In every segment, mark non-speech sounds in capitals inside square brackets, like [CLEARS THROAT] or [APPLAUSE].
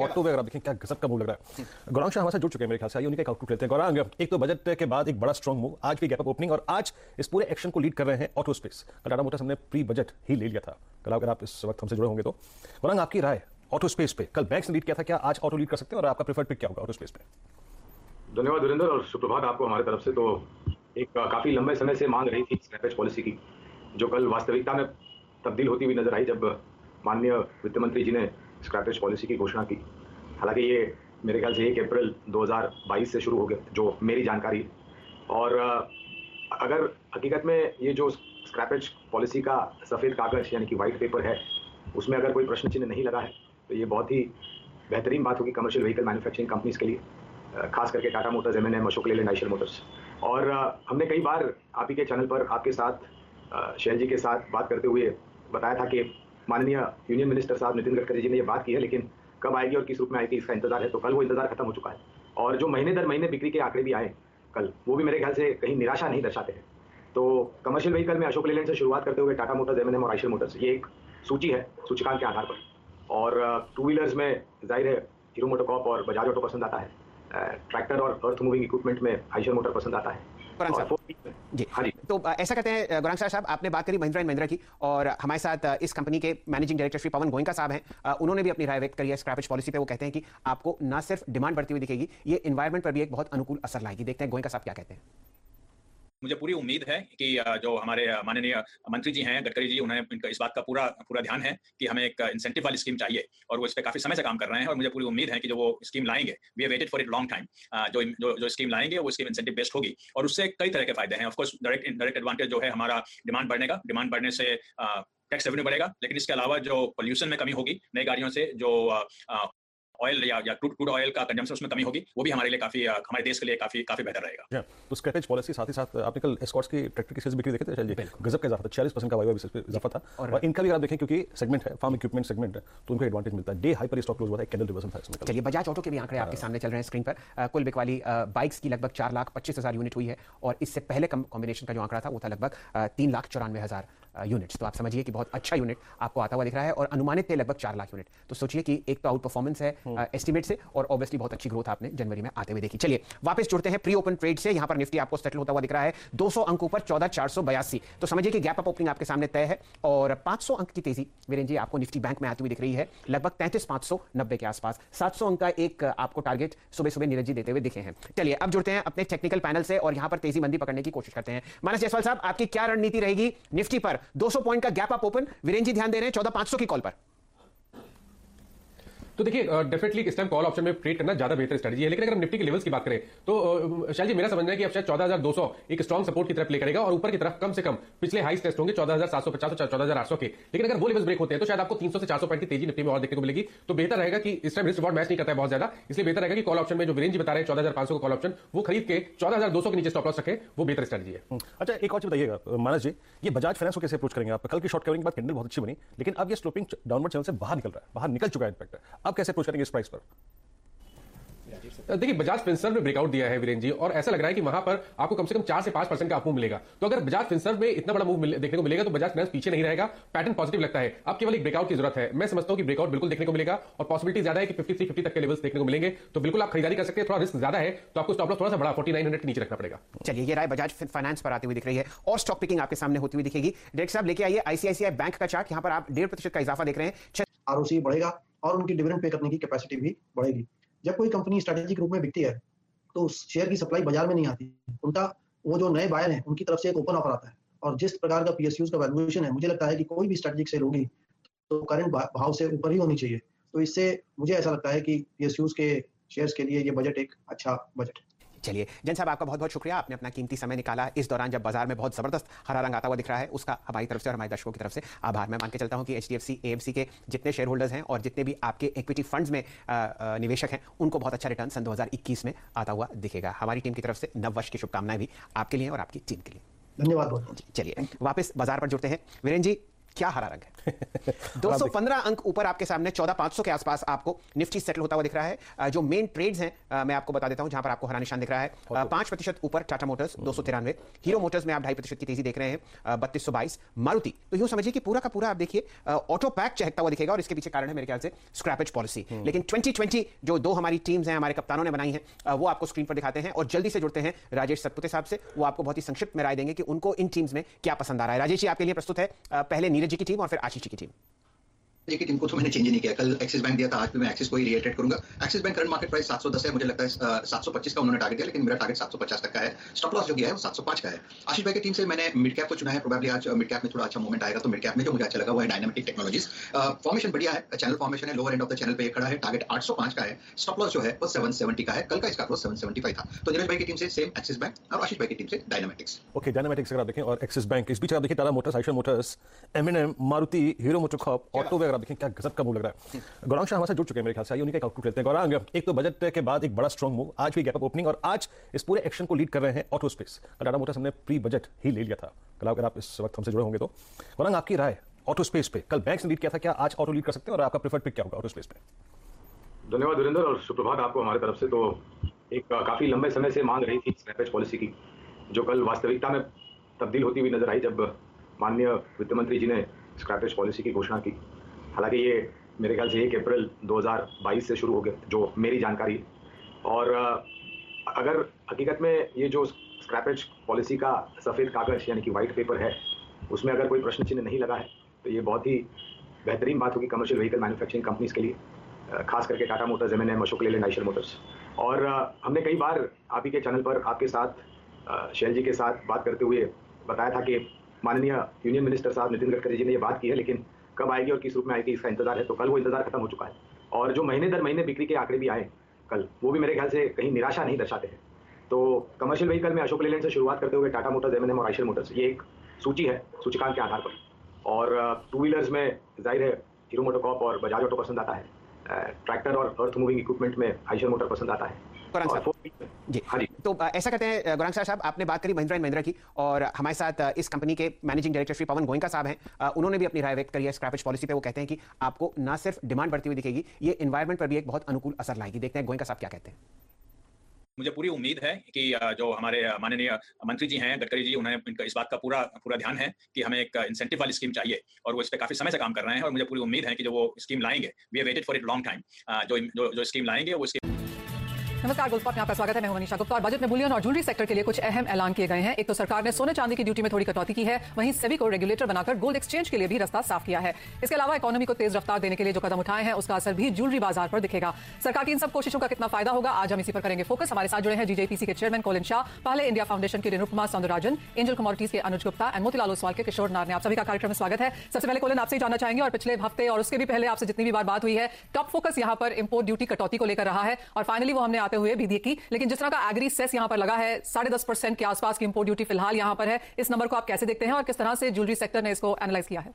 Auto वगैरह देखें क्या गजब का मूव लग रहा है? गौरांग शाह हमारे जुड़ चुके हैं, मेरे ख्याल से आइए उनके आउटपुट लेते हैं। गौरांग एक तो बजट के बाद एक बड़ा स्ट्रॉन्ग मूव आज भी गैप अप ओपनिंग और आज इस पूरे एक्शन को लीड कर रहे हैं ऑटो स्पेस कल टाटा मोटर्स हमने प्री बजट ही ले लिया था। कल अगर आप इस वक्त हमसे जुड़े होंगे तो। गौरांग आपकी राय ऑटो स्पेस पे, कल बैंक ने लीड किया था, क्या आज ऑटो लीड कर सकते हैं और आपका प्रीफर्ड पिक क्या होगा ऑटो स्पेस पे? धन्यवाद वीरेंद्र और सुप्रभात, आपको हमारे तरफ़ से तो एक काफ़ी लंबे समय से मांग रही थी स्क्रैपेज पॉलिसी की, जो कल वास्तविकता में तब्दील होती हुई नज़र आई जब माननीय वित्त मंत्री जी ने स्क्रैपेज पॉलिसी की घोषणा की। हालाँकि ये मेरे ख्याल से एक अप्रैल 2022 से शुरू हो गया, जो मेरी जानकारी। और अगर हकीकत में ये जो स्क्रैपेज पॉलिसी का सफ़ेद कागज़, यानी कि वाइट पेपर है, उसमें अगर कोई प्रश्न चिन्ह नहीं लगा है तो ये बहुत ही बेहतरीन बात होगी कमर्शियल व्हीकल मैन्युफैक्चरिंग कंपनीज़ के लिए खास करके Tata motors M N M Ashok Leyland Eicher motors और हमने कई बार आप ही के चैनल पर, आपके साथ शैल जी के साथ बात करते हुए बताया था कि माननीय यूनियन मिनिस्टर साहब नितिन गडकरी जी ने ये बात की है, लेकिन कब आएगी और किस रूप में आएगी, इसका इंतज़ार है तो कल वो इंतज़ार खत्म हो चुका है। और जो महीने दर महीने बिक्री के आंकड़े भी आए कल, वो भी मेरे ख्याल से कहीं निराशा नहीं दर्शाते हैं। तो कमर्शियल व्हीकल में अशोक लेलैंड से शुरुआत करते हुए टाटा मोटर्स एम और आइशर मोटर्स ये एक सूची है, सूचकांक के आधार पर। और टू व्हीलर्स में ज़ाहिर है हीरो मोटोकॉप और बजाज ऑटो पसंद आता है। ट्रैक्टर और अर्थ मूविंग इक्विपमेंट में आइशर मोटर पसंद आता है। जी। हाँ जी। तो ऐसा कहते हैं गौरंग साहब आपने बात करी महिंद्रा एंड महिंद्रा की और हमारे साथ इस कंपनी के मैनेजिंग डायरेक्टर श्री पवन गोयंका साहब हैं। उन्होंने भी अपनी राय व्यक्त करी है स्क्रैपेज पॉलिसी पे। वो कहते हैं कि आपको ना सिर्फ़ डिमांड बढ़ती हुई दिखेगी ये इन्वायरमेंट पर भी एक बहुत अनुकूल असर लाएगी। देखते हैं गोयंका साहब क्या कहते हैं। मुझे पूरी उम्मीद है कि जो हमारे माननीय मंत्री जी हैं, गडकरी जी, उन्हें, इनका इस बात का पूरा पूरा ध्यान है कि हमें एक इंसेंटिव वाली स्कीम चाहिए और वो इस पर काफ़ी समय से काम कर रहे हैं और मुझे पूरी उम्मीद है कि जो वो स्कीम लाएँगे we waited for it long time जो जो जो स्कीम लाएँगे, वो स्कीम इंसेंटिव बेस्ड होगी और उससे कई तरह के फ़ायदे हैं। ऑफकोर्स डायरेक्ट डायरेक्ट एडवांटेज जो है हमारा डिमांड बढ़ने का डिमांड बढ़ने से टैक्स रेवेन्यू बढ़ेगा, लेकिन इसके अलावा जो पोल्यूशन में कमी होगी, नई गाड़ियों से, जो ऑयल या या क्रूड क्रूड ऑयल का कंजम्पशन उसमें कमी होगी वो भी हमारे लिए काफ़ी हमारे देश के लिए काफ़ी काफ़ी बेहतर रहेगा। तो स्क्रैपेज पॉलिसी साथ ही साथ आपने कल एस्कॉर्ट्स की ट्रैक्टर की सेल्स बिक्री देखे थे जी गजब का इजाफा था चालीस परसेंट का वाई इजाफा था। और इनका भी आप देखें क्योंकि सेगमेंट है फार्म इक्विपमेंट सेगमेंट है तो उनको एडवांटेज मिलता है। डे हाई पर स्टॉक क्लोज हुआ था कैंडल रिवर्सल था इसमें चलिए बजाज ऑटो के भी आंकड़े आपके सामने चल रहे हैं स्क्रीन पर। कुल बिक वाली बाइक्स की लगभग चार लाख पच्चीस हज़ार यूनिट हुई है और इससे पहले कॉम्बिनेशन का जो आंकड़ा था वो था लगभग तीन लाख चौरानवे हज़ार यूनिट्स तो आप समझिए कि बहुत अच्छा यूनिट आपको आता हुआ दिख रहा है और अनुमानित थे लगभग चार लाख यूनिट तो सोचिए कि एक तो आउट परफॉर्मेंस है एस्टिमेट से और ऑब्वियसली बहुत अच्छी ग्रोथ आपने जनवरी में आते हुए देखी। चलिए वापस जुड़ते हैं प्री ओपन ट्रेड से। यहाँ पर निफ्टी आपको सेटल होता हुआ दिख रहा है। 200 अंकों पर चौदह चार तो समझिए कि गैप अप ओपनिंग आपके सामने तय है और 500 अंक की तेज़ी वीरेन जी आपको निफ्टी बैंक में आती हुई दिख रही है। लगभग तैंतीस पाँच के आसपास। सात अंक का एक आपको टारगेट सुबह सुबह नीरज जी देते हुए दिखे हैं। चलिए अब जुड़ते हैं अपने टेक्निकल पैनल से और यहाँ पर तेज़ी मंदी पकड़ने की कोशिश करते हैं। मानस जायसवाल साहब आपकी क्या रणनीति रहेगी निफ्टी पर? दो पॉइंट का गैप आप ओपन वीरेन जी, ध्यान दे रहे हैं, चौदह पाँच की कॉल पर। तो देखिए डेफिनेटली इस टाइम कॉल ऑप्शन में ट्रेड करना ज़्यादा बेहतर स्ट्रेटजी है। लेकिन अगर हम निफ्टी के लेवल्स की बात करें तो शायद जी मेरा समझना है कि अब शायद चौदह एक स्ट्रॉन्ग सपोर्ट की तरफ़ प्ले करेगा और ऊपर की तरफ़ कम से कम पिछले हाई टेस्ट होंगे चौदह हज़ार सात सौ पचास चौदह हज़ार आठ सौ के। लेकिन अगर वो लेवल्स ब्रेक होते हैं तो शायद आपको तीन सौ से चार सौ पॉइंट की तेज़ी निफ्टी में और देखने को मिलेगी। तो बेहतर रहेगा कि इस टाइम रिस्क रिवॉर्ड मैच नहीं करता है बहुत ज़्यादा। इसलिए बेहतर रहेगा कि कॉल ऑप्शन में जो रेंज बता रहे हैं, चौदह हज़ार पाँच सौ कॉल ऑप्शन वो खरीद के चौदह हज़ार दो सौ के नीचे स्टॉप लॉस रखे, वो बेहतर स्ट्रेटजी है। अच्छा एक और चीज़ बताइएगा मानस जी, ये बजाज फाइनेंस को कैसे अप्रोच करेंगे आप? कल की शॉर्ट कवरिंग बाद कैंडल बहुत अच्छी बनी, लेकिन अब ये स्लोपिंग डाउनवर्ड चैनल से बाहर निकल रहा है, बाहर निकल चुका है इनफैक्ट अब कैसे अप्रोच करेंगे इस प्राइस पर? देखिए बजाज फिंसर्व ने ब्रेकआउट दिया है वीरेन जी और ऐसा लग रहा है कि वहाँ पर आपको कम से कम चार से पाँच परसेंट का आपको मिलेगा। तो अगर बजाज फिंसर्व में इतना बड़ा मूव देखने को मिलेगा तो बजाज फाइनेंस पीछे नहीं रहेगा। पैटर्न पॉजिटिव लगता है। अब केवल एक ब्रेकआउट की ज़रूरत है। मैं समझता हूँ कि ब्रेकआउट बिल्कुल देखने को मिलेगा और पॉसिबिलिटी ज़्यादा है कि फिफ्टी फिफ्टी तक के लेवल्स देखने को मिलेंगे। तो बिल्कुल आप खरीदारी कर सकते हैं थोड़ा रिस्क ज़्यादा है तो आपको स्टॉप लॉस थोड़ा सा बड़ा फोर्टी नाइन के नीचे रखना पड़ेगा। चलिए ये राय बजाज फाइनेंस पर आती हुई दिख रही है और स्टॉक पिकिंग आपके सामने होती हुई दिखेगी। डायरेक्ट साहब लेके आइए आईसीआईसीआई बैंक का चार्ट यहाँ पर आप डेढ़ प्रतिशत का इजाफा देख रहे हैं। आरओसी बढ़ेगा। और उनकी डिविडेंड पे करने की कैपेसिटी भी बढ़ेगी। जब कोई कंपनी स्ट्रेटेजिक रूप में बिकती है तो उस शेयर की सप्लाई बाज़ार में नहीं आती। उनका, वो जो नए बायर है, उनकी तरफ़ से एक ओपन ऑफ़र आता है। और जिस प्रकार का पीएसयू का वैल्यूएशन है, मुझे लगता है कि कोई भी स्ट्रेटेजिक सेल होगी तो करंट भाव से ऊपर ही होनी चाहिए। तो इससे मुझे ऐसा लगता है कि पीएसयूज के शेयर्स के लिए ये बजट एक अच्छा बजट है। चलिए जन साहब आपका बहुत बहुत शुक्रिया। आपने अपना कीमती समय निकाला। इस दौरान जब बाज़ार में बहुत ज़बरदस्त हरा रंग आता हुआ दिख रहा है उसका हमारी तरफ़ से और हमारे दर्शकों की तरफ़ से आभार। मैं मान के चलता हूँ कि एच डी के जितने शेयर होल्डर्स हैं और जितने भी आपके इक्विटी फंड्स में निवेशक हैं उनको बहुत अच्छा रिटर्न सन दो हज़ार इक्कीस में आता हुआ दिखेगा। हमारी टीम की तरफ़ से नव वर्ष की शुभकामनाएँ भी आपके लिए और आपकी टीम के लिए। धन्यवाद चलिए वापस बाज़ार पर जुड़ते हैं। वीरेन जी क्या हरा रंग है? [LAUGHS] 215 अंक ऊपर आपके सामने 14500 के आसपास आपको निफ्टी सेटल होता हुआ दिख रहा है। जो मेन ट्रेड्स हैं मैं आपको बता देता हूँ जहाँ पर आपको हरा निशान दिख रहा है। पाँच प्रतिशत ऊपर टाटा मोटर्स दो सौ तिरानवे। हीरो मोटर्स में आप ढाई प्रतिशत की तेज़ी देख रहे हैं बत्तीस सौ बाईस। मारुति तो यूँ समझिए कि पूरा का पूरा आप देखिए ऑटो पैक चहकता हुआ दिखेगा और इसके पीछे कारण है मेरे ख्याल से स्क्रैपेज पॉलिसी हम्म। लेकिन ट्वेंटी जो दो हमारी टीम्स हैं हमारे कप्तानों ने बनाई है वो आपको स्क्रीन पर दिखाते हैं और जल्दी से जुड़ते हैं राजेश सतपुते साहब से। वो आपको बहुत ही संक्षिप्त में राय देंगे कि उनको इन टीम्स में क्या पसंद आ रहा है। राजेश जी आपके लिए प्रस्तुत है पहले नीरज जी की टीम और फिर आशीष जी की टीम लेकिन इनको तो मैंने चेंज नहीं किया। कल एक्सिस बैंक दिया था आज भी मैं एक्सिस को ही रिएटेड करूँगा। Axis bank current market price 710 है मुझे लगता है 725 का उन्होंने टारगेट दिया लेकिन मेरा टारगेट 750 तक का है। स्टॉप लॉस जो किया है वो 705 का है। आशीष भाई की टीम से मैंने मिड कैप को चुना है प्रोबेबली आज मिड कैप में थोड़ा अच्छा मूवमेंट आएगा तो मिड कैप में जो मुझे अच्छा लगा वो है डायनामिक टेक्नोलॉजीज़ फॉर्मेशन बढ़िया है चैनल फॉर्मेशन है lower end of the channel पे खड़ा है टारगेट 805 का है। स्टॉप लॉस जो है वो 770 का है। कल का इसका क्लोज 775 था। तो नीरज भाई की टीम से सेम एक्सिस बैंक और आशीष भाई की टीम से डायनामिक्स ओके डायनामिक्स अगर आप देखें और एक्सिस बैंक इस बीच आप देखिए Tata motors Eicher motors M N M Maruti Hero MotoCorp auto अगर आप देखें क्या गजब का मूव लग रहा है। गौरांग शाह हमारे जुड़ चुके हैं, मेरे ख्याल से। उन्हीं का आउटपुट लेते हैं। गौरांग, एक तो बजट के बाद एक बड़ा स्ट्रॉन्ग मूव आज भी गैपअप ओपनिंग और आज इस पूरे एक्शन को लीड कर रहे हैं ऑटो स्पेस टाटा मोटर्स हमने प्री बजट ही ले लिया था। कल अगर आप इस वक्त हमसे जुड़े होंगे तो। गौरांग, आपकी राय ऑटो स्पेस पे। कल बैंक ने लीड किया था, क्या आज ऑटो लीड कर सकते हैं और आपका प्रीफर्ड पिक क्या होगा ऑटो स्पेस पे? धन्यवाद वीरेंद्र और सुप्रभात आपको हमारे तरफ़ से। तो एक काफ़ी लंबे समय से मांग रही थी स्क्रैपेज पॉलिसी की, जो कल वास्तविकता में तब्दील होती हुई नज़र आई जब माननीय वित्त मंत्री जी ने स्क्रैपेज पॉलिसी की घोषणा की। हालाँकि ये मेरे ख्याल से एक अप्रैल 2022 से शुरू हो गए जो मेरी जानकारी। और अगर हकीकत में ये जो स्क्रैपेज पॉलिसी का सफ़ेद कागज़ यानी कि वाइट पेपर है, उसमें अगर कोई प्रश्न चिन्ह नहीं लगा है तो ये बहुत ही बेहतरीन बात होगी कमर्शियल व्हीकल मैन्युफैक्चरिंग कंपनीज़ के लिए खास करके Tata motors M N M Ashok Leyland, Eicher motors. और हमने कई बार आप ही के चैनल पर, आपके साथ शैल जी के साथ बात करते हुए बताया था कि माननीय यूनियन मिनिस्टर साहब नितिन गडकरी जी ने ये बात की है, लेकिन कब आएगी और किस रूप में आएगी, इसका इंतज़ार है। तो कल वो इंतज़ार खत्म हो चुका है। और जो महीने दर महीने बिक्री के आंकड़े भी आए कल, वो भी मेरे ख्याल से कहीं निराशा नहीं दर्शाते हैं। तो कमर्शियल व्हीकल में अशोक लेलैंड से शुरुआत करते हुए टाटा मोटर्स एम और आइशर मोटर्स, ये एक सूची है, सूचकांक के आधार पर। और टू व्हीलर्स में ज़ाहिर है हीरो मोटोकॉप और बजाज ऑटो पसंद आता है। ट्रैक्टर और अर्थ मूविंग इक्विपमेंट में आइशर मोटर पसंद आता है। जी। हाँ जी। तो ऐसा कहते हैं गौरंग साहब आपने बात करी महिंद्रा एंड महिंद्रा की और हमारे साथ इस कंपनी के मैनेजिंग डायरेक्टर श्री पवन गोयंका साहब हैं। उन्होंने भी अपनी राय व्यक्त करी है स्क्रैपेज पॉलिसी पे। वो कहते हैं कि आपको ना सिर्फ़ डिमांड बढ़ती हुई दिखेगी ये इन्वायरमेंट पर भी एक बहुत अनुकूल असर लाएगी। देखते हैं गोयंका साहब क्या कहते हैं। मुझे पूरी उम्मीद है कि जो हमारे माननीय मंत्री जी हैं गडकरी जी उन्हें इनका इस बात का पूरा पूरा ध्यान है कि हमें एक इंसेंटिव वाली स्कीम चाहिए और वो इस पर काफ़ी समय से काम कर रहे हैं और मुझे पूरी उम्मीद है कि जो वो स्कीम लाएँगे we waited for it long time जो जो जो स्कीम लाएँगे वो स्कीम नमस्कार गुलफा में आपका स्वागत है। मैं मनीषा गुप्ता और बजट में बुलियन और ज्वेलरी सेक्टर के लिए कुछ अहम ऐलान किए गए हैं। एक तो सरकार ने सोने चांदी की ड्यूटी में थोड़ी कटौती की है। वहीं सेबी को रेगुलेटर बनाकर गोल्ड एक्सचेंज के लिए भी रास्ता साफ़ किया है। इसके अलावा इकोनॉमी को तेज रफ्तार देने के लिए जो कदम उठाए हैं, उसका असर भी ज्वेलरी बाज़ार पर दिखेगा। सरकार की इन सब कोशिशों का कितना फ़ायदा होगा, आज हम इसी पर करेंगे फोकस हमारे साथ जुड़े हैं जीजेपीसी के चेयरमैन कोलिन शाह पहले इंडिया फाउंडेशन के रेणु कुमार सौंदराजन एंजल कमोडिटीज के अनुज गुप्ता एंड मोतीलाल ओसवाल के किशोर नार ने आप सभी का कार्यक्रम में स्वागत है। सबसे पहले कोलिन आपसे जानना चाहेंगे, और पिछले हफ़्ते और उसके भी पहले आपसे जितनी भी बार बात हुई है टॉप फोकस यहाँ पर इम्पोर्ट ड्यूटी कटौती को लेकर रहा है। और फाइनली वो हमने आते हुए भी देखी लेकिन जिस तरह का एग्री सेस यहाँ पर लगा है साढ़े दस परसेंट के आसपास की इंपोर्ट ड्यूटी फ़िलहाल यहाँ पर है। इस नंबर को आप कैसे देखते हैं और किस तरह से ज्वेलरी सेक्टर ने इसको एनालाइज किया है?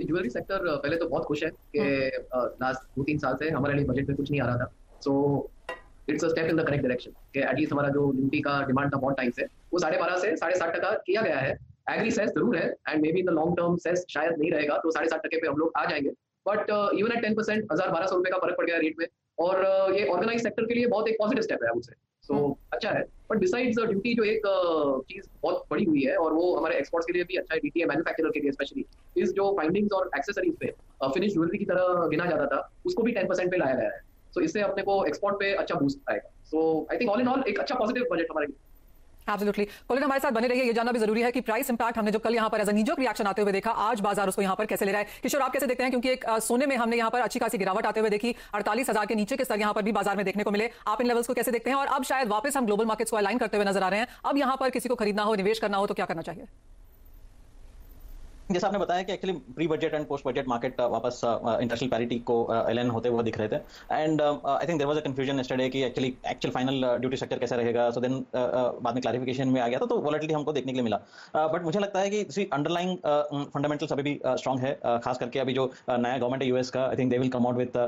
ज्वेलरी सेक्टर पहले तो बहुत खुश है कि लास्ट हम्म। दो तीन साल से हमारे लिए बजट में कुछ नहीं आ रहा था। So it's a step in the correct direction कि एटलीस्ट हमारा जो ड्यूटी का डिमांड था बहुत टाइम से वो साढ़े बारह से साढ़े सात टका किया गया है। एग्री सेस ज़रूर है and may be in the long term cess शायद नहीं रहेगा तो साढ़े सात टके पे हम लोग आ जाएँगे। But even at ten percent हज़ार बारह सौ रुपए का फ़र्क पड़ गया रेट में। और ये ऑर्गेनाइज सेक्टर के लिए बहुत एक पॉजिटिव स्टेप है मुझसे सो so, अच्छा है. बट बिसाइड्स ड्यूटी जो एक चीज़ बहुत बड़ी हुई है और वो हमारे एक्सपोर्ट्स के लिए भी अच्छा है डीटीए मैन्युफैक्चरर के लिए स्पेशली इस जो फाइंडिंग्स और एक्सेसरीज पे फिनिश ज्वेलरी की तरह गिना जाता था उसको भी टेन परसेंट पे लाया गया है. सो so, इससे अपने को एक्सपोर्ट पे अच्छा बूस्ट आएगा. So I think all in all एक अच्छा पॉजिटिव बजट हमारे लिए. एब्सोल्युटली कोलिन हमारे साथ बने रहिए। ये जानना भी ज़रूरी है कि प्राइस इंपैक्ट हमने जो कल यहाँ पर एज नीजोक रिएक्शन आते हुए देखा, आज बाज़ार उसको यहाँ पर कैसे ले रहा है? किशोर, आप कैसे देखते हैं? क्योंकि एक सोने में हमने यहाँ पर अच्छी खासी गिरावट आते हुए देखी। अड़तालीस हज़ार के नीचे के स्तर यहाँ पर भी बाज़ार में देखने को मिले। आप इन लेवल्स को कैसे देखते हैं? और अब शायद वापस हम ग्लोबल मार्केट्स को अलाइन करते हुए नज़र आ रहे हैं। अब यहाँ पर किसी को खरीदना हो, निवेश करना हो तो क्या करना चाहिए? जैसा आपने बताया कि actually pre budget and post budget market वापस इंटरनेशनल uh, पैरिटी को एलाइन uh, होते हुए दिख रहे थे। And I think there was a confusion yesterday कि actually actual final duty structure कैसा रहेगा। सो देन uh, बाद में क्लैरिफिकेशन में आ गया था तो वॉलिटिलिटी हमको देखने के लिए मिला। बट मुझे लगता है कि अंडरलाइंग फंडामेंटल्स अभी भी स्ट्रॉन्ग है। खास करके अभी जो नया गवर्नमेंट है यूएस का I think they will come out with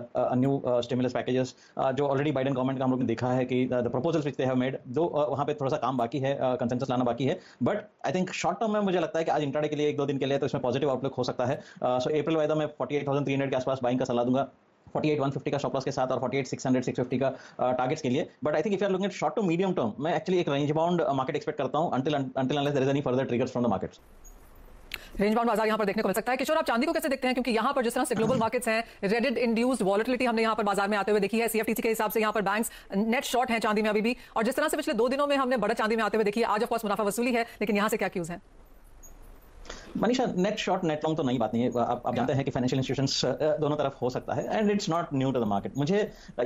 new stimulus packages जो ऑलरेडी बाइडन गवर्नमेंट का हम लोग ने देखा है कि the proposals which they have made though वहाँ पे थोड़ा सा काम बाकी है कंसेंसस लाना बाकी है। But I think short term में मुझे लगता है कि आज इंटरडे के लिए एक दो दिन के लिए तो इसमें पॉजिटिव आउटलुक हो सकता है। सो अप्रैल वायदा में forty eight thousand three hundred के आसपास बाइंग का सलाह दूँगा। 48 150 का लॉस के साथ और 48 600 650 का टारगेट्स के लिए। But I think if you are looking at short to medium term मैं एक्चुअली एक रेंज बाउंड मार्केट एक्सपेक्ट करता हूँ until until unless there is any further triggers from the markets range bound बाज़ार यहाँ पर देखने को मिल सकता है। किशोर आप चांदी को कैसे देखते हैं? क्योंकि यहाँ पर जिस तरह से ग्लोबल मार्केट्स [CLEARS THROAT] हैं रेडिड इंड्यूस्ड वॉलिटिलिटी हमने यहाँ पर बाज़ार में आते हुए देखी है। सीएफटीसी के हिसाब से यहाँ पर बैंक्स नेट शॉर्ट हैं चांदी में अभी भी। और जिस तरह से पिछले दो दिनों में हमने बड़ा चांदी में आते हुए देखी है आज ऑफ़ कोर्स मुनाफा वसूली है लेकिन यहाँ से क्या क्यूज है? Manisha net short net long तो नई बात नहीं है। आप, आप जानते हैं कि फाइनेंशियल इंस्टीट्यूशंस दोनों तरफ़ हो सकता है। And it's not new to the market मुझे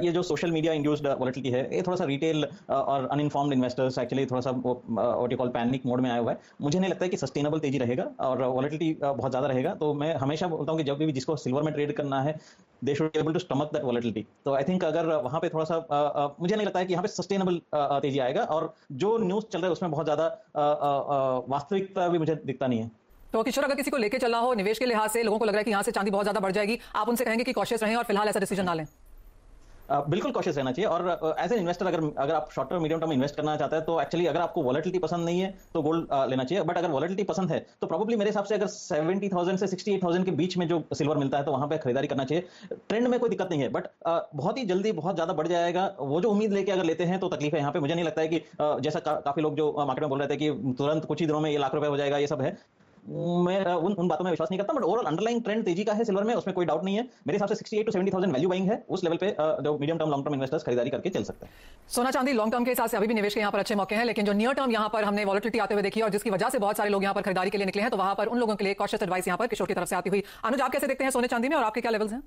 ये जो सोशल मीडिया इंड्यूस्ड वॉलिटिलिटी है ये थोड़ा सा रिटेल और अनइन्फॉर्म्ड इन्वेस्टर्स एक्चुअली थोड़ा सा what you call panic mode में आया हुआ है। मुझे नहीं लगता है कि सस्टेनेबल तेज़ी रहेगा और वॉलिटिलिटी बहुत ज़्यादा रहेगा। तो मैं हमेशा बोलता हूँ कि जब भी जिसको सिल्वर में ट्रेड करना है they should able to stomach that volatility तो आई थिंक अगर वहाँ पे थोड़ा सा मुझे नहीं लगता है कि यहाँ पे सस्टेनेबल तेज़ी आएगा। और जो न्यूज़ चल रहा है उसमें बहुत ज़्यादा वास्तविकता भी मुझे दिखता नहीं है। तो किशोर, अगर किसी को लेके चलना हो, निवेश के लिहाज से, लोगों को लग रहा है कि यहाँ से चांदी बहुत ज़्यादा बढ़ जाएगी, आप उनसे कहेंगे कि कॉशियस रहें और फ़िलहाल ऐसा डिसीज़न ना लें? बिल्कुल कॉशियस रहना चाहिए। और एज एन इन्वेस्टर अगर अगर आप short term medium term invest करना चाहते हैं तो एक्चुअली अगर आपको वॉलिटिलिटी पसंद नहीं है तो गोल्ड लेना चाहिए। बट अगर वॉलिटिलिटी पसंद है तो प्रॉब्ली मेरे हिसाब से अगर सेवेंटी थाउज़ेंड से सिक्सटी एट थाउज़ेंड के बीच में जो सिल्वर मिलता है तो वहाँ पर खरीदारी करना चाहिए। ट्रेंड में कोई दिक्कत नहीं है बट बहुत ही जल्दी बहुत ज़्यादा बढ़ जाएगा। वो जो उम्मीद लेके अगर लेते हैं तो तकलीफ़ है। यहाँ पे मुझे नहीं लगता है कि जैसा काफ़ी लोग जो मार्केट में बोल रहे थे कि तुरंत कुछ ही दिनों में ये लाख रुपए हो जाएगा, ये सब है। मैं उन उन बातों में विश्वास नहीं करता बट ओवरऑल अंडरलाइन ट्रेंड तेज़ी का है सिल्वर में, उसमें कोई डाउट नहीं है। मेरे हिसाब से 68 टू 70000 वैल्यू बाइंग है, उस लेवल पे जो medium term long term investors खरीदारी करके चल सकते हैं। सोना चांदी लॉन्ग टर्म के हिसाब से अभी भी निवेश के यहाँ पर अच्छे मौके हैं, लेकिन जो नियर टर्म यहाँ पर हमने वॉलिटिलिटी आते हुए देखी और जिसकी वजह से बहुत सारे लोग यहाँ पर खरीदारी के लिए निकले हैं तो वहाँ पर उन लोगों के लिए कॉशियस एडवाइस यहाँ पर किशोर की तरफ़ से आती हुई। अनुज, आप कैसे देखते हैं सोने चांदी में, और आपके क्या लेवल्स हैं?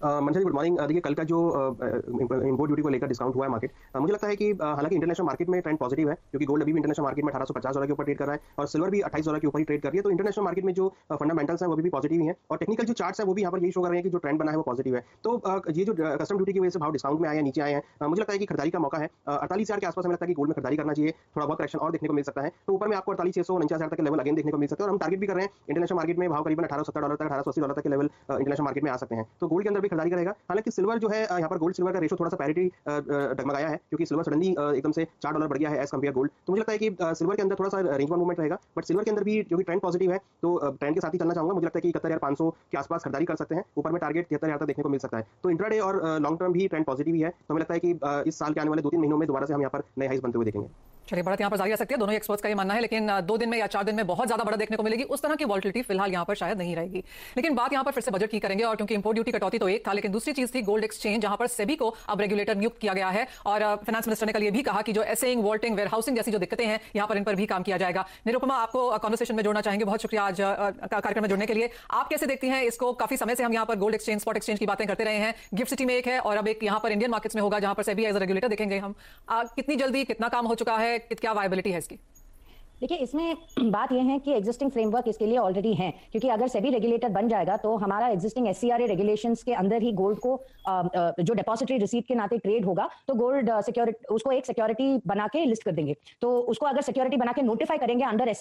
Manasa ji good morning. देखिए, कल का जो इम्पोर्ट ड्यूटी को लेकर डिस्काउंट हुआ है मार्केट मुझे लगता है कि हालाँकि इंटरनेशनल मार्केट में ट्रेंड पॉजिटिव है, क्योंकि गोल्ड अभी भी इंटरनेशनल मार्केट में अठारह सौ डॉलर के ऊपर ट्रेड कर रहा है और सिल्वर भी अट्ठाईस डॉलर के ऊपर ही ट्रेड कर रही है। तो इंटरनेशनल मार्केट में जो फंडामेंटल्स है, वो भी पॉजिटिव है और टेक्निकल जो चार्ट्स है, वो भी यहाँ पर यही शो कर रहे हैं कि जो ट्रेंड बना है, वो पॉजिटिव है। तो ये जो कस्टम ड्यूटी की वजह से भाव डिस्काउंट में आया नीचे आए हैं मुझे लगता है कि खरीदारी का मौका है। अड़तालीस के आसपास हमें लगता है कि गोल्ड में खरीदारी करना चाहिए। थोड़ा बहुत करेक्शन और देखने को मिल सकता है। तो ऊपर में आपको अड़तालीस सौ उनचास हज़ार तक लेवल अगेन देखने को मिल सकता है और हम टारगेट भी कर रहे हैं। इंटरनेशनल मार्केट में भाव करीबन अठारह सत्तर डॉलर तक, अठारह सौ अस्सी डॉलर तक लेवल इंटरनेशनल मार्केट में आ सकते हैं। तो गोल्ड के अंदर भी खरीदारी करेगा। हालाँकि सिल्वर जो है यहाँ पर गोल्ड सिल्वर का रेशो थोड़ा सा पैरिटी डगमगाया है, क्योंकि सिल्वर सडनली एकदम से चार डॉलर बढ़ गया है एज कंपेयर गोल्ड तो मुझे लगता है कि सिल्वर के अंदर थोड़ा सा रेंज वन मूवमेंट रहेगा बट सिल्वर के अंदर भी जो कि ट्रेंड पॉजिटिव है तो ट्रेंड के साथ ही चलना चाहूँगा। मुझे लगता है कि इकहत्तर हज़ार पाँच सौ के आसपास खरीदारी कर सकते हैं। ऊपर में टारगेट तिहत्तर हज़ार तक देखने को मिल सकता है। तो इंट्राडे और लॉन्ग टर्म भी ट्रेंड पॉजिटिव ही है। तो हमें लगता है कि इस साल के आने वाले दो तीन महीनों में दोबारा से हम यहाँ पर नए हाइस बनते हुए देखेंगे। चलिए बढ़त यहाँ पर जारी रह सकती है। दोनों एक्सपर्ट्स का ये मानना है, लेकिन दो दिन में या चार दिन में बहुत ज़्यादा बड़ा देखने को मिलेगी। उस तरह की वॉलिटिलिटी फ़िलहाल यहाँ पर शायद नहीं रहेगी। लेकिन बात यहाँ पर फिर से बजट की करेंगे, और क्योंकि इंपोर्ट ड्यूटी कटौती तो एक था, लेकिन दूसरी चीज़ थी गोल्ड एक्सचेंज जहाँ पर सेबी को अब रेगुलेटर नियुक्त किया गया है। और फाइनेंस मिनिस्टर ने कल ये भी कहा कि जो एसेइंग वोल्टिंग वेयर हाउसिंग जैसी जो दिक्कतें हैं, यहाँ पर इन पर भी काम किया जाएगा। निरुपमा, आपको कॉन्वर्सेशन में जोड़ना चाहेंगे बहुत शुक्रिया आज कार्यक्रम में जुड़ने के लिए। आप कैसे देखती हैं इसको? काफ़ी समय से हम यहाँ पर गोल्ड एक्सचेंज स्पॉट एक्सचेंज की बातें करते रहे हैं। गिफ्ट सिटी में एक है, और अब एक यहाँ पर इंडियन मार्केट्स में होगा, जहाँ पर सेबी एज रेगुलेटर देखेंगे हम। कितनी जल्दी कितना काम हो चुका है? क्या वायबिलिटी है इसकी? देखिए, इसमें बात यह है कि एग्जिस्टिंग फ्रेमवर्क इसके लिए ऑलरेडी है, क्योंकि अगर सेबी रेगुलेटर बन जाएगा तो हमारा एग्जिस्टिंग एस रेगुलेशन के अंदर ही गोल्ड को जो डिपॉजिटरी रिसीट के नाते ट्रेड होगा तो गोल्ड सिक्योरिटी उसको एक सिक्योरिटी बना के लिस्ट कर देंगे। तो उसको अगर सिक्योरिटी बना के नोटिफाई करेंगे अंडर एस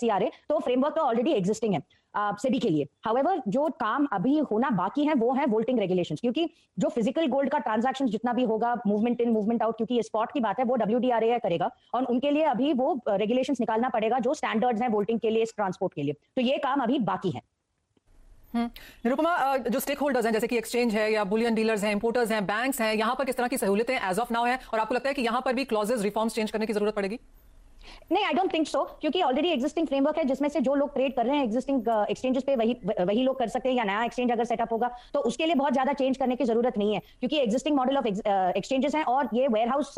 तो फ्रेमवर्क तो ऑलरेडी एग्जिस्टिंग है। सेबी के लिए। हाउएवर जो काम अभी होना बाकी है, वो है वोल्टिंग रेगुलेशन क्योंकि जो फ़िज़िकल गोल्ड का ट्रांजेक्शन जितना भी होगा मूवमेंट इन मूवमेंट आउट क्योंकि स्पॉट की बात है, वो डब्ल्यू करेगा, और उनके लिए अभी वो रेगुलेशन निकालना पड़ेगा जो स्टैंडर्ड्स हैं वोल्टिंग के लिए ट्रांसपोर्ट के लिए। तो ये काम अभी बाकी है। निरुपमा जो स्टेक होल्डर्स हैं, जैसे कि एक्सचेंज है, या बुलियन डीलर्स हैं इंपोर्टर्स हैं बैंक्स हैं, यहाँ पर किस तरह की सहूलियतें एज ऑफ़ नाउ है? और आपको लगता है कि यहाँ पर भी क्लॉजेस रिफॉर्म्स चेंज करने की ज़रूरत पड़ेगी? नहीं आई डोंट थिंक सो क्योंकि ऑलरेडी एग्जिस्टिंग फ्रेमवर्क है जिसमें से जो लोग ट्रेड कर रहे हैं एग्जिस्टिंग एक्सचेंजेस पे वही वही लोग कर सकते हैं, या नया एक्सचेंज अगर सेटअप होगा तो उसके लिए बहुत ज़्यादा चेंज करने की ज़रूरत नहीं है, क्योंकि एग्जिस्टिंग मॉडल ऑफ़ एक्सचेंजेस हैं और ये warehouse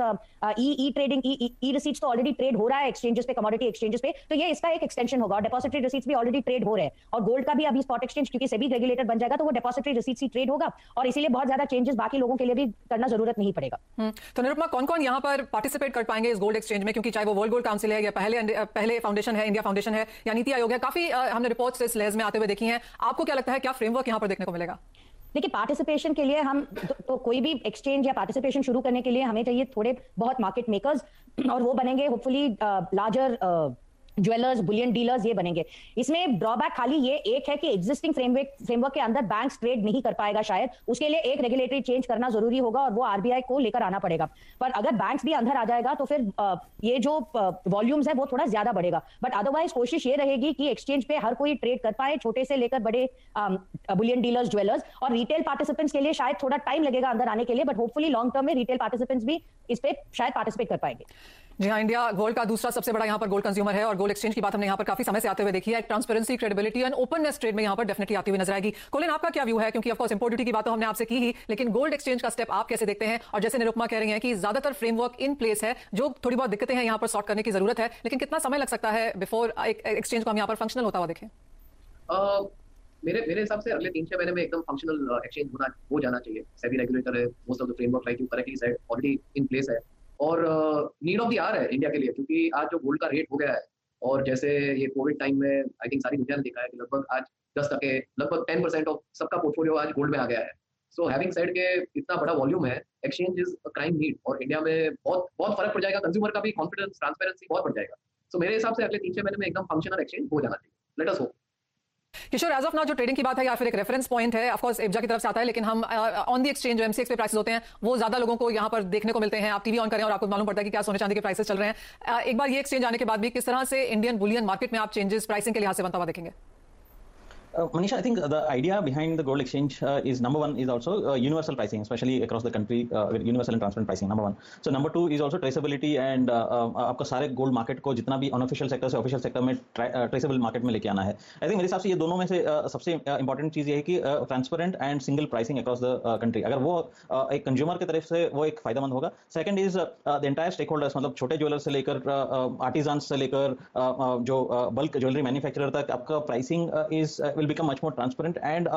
E E trading E receipts तो ऑलरेडी ट्रेड हो रहा है एक्सचेंजेस पे कमोडिटी एक्सचेंजेस पे तो ये इसका एक एक्सटेंशन होगा डेपोसिटरी रिसीट्स भी ऑलरेडी ट्रेड हो रहे हैं, और गोल्ड का भी अभी स्पॉट एक्सचेंज क्योंकि सेबी रेगुलेटर बन जाएगा तो वो डेपोसिटरी रिसीट्स ही ट्रेड होगा, और इसीलिए बहुत ज़्यादा चेंजेस बाकी लोगों के लिए भी करना ज़रूरत नहीं पड़ेगा। तो निरुपमा कौन कौन यहाँ पर पार्टिसिपेट कर पाएँगे इस गोल्ड एक्सचेंज में? क्योंकि चाहे वो वर्ल्ड गोल्ड काउंसिल है या पहले पहले फाउंडेशन है इंडिया फाउंडेशन है या नीति आयोग है। काफ़ी हमने रिपोर्ट्स इस लहज में आते हुए देखी हैं। आपको क्या लगता है क्या फ्रेमवर्क यहाँ पर देखने को मिलेगा? देखिए पार्टिसिपेशन के लिए हम तो, तो कोई भी एक्सचेंज या पार्टिसिपेशन शुरू करने के लिए हमें चाहिए थोड़े बहुत मार्केट मेकर्स और वो बनेंगे hopefully larger jewellers bullion dealers ये बनेंगे। इसमें ड्रॉबैक खाली ये एक है कि एग्जिस्टिंग फ्रेमवर्क फ्रेमवर्क के अंदर बैंक्स ट्रेड नहीं कर पाएगा शायद। उसके लिए एक रेगुलेटरी चेंज करना ज़रूरी होगा और वो आरबीआई को लेकर आना पड़ेगा। पर अगर बैंक्स भी अंदर आ जाएगा तो फिर ये जो वॉल्यूम्स है वो थोड़ा ज़्यादा बढ़ेगा। बट अदरवाइज़ कोशिश ये रहेगी कि एक्सचेंज पे हर कोई ट्रेड कर पाए, छोटे से लेकर बड़े बुलियन डीलर्स ज्वेलर्स और रिटेल पार्टिसिपेंट्स के लिए शायद थोड़ा टाइम लगेगा अंदर आने के लिए बट होपफुली लॉन्ग टर्म में रिटेल पार्टिसिपेंट्स भी इस पे शायद पार्टिसिपेट कर पाएँगे। जी हाँ इंडिया गोल्ड का दूसरा सबसे बड़ा यहाँ पर गोल्ड कंज्यूमर है और गोल्ड एक्सचेंज की बात हमने यहाँ पर काफ़ी समय से आते हुए देखी है। Transparency credibility and openness trade में यहाँ पर डेफिनेटली आती हुई नज़र आएगी। कोलिन आपका क्या व्यू है? क्योंकि ऑफकोर्स इंपोर्ट ड्यूटी की बात तो हमने आपसे की ही, लेकिन गोल्ड एक्सचेंज का स्टेप आप कैसे देखते हैं? और जैसे निरुपमा कह रही है कि ज़्यादातर फ्रेमवर्क इन प्लेस है, जो थोड़ी बहुत दिक्कतें हैं यहाँ पर सॉर्ट करने की ज़रूरत है, लेकिन कितना समय लग सकता है बिफोर एक्सचेंज को हम यहाँ पर फंक्शनल होता हुआ देखें? मेरे मेरे हिसाब से अगले तीन छह महीने में एकदम फंक्शनल एक्सचेंज होना, हो जाना चाहिए। सेबी रेगुलेटर है most of the framework like you correctly said already in place है। और नीड ऑफ़ द आर है इंडिया के लिए क्योंकि आज जो गोल्ड का रेट हो गया है और जैसे ये कोविड टाइम में आई थिंक सारी दुनिया ने देखा है कि लगभग आज दस टके लगभग टेन परसेंट ऑफ़ सबका पोर्टफोलियो आज गोल्ड में आ गया है। सो हैविंग सेड के इतना बड़ा वॉल्यूम है exchange is a crying need और इंडिया में बहुत बहुत फ़र्क पड़ जाएगा कंज्यूमर का भी कॉन्फिडेंस ट्रांसपेरेंसी बहुत बढ़ जाएगा। सो so, मेरे हिसाब से अगले तीन छह महीने में एकदम फंक्शनल एक्सचेंज हो जाना चाहिए। Let us hope Kishore as of now जो ट्रेडिंग की बात है, या फिर एक रेफरेंस पॉइंट है ऑफ़ कोर्स एब्जा की तरफ़ से आता है, लेकिन हम ऑन दी एक्सचेंज जो एमसीएक्स पे प्राइसेस होते हैं, वो ज़्यादा लोगों को यहाँ पर देखने को मिलते हैं। आप टीवी ऑन करें और आपको मालूम पड़ता है कि क्या सोने चांदी के प्राइसेस चल रहे हैं। एक बार ये एक्सचेंज आने के बाद भी किस तरह से इंडियन बुलियन मार्केट में आप चेंजेस प्राइसिंग के लिहाज से बनता हुआ देखेंगे। Uh, Manisha, I think the idea behind the gold exchange uh, is number one is also uh, universal pricing, especially across the country, uh, universal and transparent pricing. Number one. So number two is also traceability and uh, uh, आपका सारे gold market को जितना भी unofficial sector से official sector में traceable market में लेके आना है आई थिंक मेरे हिसाब से ये दोनों में से सबसे इंपॉर्टेंट चीज़ ये है कि transparent and single pricing across the country अगर वो एक कंज्यूमर की तरफ़ से वो एक फ़ायदेमंद होगा second is the entire stakeholders मतलब छोटे ज्वेलर से लेकर आर्टिजान से लेकर जो बल्क ज्वेलरी मैन्युफैक्चरर तक आपका pricing is will become much more transparent transparent and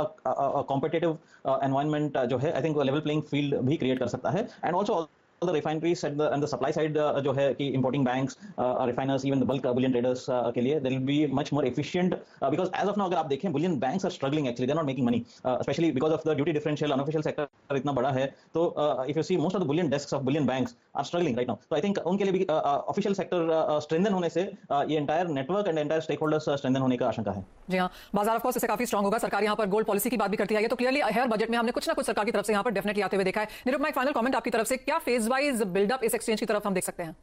competitive environment जो है I think level playing field भी क्रिएट कर सकता है and also the refineries at the and the supply side uh, जो है कि importing banks uh, refiners even the bulk uh, bullion traders uh, के लिए there will be much more efficient uh, because as of now अगर आप देखें bullion banks are struggling actually they're not making money uh, especially because of the duty differential unofficial sector इतना बड़ा है तो uh, if you see most of the bullion desks of bullion banks are struggling right now तो I think उनके लिए भी official sector strengthen होने से ये entire network and entire stakeholders strengthen होने का आशंका है। जी हाँ बाज़ार ऑफ़ इससे काफ़ी स्ट्रांग होगा। सरकार यहाँ पर गोल्ड पॉलिसी की बात भी करती है। तो क्लियरली हर बजट में हमने कुछ ना कुछ सरकार की तरफ़ से यहाँ पर डेफिनेटली आते हुए देखा है। निरुपमा, एक फाइनल कमेंट आपकी तरफ़ से, क्या फ़ेज़ वाइज बिल्डअप इस एक्सचेंज की तरफ़ हम देख सकते हैं?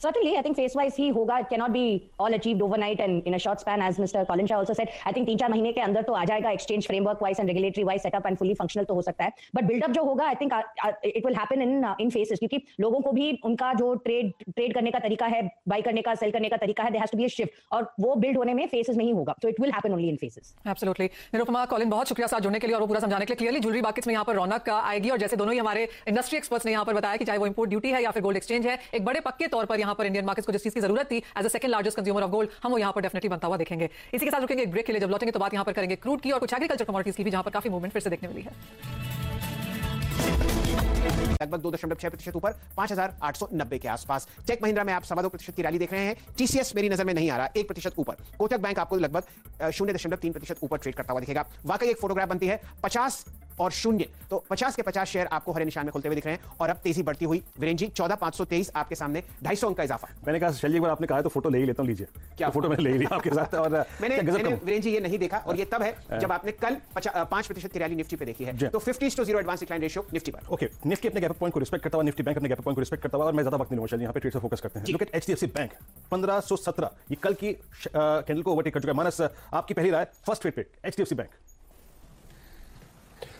Certainly, I think phase wise ही होगा. It cannot be all achieved overnight and in a short span, as Mr. Colin Shah also said. I think तीन चार महीने के अंदर तो आ जाएगा exchange framework wise and regulatory wise setup and fully functional तो हो सकता है. But build up जो होगा, I think uh, uh, it will happen in uh, in phases क्योंकि लोगों को भी उनका जो trade trade करने का तरीका है, buy करने का, sell करने का तरीका है, there has to be a shift और वो build होने में phases में ही होगा. So it will happen only in phases. Absolutely. Nirupama Colin बहुत शुक्रिया साथ जुड़ने के लिए और वो पूरा समझाने के लिए क्लियरली ज्वेलरी मार्केट्स में यहाँ पर रौनक आएगी और जैसे दोनों ही हमारे इंडस्ट्री एक्सपर्ट्स ने यहाँ पर बताया कि चाहे वो इंपोर्ट ड्यूटी है या फिर गोल्ड एक्सचेंज है एक बड़े पक्के तौर पर यहाँ पर इंडियन मार्केट्स को जिस चीज़ की ज़रूरत थी as a second largest consumer of gold हम वो यहाँ पर डेफिनेटली बनता हुआ देखेंगे। इसी के साथ रुकेंगे ब्रेक के लिए। जब लौटेंगे तो बात यहाँ पर करेंगे क्रूड की और कुछ एग्रीकल्चर कमोडिटीज की भी, जहाँ पर काफ़ी मूवमेंट फिर से देखने मिली है। लगभग दो दशमलव छह प्रतिशत ऊपर, पाँच हज़ार आठ सौ नब्बे के आसपास। टेक महिंद्रा में आप सवा दो प्रतिशत की रैली देख रहे हैं। टीसीएस मेरी नज़र में नहीं आ रहा, एक प्रतिशत ऊपर। कोटक बैंक आपको लगभग शून्य दशमलव तीन प्रतिशत ऊपर ट्रेड करता हुआ दिखेगा। वाकई एक फोटोग्राफ बनती है, पचास और शून्य। तो पचास के पचास शेयर आपको हरे निशान में खुलते हुए दिख रहे हैं और अब तेज़ी बढ़ती हुई। वीरेन जी चौदह पाँच सौ तेईस आपके सामने ढाई सौ अंक का इजाफा। मैंने कहा शैली बार आपने कहा तो फ़ोटो ले ही लेता हूँ लीजिए। क्या तो फ़ोटो मैंने ले लिया आपके साथ और [LAUGHS] मैंने वीरेन जी ये नहीं देखा और ये तब है जब आपने कल पाँच प्रतिशत की रैली निफ्टी पे देखी है। तो fifty to zero advance decline ratio Nifty पर। ओके निफ्टी अपने गैप पॉइंट को रिस्पेक्ट करता हुआ निफ्टी बैंक अपने गैप पॉइंट को रिस्पेक्ट करता हुआ और मैं ज़्यादा वक्त नहीं लूँगा यहाँ पे ट्रेड से फोकस करते हैं। लुक एट एचडीएफसी बैंक 1517 ये कल की कैंडल को ओवरटेक कर चुका है। मानस आपकी पहली राय फ़र्स्ट ट्रेड पे एचडीएफसी बैंक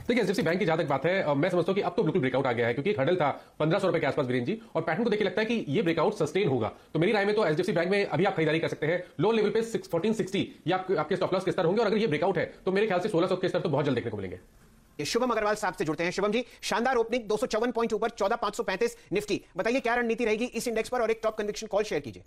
देखिए एचडीएफसी बैंक की जहाँ तक बात है मैं समझता हूँ कि अब तो बिल्कुल ब्रेकआउट आ गया है, क्योंकि हडल था पंद्रह सौ रुपए के आसपास वीरेन जी, और पैटर्न को देखिए, लगता है कि ये ब्रेकआउट सस्टेन होगा। तो मेरी राय में तो एचडीएफसी बैंक में अभी आप खरीदारी कर सकते हैं। लो लेवल पे फोर्टीन सिक्सटी या आपके स्टॉप लॉस के स्तर होंगे, और अगर ये ब्रेकआउट है तो मेरे ख्याल से सोलह सौ के स्तर तो बहुत जल्द देखने को मिलेंगे। शुभम अग्रवाल साहब से जुड़ते हैं। शुभम जी, शानदार ओपनिंग दो पॉइंट ऊपर चौदह निफ्टी। बताइए, क्या रणनीति रहेगी इस इंडेक्स पर, और एक टॉप कन्विक्शन कॉल शेयर कीजिए।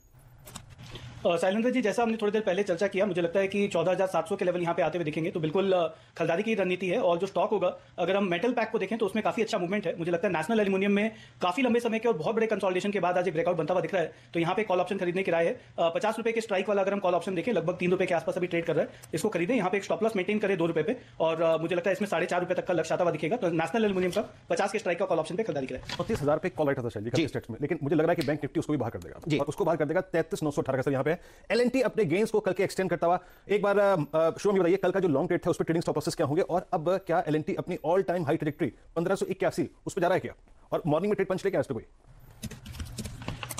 शैलेंद्र जी जैसा हमने थोड़ी देर पहले चर्चा किया मुझे लगता है कि 14,700 के लेवल यहाँ पे आते हुए दिखेंगे तो बिल्कुल खरीदारी की रणनीति है और जो स्टॉक होगा अगर हम मेटल पैक को देखें तो उसमें काफ़ी अच्छा मूवमेंट है। मुझे लगता है नेशनल एल्यूमिनियम में काफ़ी लंबे समय के और बहुत बड़े कंसोलिडेशन के बाद आज एक ब्रेकआउट बनता हुआ दिख रहा है तो यहाँ पे कॉल ऑप्शन खरीदने की राय है। पचास रुपए के स्ट्राइक वाला अगर हम कॉल ऑप्शन देखें लगभग तीन रुपए के आसपास अभी ट्रेड कर रहा है इसको खरीदे। यहाँ पे एक स्टॉप लॉस मेंटेन करे दो रुपए पे और मुझे लगता है इसमें साढ़े चार रुपए तक का लक्ष्य आता हुआ दिखेगा तो नेशनल एल्यूमिनियम का पचास के स्ट्राइक का कॉल ऑप्शन पे खरीदारी करें पच्चीस हज़ार पे कॉल राइट था लेकिन मुझे लग रहा है कि बैंक निफ्टी उसको भी बाहर कर देगा। उसको बाहर कर देगा तैतीस नौ सौ अठारह यहाँ पे हैं। एल अपने गेंस को कल के एक्सटेंड करता हुआ, एक बार शुभम बताइए, कल का जो लॉन्ग ट्रेड था, उस पर ट्रेडिंग स्टॉप लॉसेस क्या होंगे? और अब क्या एल अपनी ऑल टाइम हाई ट्रेडिक्ट्री पंद्रह उस पर जा रहा है क्या? और मॉर्निंग में ट्रेड पंच लेके आज पे कोई?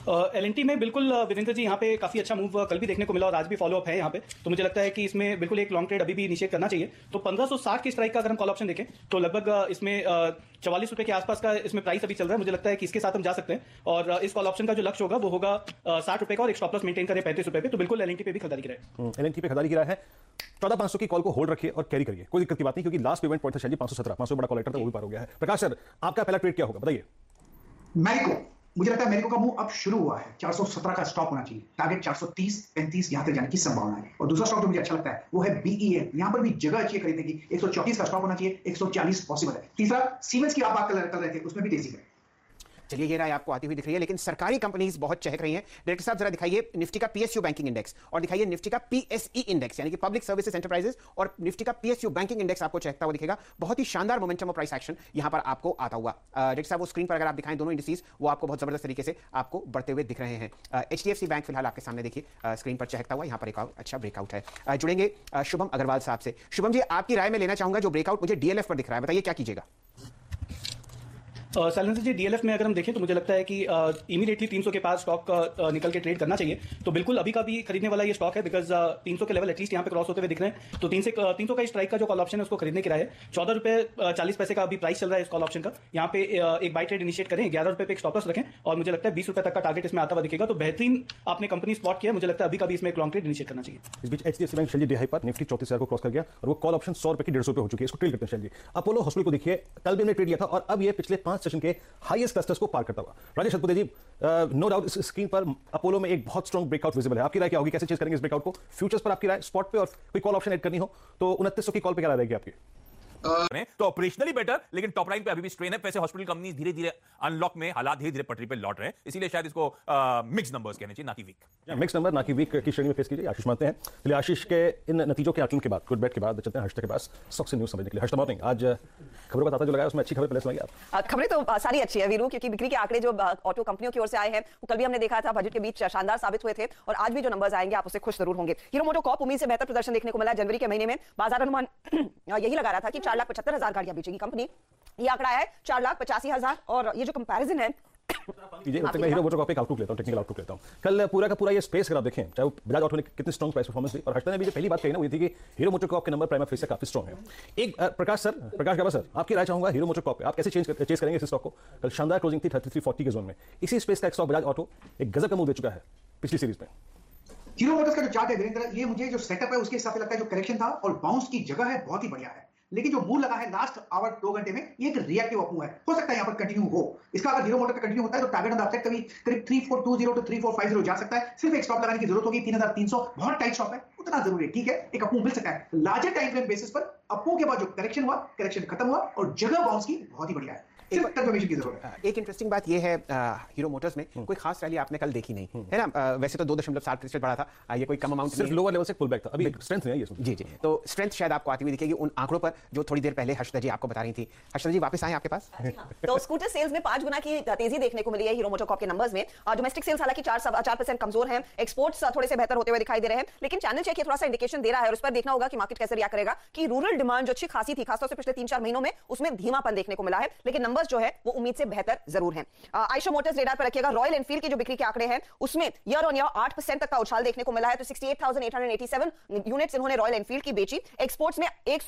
एलएनटी में बिल्कुल वीरेंद्र जी यहाँ पे काफ़ी अच्छा मूव कल भी देखने को मिला और आज भी फॉलो अप है यहाँ पे। तो मुझे लगता है कि इसमें बिल्कुल एक लॉन्ग ट्रेड अभी भी इनिशिएट करना चाहिए। तो 1560 की स्ट्राइक का अगर हम कॉल ऑप्शन देखें तो लगभग इसमें चवालीस रुपए के आसपास का इसमें प्राइस अभी चल रहा है। मुझे लगता है कि इसके साथ हम जा सकते हैं और इस कॉल ऑप्शन का जो लक्ष्य होगा वो होगा साठ रुपए का और एक स्टॉप लॉस मेंटेन करें पैंतीस रुपए पे। तो बिल्कुल एल पे भी खरीदारी गिरा है एल पे खरीदारी गिरा है। चौदह पाँच सौ की कॉल को होल्ड रखिए और कैरी करिए। कोई दिक्कत की बात नहीं क्योंकि लास्ट पेमेंट पॉइंट था पाँच सौ सत्रह। पाँच सौ बड़ा कॉलेक्टर था वो भी पार हो गया है। प्रकाश सर आपका पहला ट्रेड क्या होगा? बताइए। मैरिको मुझे लगता है मेरे का मुँह अब शुरू हुआ है। 417 का स्टॉक होना चाहिए। टारगेट 430 35 यहाँ तक जाने की संभावना है। और दूसरा स्टॉक जो मुझे अच्छा लगता है, वो है बीईएल यहाँ पर भी जगह अच्छी खरीदने की। 134 का स्टॉक होना चाहिए 140 पॉसिबल है। तीसरा सीमेंस की आप बात कर रहे थे, उसमें भी तेज़ी है। चलिए, ये राय आपको आती हुई दिख रही है, लेकिन सरकारी कंपनीज़ बहुत चहक रही हैं। डायरेक्टर साहब जरा दिखाइए निफ्टी का पीएसयू बैंकिंग इंडेक्स और दिखाइए निफ्टी का पीएसई इंडेक्स यानी कि पब्लिक सर्विसेज़ एंटरप्राइजेस और निफ्टी का पीएसयू बैंकिंग इंडेक्स आपको चहकता हुआ दिखेगा। बहुत ही शानदार मोमेंटम और प्राइस एक्शन यहाँ पर आपको आता हुआ। डायरेक्टर साहब, वो स्क्रीन पर अगर आप दिखाएँ दोनों इंडिसीज वो आपको बहुत ज़बरदस्त तरीके से आपको बढ़ते हुए दिख रहे हैं। एचडीएफसी बैंक फ़िलहाल आपके सामने देखिए स्क्रीन पर चहकता हुआ, यहाँ पर एक अच्छा ब्रेकआउट है। जुड़ेंगे शुभम अग्रवाल साहब से। शुभम जी, आपकी राय में लेना चाहूँगा, जो ब्रेकआउट मुझे डीएलएफ पर दिख रहा है, बताइए क्या कीजिएगा? सैलेंसर जी डीएलएफ में अगर हम देखें तो मुझे लगता है कि इमीडिएटली 300 के पास स्टॉक निकल के ट्रेड करना चाहिए। तो बिल्कुल अभी का भी खरीदने वाला ये स्टॉक है बिकॉज़ 300 के लेवल एटलीस्ट यहाँ पे क्रॉस होते हुए दिख रहे हैं। तो तीन से तीन का स्ट्राइक का जो कॉल ऑप्शन है उसको खरीदने की राय है चौदह रुपए चालीस पैसे का अभी प्राइस चल रहा है इस कॉल ऑप्शन का। यहाँ पे एक बाई ट्रेड इनिशिएट करें, ग्यारह रुपए पे एक स्टॉपर्स रखें और मुझे लगता है बीस रुपए तक का टारगेट इसमें आता हुआ दिखेगा। तो बेहतरीन आपने कंपनी स्पॉट किया मुझे लगता है अभी का भी इसमें एक लॉन्ग ट्रेड इनिशिएट करना चाहिए। इस बीच एच डी एफ़ बैंक शैली पर निफ्टी चौतीस हज़ार को क्रॉस कर गया और वो कॉल ऑप्शन सौ रुपए की डेढ़ सौ हो चुकी है, इसको ट्रेड करते हैं शैली अपोलो हॉस्पिटल को देखिए, कल भी हमने ट्रेड लिया था और अब ये पिछले पाँच सेशन के हाई हाईएस्ट क्लस्टर्स को पार करता हुआ। राजेश सतपुते जी नो डाउट इस स्क्रीन पर अपोलो में एक बहुत स्ट्रॉन्ग ब्रेकआउट विजिबल है। आपकी राय क्या होगी? कैसे चेज करेंगे इस ब्रेकआउट को? फ्यूचर्स पर आपकी राय स्पॉट पे और कोई कॉल ऑप्शन एड करनी हो तो उनतीस की कॉल पर क्या रहेगी आपकी? तो ऑपरेशनली बेटर लेकिन टॉप लाइन पे अभी भी स्ट्रेन है। पैसे हॉस्पिटल कंपनी धीरे धीरे अनलॉक में हालात धीरे धीरे पटरी पे लौट रहे हैं। इसीलिए शायद इसको मिक्स नंबर्स कहने चाहिए ना कि वीक मिक्स नंबर ना कि वीक की श्रेणी में फेस कीजिए। आशीष मानते हैं। चलिए आशीष के इन नतीजों के आकलन के बाद गुड बैट के बाद चलते हैं हर्ष के पास सबसे न्यूज़ समझने के लिए। हर्ष मॉर्निंग आज खबरों का ताता जो लगाया उसमें अच्छी खबर पहले सुनाइए आप। खबरें तो सारी अच्छी है वीरू क्योंकि बिक्री के आंकड़े जो ऑटो कंपनियों की ओर से आए हैं वो कल भी हमने देखा था बजट के बीच शानदार साबित हुए थे और आज भी जो नंबर्स आएँगे आप उससे खुश ज़रूर होंगे। हीरो मोटो कॉप उम्मीद से बेहतर प्रदर्शन देखने को मिला जनवरी के महीने में। बाज़ार अनुमान [CLEARS THROAT] यही लगा रहा था कि चार लाख पचहत्तर हज़ार गाड़ियाँ बेचेगी कंपनी। ये आंकड़ा है चार लाख पचासी हज़ार और ये जो कंपैरिजन है [COUGHS] मैं हीरो मोटर कॉपी आउटलुक लेता हूँ टेक्निकल आउटलुक लेता हूँ। कल पूरा का पूरा ये स्पेस अगर आप देखें चाहे बजाज ऑटो ने कितनी स्ट्रॉन्ग प्राइस परफॉर्मेंस दी और हर्षदा ने भी जो पहली बात कही ना वो थी कि हीरो मोटर कॉप के नंबर प्राइमरी फेस काफ़ी स्ट्रॉन्ग है। एक प्रकाश सर प्रकाश गाबा सर आपकी राय चाहूँगा हीरो मोटर कॉप आप कैसे चेंज चेज करेंगे इस स्टॉक को? कल शानदार क्लोजिंग थी थर्टी के जोन में। इसी स्पेस का एक स्टॉक बजाज ऑटो एक गजब का मूव दे चुका है पिछली सीरीज़ में। हीरो मोटर्स का जो चार्ट है वीरेंद्र ये मुझे जो सेटअप है उसके हिसाब से लगता है जो करेक्शन था और बाउंस की जगह है बहुत ही बढ़िया है। लेकिन जो मूव लगा है लास्ट आवर दो घंटे में, ये एक रिएक्टिव अपू है। हो सकता है यहाँ पर कंटिन्यू हो। इसका अगर ज़ीरो मोटर कंटिन्यू होता है तो टारगेट अंदर कभी करीब three four two zero to three four five zero जा सकता है। सिर्फ़ एक स्टॉप लगाने की ज़रूरत होगी, तीन हज़ार तीन सौ। बहुत टाइट स्टॉप है, उतना ज़रूरी है, ठीक है? एक अपू मिल सकता है। लार्जर टाइम फ्रेम बेसिस पर, अपू के बाद जो करेक्शन हुआ करेक्शन खत्म हुआ, और जगह बाउंस की बहुत ही बढ़िया है। एक इंटरेस्टिंग बात यह है हीरो मोटर्स में कोई खास रैली आपने कल देखी नहीं है ना? वैसे तो दो दशमलव सात प्रतिशत बढ़ा था ये कोई कम अमाउंट सिर्फ़ लोअर लेवल से पुल बैक था। अभी स्ट्रेंथ नहीं है जी जी। तो स्ट्रेंथ शायद आपको आती हुई दिखेगी उन आंकड़ों पर जो थोड़ी देर पहले हर्षदा जी आपको बता रही थी। हर्षदा जी वापस आए आपके पास? तो स्कूटर सेल्स में पाँच गुना की तेज़ी देखने को मिली है हीरो मोटोकॉप के नंबर्स में। डोमेस्टिक सेल्स हालाँकि चार चार परसेंट कमज़ोर है। एक्सपोर्ट्स थोड़े से बेहतर होते हुए दिखाई दे रहे हैं। लेकिन चैनल चेक थोड़ा सा इंडिकेशन दे रहा है और उस पर देखना होगा कि मार्केट कैसे रिया करेगा कि रूरल डिमांड जो अच्छी खासी थी खासतौर से पिछले तीन चार महीनों में उसमें धीमापन देखने को मिला है। लेकिन नंबर्स जो है, वो उम्मीद से बेहतर ज़रूर है। आइशो मोटर्स रेडार पर रखिएगा रॉयल एनफील्ड की जो बिक्री के आंकड़े हैं, उसमें ईयर ऑन ईयर आठ परसेंट तक का उछाल देखने को मिला है तो सिक्सटी यूनिट्स इन्होंने रॉयल एनफील्ड की बेची। एक्सपोर्ट्स में एक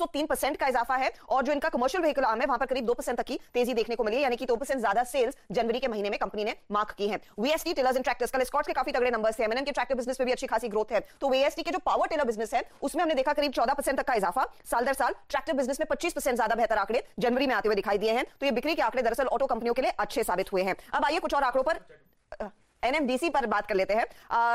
का इजाफा है, और जो इनका कमर्शियल व्हीकल आम है, वहाँ पर करीब दो तक की तेज़ी देखने को मिली यानी कि दो ज़्यादा सेल्स जनवरी के महीने में कंपनी ने मार्क की है। वीएसटी टिलर्स एंड ट्रैक्टर्स कल स्कॉट्स के काफ़ी तगड़े नंबर थे एमएनएम के ट्रैक्टर बिज़नेस में भी अच्छी खासी ग्रोथ है। तो वीएसटी के जो पावर टिलर बिज़नेस है, उसमें हमने देखा करीब चौदह तक का इजाफा। साल दर साल ट्रैक्टर बिज़नेस में पच्चीस ज़्यादा बेहतर आंकड़े जनवरी में आते हुए दिखाई दिए हैं। तो ये बिक्री के आंकड़े दरअसल ऑटो कंपनियों के लिए अच्छे साबित हुए हैं। अब आइए कुछ और आंकड़ों पर एनएमडीसी पर बात कर लेते हैं।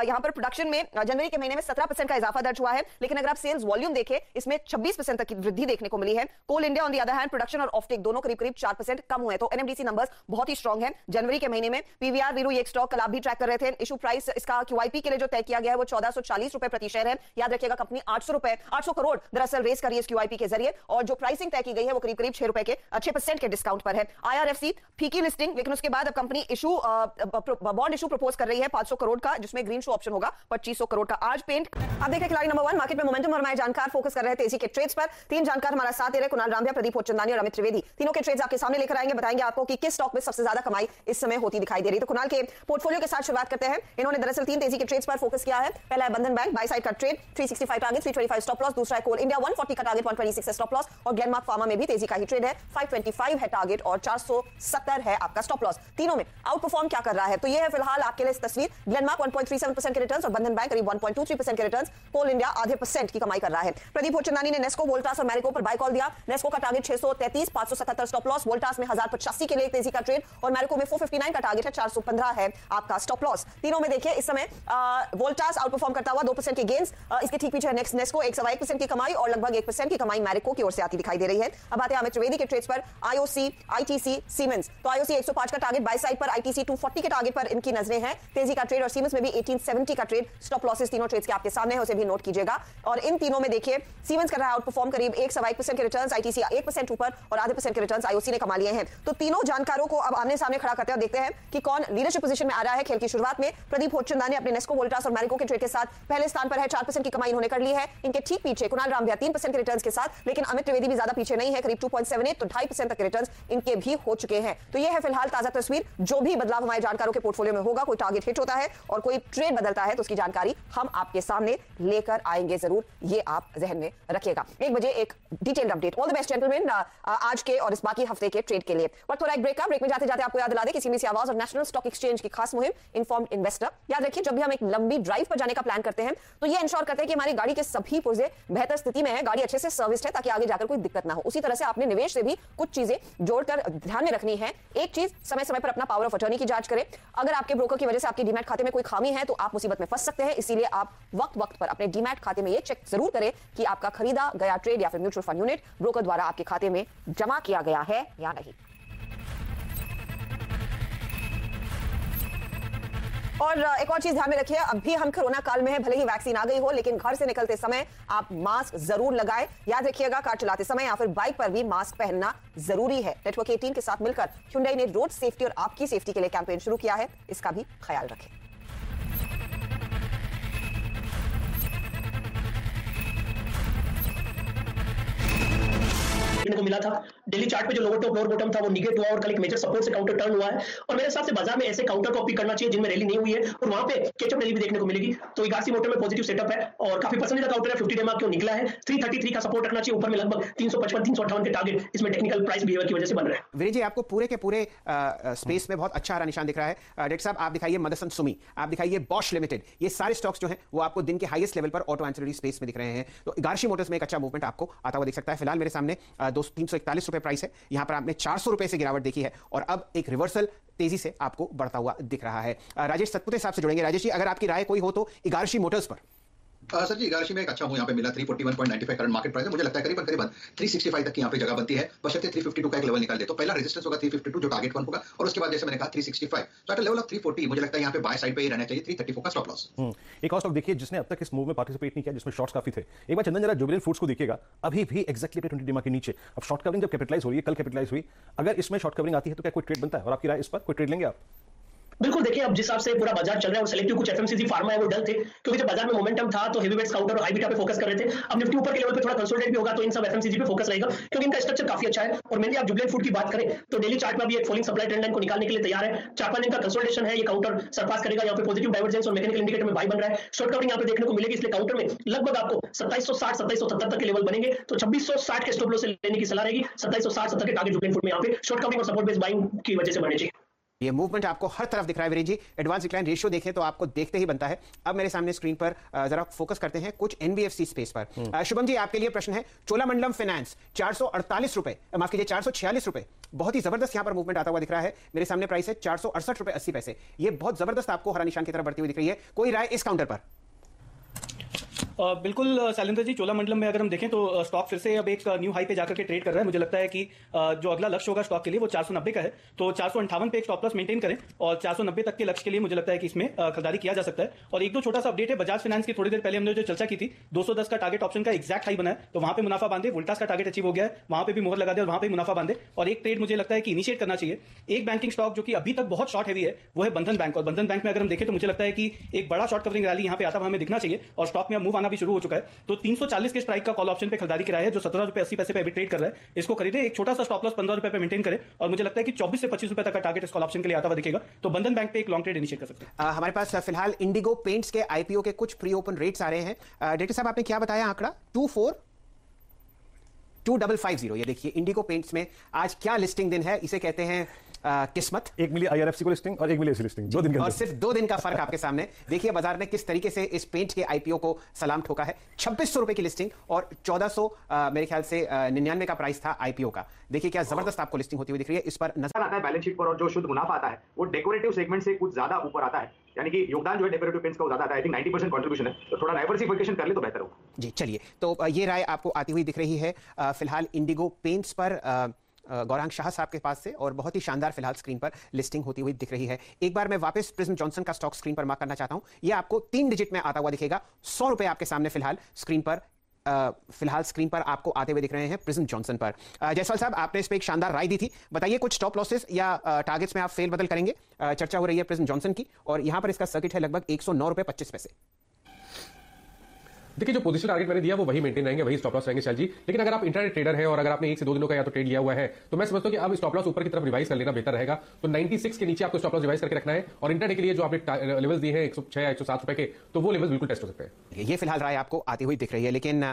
यहाँ पर प्रोडक्शन में जनवरी के महीने में 17 परसेंट का इजाफा दर्ज हुआ है, लेकिन अगर आप सेल्स वॉल्यूम देखें, इसमें 26 परसेंट तक की वृद्धि देखने को मिली है। Coal India on the other hand production और ऑफटेक दोनों करीब करीब चार परसेंट कम हुए तो एनएमडीसी नंबर्स बहुत ही स्ट्रॉग है। जनवरी के महीने में पीवीआर वीरू एक स्टॉक कल आप भी ट्रैक कर रहे थे। इशू प्राइस इसका क्यूआईपी के लिए जो तय किया गया है, वो चौदह रुपए प्रति शेयर है। याद रखिएगा कंपनी आठ सौ रुपए, आठ सौ करोड़ दरअसल रेस करी है क्यूआईपी के ज़रिए। और जो प्राइसिंग तय की गई है, वो करीब करीब छह रुपए के छह परसेंट के डिस्काउंट पर है। आईआरएफसी फीकी लिस्टिंग लेकिन उसके बाद अब company issue bond issue propose कर रही है 500 करोड़ का, जिसमें ग्रीन शो ऑप्शन होगा 2500 करोड़ का आज पेंट आप देखें खिलाड़ी नंबर वन मार्केट में मोमेंटम और हमारे जानकार फोकस कर रहे हैं तेज़ी के ट्रेड्स पर। तीन जानकार हमारा साथ दे रहे कुणाल रामदिया, प्रदीप चंदानी और अमित त्रिवेदी। तीनों के ट्रेड्स आपके सामने लेकर आएँगे, बताएँगे आपको कि किस स्टॉक में सबसे ज़्यादा कमाई इस समय होती दिखाई दे रही है। तो कुणाल के पोर्टफोलियो के साथ शुरुआत करते हैं। इन्होंने दरअसल तीन तेज़ी के ट्रेड्स पर फोकस किया है। पहला है बंधन बैंक बाई साइड का ट्रेड 365 टारगेट 325 स्टॉप लॉस दूसरा है कोल इंडिया 140 का टारगेट 126 है स्टॉप लॉस और ग्लेनमार्क फार्मा में भी तेज़ी का ही ट्रेड है। 525 है टारगेट और 470 है आपका स्टॉप लॉस तीनों में आउट परफॉर्म क्या कर रहा है? तो ये है फ़िलहाल आपके लिए तस्वीर। ग्लेनमार्क 1.37% के रिटर्न्स और बंधन बैंक करीब 1.23% के रिटर्न्स कोल इंडिया आधे परसेंट की कमाई कर रहा है। प्रदीप होचंदानी ने नेस्को वोल्टास और मैरिको पर बाय कॉल दिया। नेस्को का टारगेट 633 577 स्टॉप लॉस वोल्टास में 1085 के लिए तेज़ी का ट्रेड और मैरिको में 459 का टारगेट है 415 है आपका स्टॉप लॉस तीनों में देखिए, इस समय वोल्टास आउट परफॉर्म करता हुआ 2% के गेंस इसके ठीक पीछे नेक्स्ट नेस्को 1.1% की कमाई और लगभग 1% की कमाई मैरिको की ओर से आती दिखाई दे रही है। अब आते हैं अमित त्रिवेदी के ट्रेड्स पर। आईओसी आईटीसी सीमेंस तो आईओसी 105 का टारगेट बाय साइड पर आईटीसी 240 के टारगेट पर इनकी नज़रें हैं। तेज़ी का ट्रेड और सीमेंस में भी 1870 का ट्रेड स्टॉप लॉसेस तीनों ट्रेड्स के आपके सामने है, उसे भी नोट कीजिएगा। और इन तीनों में देखिए सीमेंस कर रहा है आउट परफॉर्म करीब एक सवा एक परसेंट के रिटर्न आईटीसी एक परसेंट ऊपर और आधे परसेंट के रिटर्न आईओसी ने कमा लिए हैं। तो तीनों जानकारों को अब आमने सामने खड़ा करते हैं देखते हैं कि कौन लीडरशिप पोजीशन में आ रहा है खेल की शुरुआत में। प्रदीप होचंदा ने अपने नेस्को वोल्टास और मैरिको के ट्रेड के साथ पहले स्थान पर है, चार परसेंट की कमाई इन्होंने कर ली है। इनके ठीक पीछे कुणाल रामदिया तीन परसेंट के रिटर्न के साथ, लेकिन अमित त्रिवेदी भी ज़्यादा पीछे नहीं है, करीब टू तो ढाई परसेंट तक रिटर्न इनके भी हो चुके हैं। तो यह है फ़िलहाल ताज़ा तस्वीर, जो भी बदलाव हमारे जानकारों के पोर्टफोलियो में होगा कोई टारगेट हिट होता है और कोई ट्रेड बदलता है तो उसकी जानकारी हम आपके सामने लेकर आएँगे ज़रूर। ये आप जहन में रखिएगा। एक बजे एक detailed update all the best gentleman आज के और इस बाकी हफ़्ते के ट्रेड के लिए। पर थोड़ा एक ब्रेक का ब्रेक में जाते जाते आपको याद दिला दे किसी मिसी आवाज़ और नेशनल स्टॉक एक्सचेंज की खास मुहिम इन्फॉर्म इन्वेस्टर याद रखिए, जब भी हम एक लंबी ड्राइव पर जाने का प्लान करते हैं तो ये इंश्योर करते हैं कि हमारी गाड़ी के सभी पुर्जे बेहतर स्थिति में है, गाड़ी अच्छे से सर्विस है, ताकि आगे जाकर कोई दिक्कत ना हो। उसी तरह से आपने निवेश से भी कुछ चीज़ें जोड़कर ध्यान में रखनी है। एक चीज़ समय समय पर अपना पावर ऑफ़ अटर्नी की जाँच करें। अगर आपके ब्रोकर की वजह से आपके डीमैट खाते में कोई खामी है तो आप मुसीबत में फंस सकते हैं। इसीलिए आप वक्त वक्त पर अपने डीमैट खाते में ये चेक ज़रूर करें कि आपका खरीदा गया ट्रेड या फिर म्यूचुअल फंड यूनिट ब्रोकर द्वारा आपके खाते में जमा किया गया है या नहीं। और एक और चीज़ ध्यान में रखिए अब भी हम कोरोना काल में है, भले ही वैक्सीन आ गई हो, लेकिन घर से निकलते समय आप मास्क ज़रूर लगाए। याद रखिएगा, कार चलाते समय या फिर बाइक पर भी मास्क पहनना ज़रूरी है। नेटवर्क एटीन के साथ मिलकर हुंडई ने रोड सेफ्टी और आपकी सेफ्टी के लिए कैंपेन शुरू किया है, इसका भी ख्याल रखें। देखने को मिला था। डेली चार्ट पे जो लोअर टॉप लोअर बॉटम था, वो निगेट हुआ और कल एक मेजर सपोर्ट से काउंटर टर्न हुआ है। और मेरे हिसाब से बाज़ार में ऐसे काउंटर को पिक करना चाहिए जिनमें रैली नहीं हुई है और वहाँ पे कैचअप रैली भी देखने को मिलेगी। तो इगासी मोटर में पॉजिटिव सेटअप है और काफ़ी पसंदीदा काउंटर है। फिफ्टी डेमा क्यों निकला है? थ्री का सपोर्ट रखना चाहिए। ऊपर में लगभग तीन सौ पचपन, तीन सौ अट्ठावन के टारगेट इसमें टेक्निकल प्राइस बिहेवियर की वजह से बन रहा है। वीर जी, आपको पूरे के पूरे स्पेस में बहुत अच्छा निशान दिख रहा है। डाक्टर साहब, आप दिखाइए मदसन सुमी आप दिखाइए बॉश लिमिटेड ये सारे स्टॉक्स जो हैं, वो आपको दिन के हाईएस्ट लेवल पर ऑटो एंसिलरी स्पेस में दिख रहे हैं। तो गार्शी मोटर्स में एक अच्छा मूवमेंट आपको आता हुआ दिख सकता है। फ़िलहाल मेरे सामने दो तीन सौ इकतालीस रुपए प्राइस है। यहाँ पर आपने चार सौ से गिरावट देखी है और अब एक रिवर्सल तेज़ी से आपको बढ़ता हुआ दिख रहा है। राजेश सतपुते साहब से जुड़ेंगे। राजेश जी, अगर आपकी राय कोई हो तो इगारशी मोटर्स पर। सर जी गारशी में एक अच्छा हूँ। यहाँ पे मिला 341.95 करंट मार्केट प्राइस है। मुझे लगता है करीबन करीबन 365 तक की यहाँ पे जगह बनती है। बशर्ते 352 का एक लेवल निकाल दे। तो पहला रेजिस्टेंस होगा 352 जो टारगेट वन होगा। और उसके बाद जैसे मैंने कहा 365 तो एट लेवल ऑफ़ 340 मुझे लगता है यहाँ पे बाय साइड पे ही रहना चाहिए। 334 का स्टॉप लॉस एक और स्टॉक देखिए, जिसने अब तक इस मूव में पार्टिसिपेट नहीं किया, जिसमें शॉर्ट्स काफ़ी थे। एक बार चंदन, जरा जुबिलेंट फूड्स को देखिएगा। अभी भी एक्जैक्टली ट्वेंटी डिमा के नीचे। अब शॉर्ट कवरिंग जब कैपिटलाइज हो रही है, कल कैपिटलाइज हुई। अगर इसमें शॉर्ट कवरिंग आती है तो क्या कोई ट्रेड बनता है? और आपकी राय इस पर? कोई ट्रेड लेंगे आप? बिल्कुल देखिए, अब जिस हिसाब से पूरा बाज़ार चल रहा है और सिलेक्टिव कुछ एफएमसीजी फार्मा है, वो डल थे, क्योंकि जब बाज़ार में मोमेंटम था तो हेवी वेट्स काउंटर और हाई बीटा पे फोकस कर रहे थे। अब निफ्टी ऊपर के लेवल पे थोड़ा कंसोलिडेट भी होगा तो इन सब एफएमसीजी पे फोकस रहेगा, क्योंकि इनका स्ट्रक्चर काफ़ी अच्छा है। और मेनली आप जुबलेंट फ़ूड की बात करें तो डेली चार्ट में भी एक फॉलिंग सप्लाई ट्रेंड लाइन को निकालने के लिए तैयार है। चार पाँच दिन का कंसोलिडेशन है, ये काउंटर सरपास करेगा, यहाँ पे पॉजिटिव डाइवर्जेंस और मैकेनिकल इंडिकेटर में बाई बन रहा है। शॉर्ट कवरिंग यहाँ पे देखने को मिलेगी, इसलिए काउंटर में लगभग आपको सत्ताईस सौ साठ, सत्ताईस सौ सत्तर तक के लेवल बनेंगे तो छब्बीस सौ साठ के स्टॉप लॉस से लेने की सलाह रहेगी, सत्ताईस सौ साठ, सत्तर के टारगेट जुबलेंट फ़ूड में यहाँ पे शॉर्ट कवरिंग और सपोर्ट बेस बाइंग की वजह से बढ़ने चाहिए ये मूवमेंट आपको हर तरफ़ दिख रहा है Viren ji. Advance decline ratio देखें तो आपको देखते ही बनता है। अब मेरे सामने स्क्रीन पर जरा फोकस करते हैं कुछ एनबीएफसी स्पेस पर। शुभम जी आपके लिए प्रश्न है चोलामंडलम फाइनेंस चार सौ अड़तालीस रुपए माफ़ कीजिए चार सौ छियालीस रुपए। बहुत ही ज़बरदस्त यहाँ पर मूवमेंट आता हुआ दिख रहा है। मेरे सामने प्राइस है चार सौ अड़सठ रुपए अस्सी पैसे। ये बहुत ज़बरदस्त आपको हरा निशान की तरफ़ बढ़ती हुई दिख रही है। कोई राय इस काउंटर पर? बिल्कुल शैलेंद्र जी, चोलामंडलम में अगर हम देखें तो स्टॉक फिर से अब एक न्यू हाई पे जाकर के ट्रेड कर रहा है। मुझे लगता है कि जो अगला लक्ष्य होगा स्टॉक के लिए वो 490 का है। तो चार पे एक स्टॉप लॉस मेंटेन करें और 490 तक के लक्ष्य के लिए मुझे लगता है कि इसमें खरीदारी किया जा सकता है। और एक दो छोटा सा अपडेट है बजाज फाइनेंस की थोड़ी देर पहले हमने जो चर्चा की थी 210 का टारगेट ऑप्शन का एक्जैक्ट हाई बना है। तो वहाँ पर मुनाफा बांधे वोल्टास का टारगेट अचीव हो गया है, वहाँ पर भी मोहर लगा दे और वहाँ पे मुनाफा बांधे। और एक ट्रेड मुझे लगता है कि इनिशिएट करना चाहिए। एक बैंकिंग स्टॉक जो कि अभी तक बहुत शॉर्ट हैवी है, वो है बंधन बैंक और बंधन बैंक में अगर हम देखें तो मुझे लगता है कि एक बड़ा शॉर्ट कवरिंग रैली यहाँ पे आता हुआ हमें दिखना चाहिए और स्टॉक में मूव आना भी शुरू हो चुका है। तो 340 के स्ट्राइक का कॉल ऑप्शन पे खरीदारी किराया है, जो सत्रह रुपए अस्सी पैसे पे अभी ट्रेड कर रहा है। इसको खरीदे, एक छोटा सा स्टॉप लॉस पंद्रह रुपए पे मेंटेन करे और मुझे लगता है कि चौबीस से पच्चीस रुपए तक का टारगेट इस कॉल ऑप्शन के लिए आता हुआ दिखेगा। तो बंधन बैंक पे एक लॉन्ग ट्रेड इनिशिएट कर सकते हैं। हमारे पास फ़िलहाल इंडिगो पेंट्स के आईपीओ के कुछ प्री ओपन रेट्स आ रहे हैं। डायरेक्टर साहब, आपने क्या बताया आंकड़ा? Two four, two double five zero. ये देखिए इंडिगो पेंट्स में आज क्या लिस्टिंग दिन है, इसे कहते हैं किस्मत। एक मिली आईआरएफसी को लिस्टिंग और एक मिली ऐसी लिस्टिंग दो दिन के और सिर्फ़ दो दिन का फ़र्क आपके सामने। देखिए बाज़ार ने किस तरीके से इस पेंट के आईपीओ को सलाम ठोका है। छब्बीस रुपए की लिस्टिंग और चौदह सौ मेरे ख्याल से निन्यानवे का प्राइस था आईपीओ का। देखिए क्या ज़बरदस्त आपको लिस्टिंग होती हुई दिख रही है। इस पर नज़र आता है बैलेंस शीट पर और जो शुद्ध मुनाफा आता है वो डेकोरेटिव सेगमेंट से कुछ ज़्यादा ऊपर आता है। यानी कि योगदान जो है डेकोरेटिव पेंट्स का ज़्यादा आता है। आई थिंक 90 परसेंट कॉन्ट्रीब्यूशन है। तो थोड़ा डाइवर्सिफिकेशन कर ले तो बेहतर होगा। जी चलिए। तो ये राय आपको आती हुई दिख रही है। फ़िलहाल इंडिगो पेंट्स पर गौरांग शाह साहब के पास से और बहुत ही शानदार फ़िलहाल स्क्रीन पर लिस्टिंग होती हुई दिख रही है। एक बार मैं वापस प्रिज्म जॉनसन का स्टॉक स्क्रीन पर मार्क करना चाहता हूँ। ये आपको तीन डिजिट में आता हुआ दिखेगा। सौ रुपए आपके सामने फ़िलहाल स्क्रीन पर फ़िलहाल स्क्रीन पर आपको आते हुए दिख रहे हैं प्रिज्म जॉनसन पर। जयसवाल साहब, आपने इस पर एक शानदार राय दी थी। बताइए, कुछ स्टॉप लॉसेस या टारगेट्स में आप फेल बदल करेंगे? चर्चा हो रही है प्रिज्म जॉनसन की और यहाँ पर इसका सर्किट है लगभग एक सौ नौ रुपए पच्चीस पैसे। देखिए, जो पोजीशन टारगेट मैंने दिया, वो वही मेंटेन रहेंगे, वही स्टॉप लॉस रहेंगे शैल जी। लेकिन अगर आप इंटरडे ट्रेडर हैं और अगर आपने एक से दो दिनों का या तो ट्रेड लिया हुआ है तो मैं समझता हूँ कि अब स्टॉप लॉस ऊपर की तरफ़ रिवाइज कर लेना बेहतर रहेगा। तो 96 के नीचे आपको स्टॉप लॉस रिवाइज करके रखना है और इंटरडे के लिए जो आपने लेवल्स दिए हैं 106 या 107 रुपए के तो वो लेवल बिल्कुल टेस्ट हो सकते हैं। ये फ़िलहाल राय आपको आती हुई दिख रही है, लेकिन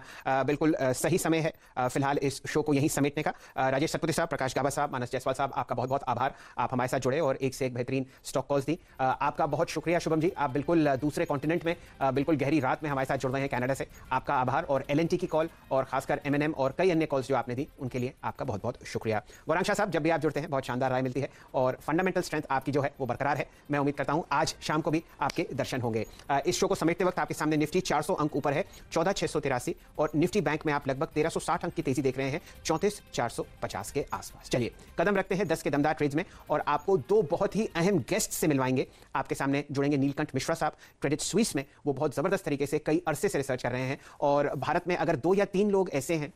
बिल्कुल सही समय है फ़िलहाल इस शो को यहीं समेटने का। राजेश सतपति साहब, प्रकाश गाबा साहब, मानस जायसवाल साहब, आपका बहुत बहुत आभार। आप हमारे साथ जुड़े और एक से एक बेहतरीन स्टॉक कॉल्स दी। आपका बहुत शुक्रिया, शुभम जी। आप बिल्कुल दूसरे कॉन्टिनेंट में बिल्कुल गहरी रात में हमारे साथ जुड़ रहे हैं कनाडा से आपका आभार और एल की कॉल और खासकर एमएनएम और कई अन्य कॉल्स जो आपने दी, उनके लिए आपका बहुत बहुत शुक्रिया। गौरांग शाह साहब, जब भी आप जुड़ते हैं, बहुत शानदार राय मिलती है और फंडामेंटल स्ट्रेंथ आपकी जो है, वो बरकरार है। मैं उम्मीद करता हूँ, आज शाम को भी आपके दर्शन होंगे। इस शो को समेटते वक्त आपके सामने निफ्टी 400 अंक ऊपर है, चौदह और निफ्टी बैंक में आप लगभग 1360 अंक की तेज़ी देख रहे हैं, चौंतीस चार सौ पचास के आसपास। चलिए, कदम रखते हैं दस के दमदार ट्रेड्स में और आपको दो बहुत ही अहम गेस्ट से मिलवाएँगे। आपके सामने जुड़ेंगे नीलकंठ मिश्रा साहब क्रेडिट स्विस में, वो बहुत ज़बरदस्त तरीके से कई अरसे से रिसर्च कर रहे हैं। और भारत में अगर दो या तीन लोग ऐसे हैं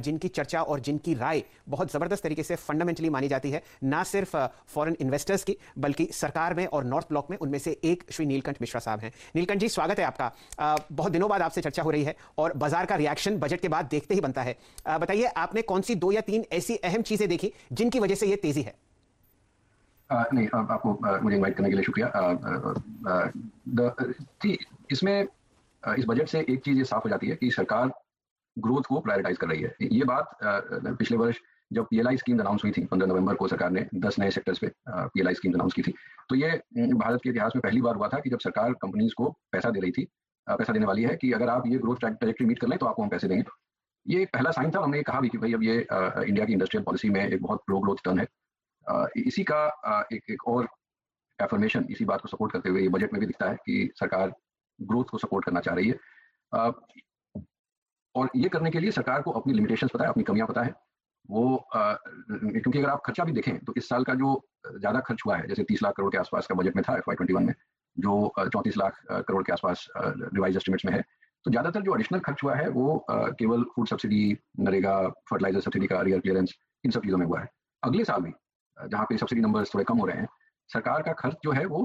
जिनकी चर्चा और जिनकी राय बहुत ज़बरदस्त तरीके से फंडामेंटली मानी जाती है, ना सिर्फ़ फॉरेन इन्वेस्टर्स की, बल्कि सरकार में और नॉर्थ ब्लॉक में उनमें से एक श्री नीलकंठ मिश्रा साहब हैं। नीलकंठ जी, स्वागत है आपका। बहुत दिनों बाद आपसे चर्चा हो रही है और बाज़ार का रिएक्शन बजट के बाद देखते ही बनता है। बताइए, आपने कौन सी दो या तीन ऐसी अहम चीज़ें देखी जिनकी वजह से ये तेज़ी है? नहीं आपको मुझे इनवाइट करने के लिए शुक्रिया। इसमें इस बजट से एक चीज़ ये साफ़ हो जाती है कि सरकार ग्रोथ को प्रायोरिटाइज कर रही है। ये बात पिछले वर्ष जब पीएलआई स्कीम अनाउंस हुई थी 15 नवंबर को सरकार ने 10 नए सेक्टर्स पे पीएलआई स्कीम अनाउंस की थी। तो ये भारत के इतिहास में पहली बार हुआ था कि जब सरकार कंपनीज़ को पैसा दे रही थी पैसा देने वाली है कि अगर आप ये ग्रोथ ट्रैजेक्टरी मीट कर लें तो आपको हम पैसे देंगे। ये पहला साइन था, हमने कहा भी कि भाई अब ये इंडिया की इंडस्ट्रियल पॉलिसी में एक बहुत प्रो ग्रोथ टर्न है। इसी का एक एक और एफर्मेशन इसी बात को सपोर्ट करते हुए ये बजट में भी दिखता है कि सरकार ग्रोथ को सपोर्ट करना चाह रही है। और ये करने के लिए सरकार को अपनी लिमिटेशंस पता है, अपनी कमियाँ पता है। वो क्योंकि अगर आप खर्चा भी देखें तो इस साल का जो ज़्यादा खर्च हुआ है, जैसे तीस लाख करोड़ के आसपास का बजट में था एफ़ में, जो चौंतीस लाख करोड़ के आसपास रिवाइज एस्टिमेट्स में है। तो ज़्यादातर जो एडिशनल खर्च हुआ है, वो केवल food subsidy NREGA fertiliser subsidy का रियल क्लियरेंस इन सब चीज़ों में हुआ है। अगले साल भी, जहाँ पे सब्सिडी नंबर्स थोड़े कम हो रहे हैं सरकार का खर्च जो है वो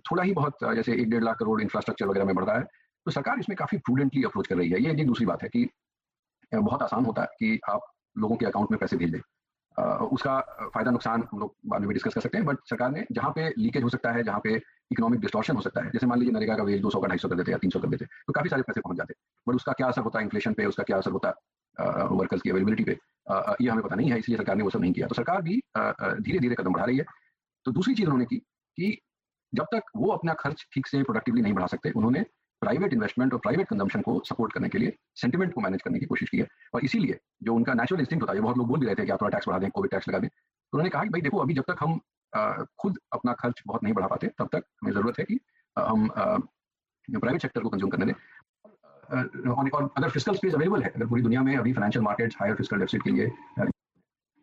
थोड़ा ही बहुत जैसे एक डेढ़ लाख करोड़ इंफ्रास्ट्रक्चर वगैरह में बढ़ रहा है। तो सरकार इसमें काफ़ी प्रूडेंटली अप्रोच कर रही है। ये एक दूसरी बात है कि बहुत आसान होता है कि आप लोगों के अकाउंट में पैसे भेज दें। उसका फ़ायदा नुकसान हम लोग बाद में डिस्कस कर सकते हैं बट सरकार ने जहाँ पे लीकेज हो सकता है, जहाँ पे इकोनॉमिक डिस्टॉर्शन हो सकता है, जैसे मान लीजिए नरेगा का वेज दो सौ का, ढाई सौ कर देते या तीन सौ कर देते तो काफ़ी सारे पैसे पहुँच जाते बट उसका क्या असर होता है इन्फ्लेशन पे, उसका क्या असर होता है वर्कर्स की अवेलेबिलिटी पे? ये हमें पता नहीं है, इसलिए सरकार ने वो सब नहीं किया। तो सरकार भी धीरे धीरे कदम बढ़ा रही है। तो दूसरी चीज़ उन्होंने की कि जब तक वो अपना खर्च ठीक से प्रोडक्टिवली नहीं बढ़ा सकते, उन्होंने प्राइवेट इन्वेस्टमेंट और प्राइवेट कंजम्पशन को सपोर्ट करने के लिए सेंटिमेंट को मैनेज करने की कोशिश की है। और इसीलिए जो उनका नेचुरल इंस्टिंग होता है बहुत लोग बोल भी रहे थे कि आप थोड़ा टैक्स बढ़ा दें कोविड टैक्स लगा दें तो उन्होंने कहा कि भाई देखो, अभी जब तक हम खुद अपना खर्च बहुत नहीं बढ़ा पाते, तब तक हमें ज़रूरत है कि हम प्राइवेट सेक्टर को कंज्यूम करने दें। और अगर फ़िज़िकल स्पेस अवेलेबल है। अगर पूरी दुनिया में अभी financial markets higher fiscal deficit के लिए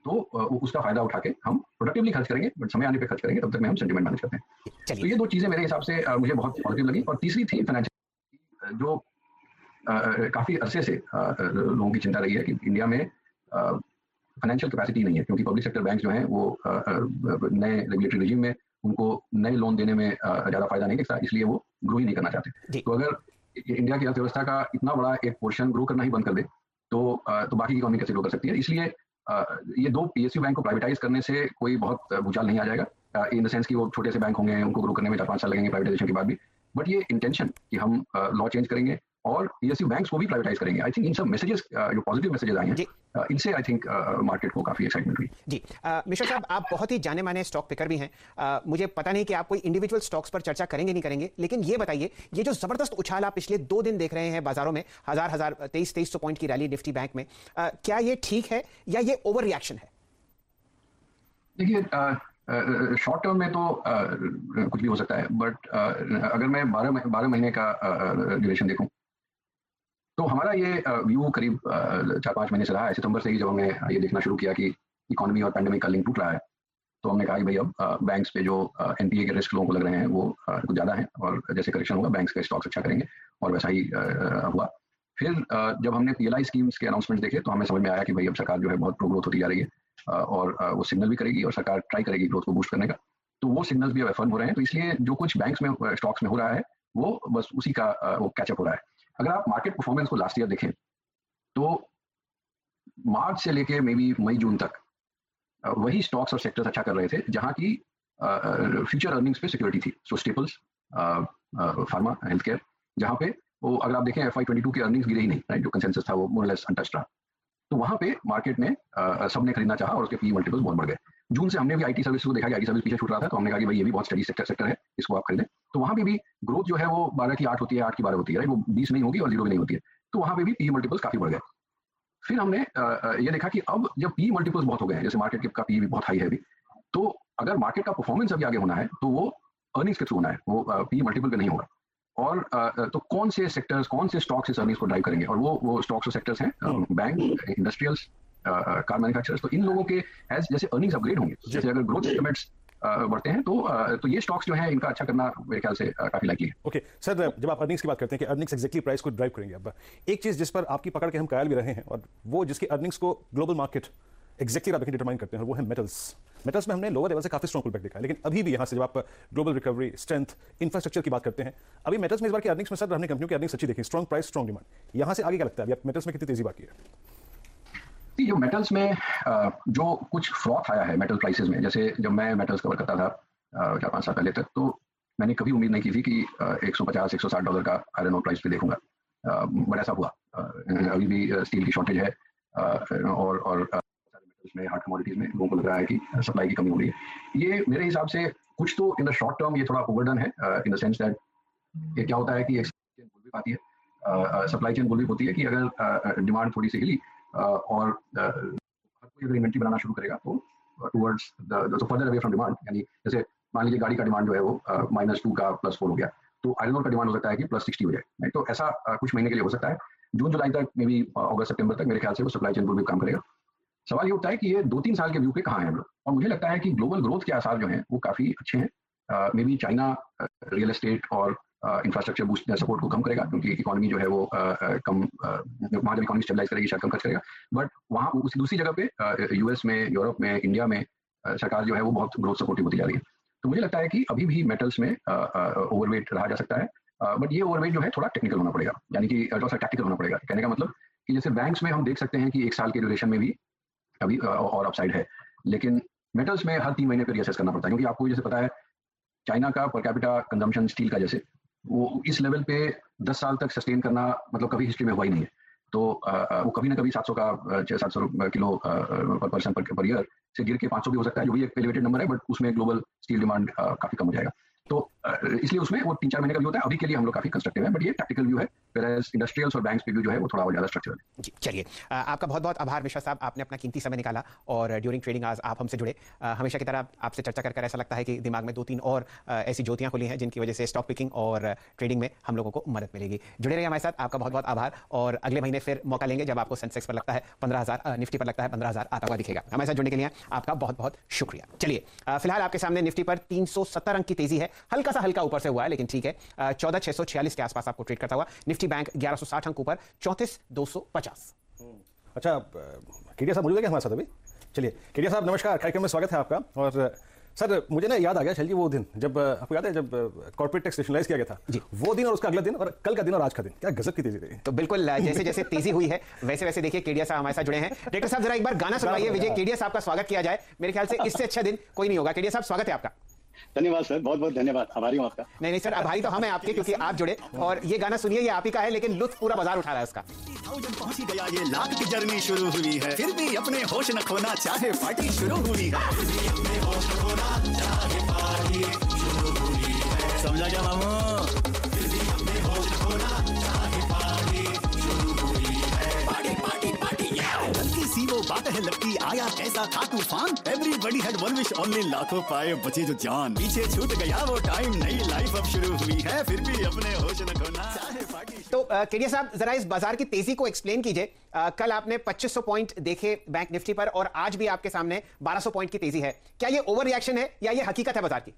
तो उसका फ़ायदा उठा के हम प्रोडक्टिवली खर्च करेंगे बट समय आने पर खर्च करेंगे तब तक में हम सेंटिमेंट मैनेज करते हैं। तो ये दो चीज़ें मेरे हिसाब से मुझे बहुत पॉजिटिव लगी और तीसरी थी फाइनेंशियल जो काफ़ी अरसे से लोगों की चिंता रही है कि इंडिया में फाइनेंशियल कैपेसिटी नहीं है क्योंकि पब्लिक सेक्टर बैंक जो हैं वो नए रेगुलेटरी रिजीम में उनको नए लोन देने में ज़्यादा फ़ायदा नहीं दिखता इसलिए वो ग्रो ही नहीं करना चाहते। तो अगर इंडिया की अर्थव्यवस्था का इतना बड़ा एक पोर्शन ग्रो करना ही बंद कर दे तो तो बाकी इकोनॉमी कैसे ग्रो कर सकती है? इसलिए ये दो पीएसयू बैंक को प्राइवेटाइज करने से कोई बहुत भूचाल नहीं आ जाएगा। इन द सेंस कि वो छोटे से बैंक होंगे, उनको ग्रो करने में चार पाँच साल लगेंगे प्राइवेटाइजेशन के बाद भी। बट ये इंटेंशन कि हम लॉ चेंज करेंगे और पीएसयू बैंक्स को भी प्राइवेटाइज करेंगे। आई थिंक इन सब मैसेजेस जो पॉजिटिव मैसेजेस आए हैं इनसे आई थिंक मार्केट को काफ़ी एक्साइटमेंट हुई। जी मिश्रा साहब आप बहुत ही जाने माने स्टॉक पिकर भी हैं। मुझे पता नहीं कि आप कोई इंडिविजुअल स्टॉक्स पर चर्चा करेंगे नहीं करेंगे लेकिन ये बताइए ये जो ज़बरदस्त उछाल आप पिछले दो दिन देख रहे हैं बाजारों में हज़ार हज़ार तेईस तेईस सौ पॉइंट की रैली निफ्टी बैंक में क्या ये ठीक है या ये ओवर रिएक्शन है? देखिए शॉर्ट टर्म में तो अ, कुछ भी हो सकता है बट अगर मैं बारह बारह महीने का ड्यूरेशन देखूँ तो हमारा ये व्यू करीब चार पाँच महीने से रहा है। सितंबर से ही जब हमने ये देखना शुरू किया कि इकोनॉमी और पैंडेमिक का लिंक टूट रहा है तो हमने कहा कि भाई अब बैंक्स पे जो एनपीए के रिस्क लोगों को लग रहे हैं वो कुछ ज़्यादा है और जैसे करेक्शन होगा बैंक्स के स्टॉक्स अच्छा करेंगे और वैसा ही हुआ। फिर जब हमने पीएलआई स्कीम्स के अनाउंसमेंट देखे तो हमें समझ में आया कि भाई अब सरकार जो है बहुत प्रो ग्रोथ होती जा रही है और वो सिग्नल भी करेगी और सरकार ट्राई करेगी ग्रोथ को बूस्ट करने का। तो वो सिग्नल्स भी अब एफर्म हो रहे हैं तो इसलिए जो कुछ बैंक्स में स्टॉक्स में हो रहा है, वो बस उसी का वो कैचअप हो रहा है। अगर आप मार्केट परफॉर्मेंस को लास्ट ईयर देखें तो मार्च से लेके मे बी मई, जून तक वही स्टॉक्स और सेक्टर्स अच्छा कर रहे थे, जहाँ की फ्यूचर अर्निंग्स पे सिक्योरिटी थी। So staples pharma health care जहाँ पे वो, अगर आप देखें एफ़ आई ट्वेंटी के अर्निंग्स गिरे ही नहीं राइट जो कंसेंसस था वो मोरलेस अनटच रहा। तो वहाँ पे मार्केट ने सबने खरीदना चाहा और उसके पी मल्टीपल्स बहुत बढ़ गए। जून से हमने भी आईटी सर्विस को देखा कि आईटी सर्विस पीछे छूट रहा था तो हमने कहा कि भाई ये भी बहुत स्टडी सेक्टर सेक्टर है इसको आप खरीदें। तो वहाँ पे भी ग्रोथ जो है वो बारह की आठ होती है आठ की बारह होती है राइट वो बीस नहीं होगी और ज़ीरो भी नहीं होती है। तो वहाँ पे भी पी मल्टीपल्स काफ़ी बढ़ गए। फिर हमने ये देखा कि अब जब पी मल्टीपल्स बहुत हो गए हैं जैसे मार्केट का पी भी बहुत हाई है अभी तो अगर मार्केट का परफॉर्मेंस अभी आगे होना है तो वो अर्निंग्स के थ्रू होना है वो पी मल्टीपल पे नहीं होगा। और तो कौन से सेक्टर्स कौन से स्टॉक्स इस अर्निंग्स को ड्राइव करेंगे? और वो वो स्टॉक्स और सेक्टर्स हैं बैंक इंडस्ट्रियल्स कार मैन्युफैक्चरर्स तो इन लोगों के एज जैसे अर्निंग्स अपग्रेड होंगे जैसे अगर ग्रोथ एस्टिमेट्स बढ़ते हैं तो तो ये स्टॉक्स जो है इनका अच्छा करना मेरे ख्याल से काफ़ी लाइकली है। ओके सर जब आप अर्निंग्स की बात करते हैं कि अर्निंग्स एग्जैक्टली प्राइस को ड्राइव करेंगे अब एक चीज़ जिस पर आपकी पकड़ के हम कायल भी रहे हैं और वो जिसकी अर्निंग्स को ग्लोबल मार्केट एग्जैक्टली आप डिटरमाइन करते हैं वो है मेटल्स मेटल्स में हमने लोअर लेवल से काफ़ी स्ट्रॉन्ग पुलबैक देखा है लेकिन अभी भी यहाँ से जब आप ग्लोबल रिकवरी स्ट्रेंथ इंफ्रास्ट्रक्चर की बात करते हैं अभी मेटल्स में इस बार की अर्निंग्स में सर हमने कंपनियों की अर्निंग्स अच्छी देखी स्ट्रॉन्ग प्राइस स्ट्रॉन्ग डिमांड यहाँ से आगे क्या लगता है? अभी आप मेटल्स में कितनी तेज़ी बाकी है? कि जो मेटल्स में जो कुछ फ्रॉथ आया है मेटल प्राइसेस में, जैसे जब मैं मेटल्स कवर करता था चार पाँच साल पहले तक तो मैंने कभी उम्मीद नहीं की थी कि एक सौ पचास, एक सौ साठ डॉलर का आयरन और प्राइस पे देखूँगा। बट ऐसा हुआ। अभी भी स्टील की शॉर्टेज है। और और में हार्ड कमोडिटीज में लोगों को लग रहा है कि सप्लाई की कमी हो रही है। ये मेरे हिसाब से कुछ तो इन द शॉर्ट टर्म ये थोड़ा ओवरडन है। इन द सेंस दैट ये क्या होता है कि एक चेन बुल भी पाती है। सप्लाई चेन बोल भी होती है कि अगर डिमांड थोड़ी सी हिली और अ, अगर इन्वेंट्री बनाना शुरू करेगा तो towards further away from demand यानी जैसे मान लीजिए गाड़ी का डिमांड जो है वो माइनस टू का प्लस फोर हो गया तो आयरन का डिमांड हो सकता है कि प्लस सिक्सटी हो जाए? तो ऐसा कुछ महीने के लिए हो सकता है। जून जुलाई तक मे बी अगस्त सितंबर तक मेरे ख्याल से वो सप्लाई चेन भी काम करेगा। सवाल ये उठता है कि ये दो तीन साल के व्यू पे कहाँ हैं हम लोग? और मुझे लगता है कि ग्लोबल ग्रोथ के आसार जो हैं वो काफ़ी अच्छे हैं। Maybe China real estate और इंफ्रास्ट्रक्चर बूस्ट सपोर्ट को कम करेगा, क्योंकि इकोनॉमी जो है वो कम वहाँ जब इकोनॉमी स्टेबलाइज करेगी, शायद कम खर्च करेगा। बट वहाँ उस दूसरी जगह पे यूएस में यूरोप में इंडिया में सरकार जो है वो बहुत ग्रोथ सपोर्टिव होती जा रही है। तो मुझे लगता है कि अभी भी मेटल्स में ओवरवेट रहा जा सकता है बट ये ओवरवेट जो है थोड़ा टेक्निकल होना पड़ेगा, यानी कि, थोड़ा सा टैक्टिकल होना पड़ेगा। कहने का मतलब कि जैसे बैंक्स में हम देख सकते हैं कि एक साल के ड्यूरेशन में भी अभी और अपसाइड है। लेकिन मेटल्स में हर तीन महीने पर रिअसेस करना पड़ता है, क्योंकि आपको जैसे पता है चाइना का पर कैपिटा कंजम्पशन स्टील का जैसे वो इस लेवल पे 10 साल तक सस्टेन करना मतलब कभी हिस्ट्री में हुआ ही नहीं है। तो वो कभी ना कभी 700 का छः सात सौ किलो पर पर्सन पर ईयर से गिर के 500 भी हो सकता है, जो भी एक एलिवेटेड नंबर है बट उसमें ग्लोबल स्टील डिमांड काफ़ी कम हो जाएगा। तो इसलिए उसमें वो तीन चार महीने का व्यू होता है। अभी के लिए हम लोग काफ़ी कंस्ट्रक्टिव है बट ये टैक्टिकल व्यू है। इंडस्ट्रियल्स और बैंक्स पे व्यू जो है, वो थोड़ा और ज़्यादा स्ट्रक्चरल है। चलिए। आपका बहुत बहुत आभार मिश्रा साहब। आपने अपना कीमती समय निकाला और ड्यूरिंग ट्रेडिंग आज आप हमसे जुड़े। हमेशा की तरह आपसे चर्चा कर ऐसा लगता है कि दिमाग में दो तीन और ऐसी ज्योतियाँ खुली हैं जिनकी वजह से स्टॉक पिकिंग और ट्रेडिंग में हम लोगों को मदद मिलेगी। जुड़े रहिए हमारे साथ। आपका बहुत बहुत आभार। और अगले महीने फिर मौका लेंगे जब आपको सेंसेक्स पर लगता है पंद्रह हज़ार निफ्टी पर लगता है पंद्रह हज़ार आता हुआ दिखेगा। हमारे साथ जुड़ने के लिए आपका बहुत बहुत शुक्रिया। चलिए फ़िलहाल आपके सामने निफ्टी पर तीन अंक की तेज़ी है। हल्का सा हल्का ऊपर से हुआ है लेकिन ठीक है। चौदह छह सौ छियालीस के आसपास आपको ट्रेड करता हुआ। निफ्टी बैंक ग्यारह सौ साठ अंक ऊपर चौंतीस दो सौ पचास। अच्छा केडिया साहब मौजूद है क्या हमारे साथ अभी? चलिए केडिया साहब नमस्कार। कार्यक्रम में स्वागत है आपका। और सर मुझे ना याद आ गया शैल जी वो दिन जब आपको याद है जब कॉर्पोरेट टैक्स नेशनलाइज किया गया था? जी। वो दिन और उसका अगला दिन और कल का दिन और आज का दिन। क्या गजब की तेज़ी रही। तो बिल्कुल जैसे जैसे तेज़ी हुई है वैसे वैसे देखिए केडिया साहब हमारे साथ जुड़े हैं। डायरेक्टर साहब जरा एक बार गाना सुनवाइए। विजय केडिया साहब का स्वागत किया जाए। मेरे ख्याल से इससे अच्छा दिन कोई नहीं होगा। केडिया साहब स्वागत है आपका। धन्यवाद सर बहुत बहुत धन्यवाद। आभारी हूँ आपका। नहीं नहीं सर आभारी तो हम हैं आपके क्योंकि आप जुड़े। और ये गाना सुनिए ये आप ही का है लेकिन लुत्फ पूरा बाज़ार उठा रहा है इसका। पहुँच ही गया ये लाख की जर्नी शुरू हुई है फिर भी अपने होश न खोना चाहे पार्टी शुरू हुई है समझा क्या मामू वो बात है लड़की आया कैसा था तूफ़ान। Everybody had one wish only लाखों पाए बचे जो जान। पीछे छूट गया वो टाइम नई लाइफ अब शुरू हुई है फिर भी अपने होश न खोना। तो केडिया साहब जरा इस बाज़ार की तेज़ी को एक्सप्लेन कीजिए। कल आपने 2500 पॉइंट देखे बैंक निफ्टी पर और आज भी आपके सामने 1200 पॉइंट की तेज़ी है। क्या ये ओवर रिएक्शन है या ये हकीकत है बाज़ार की?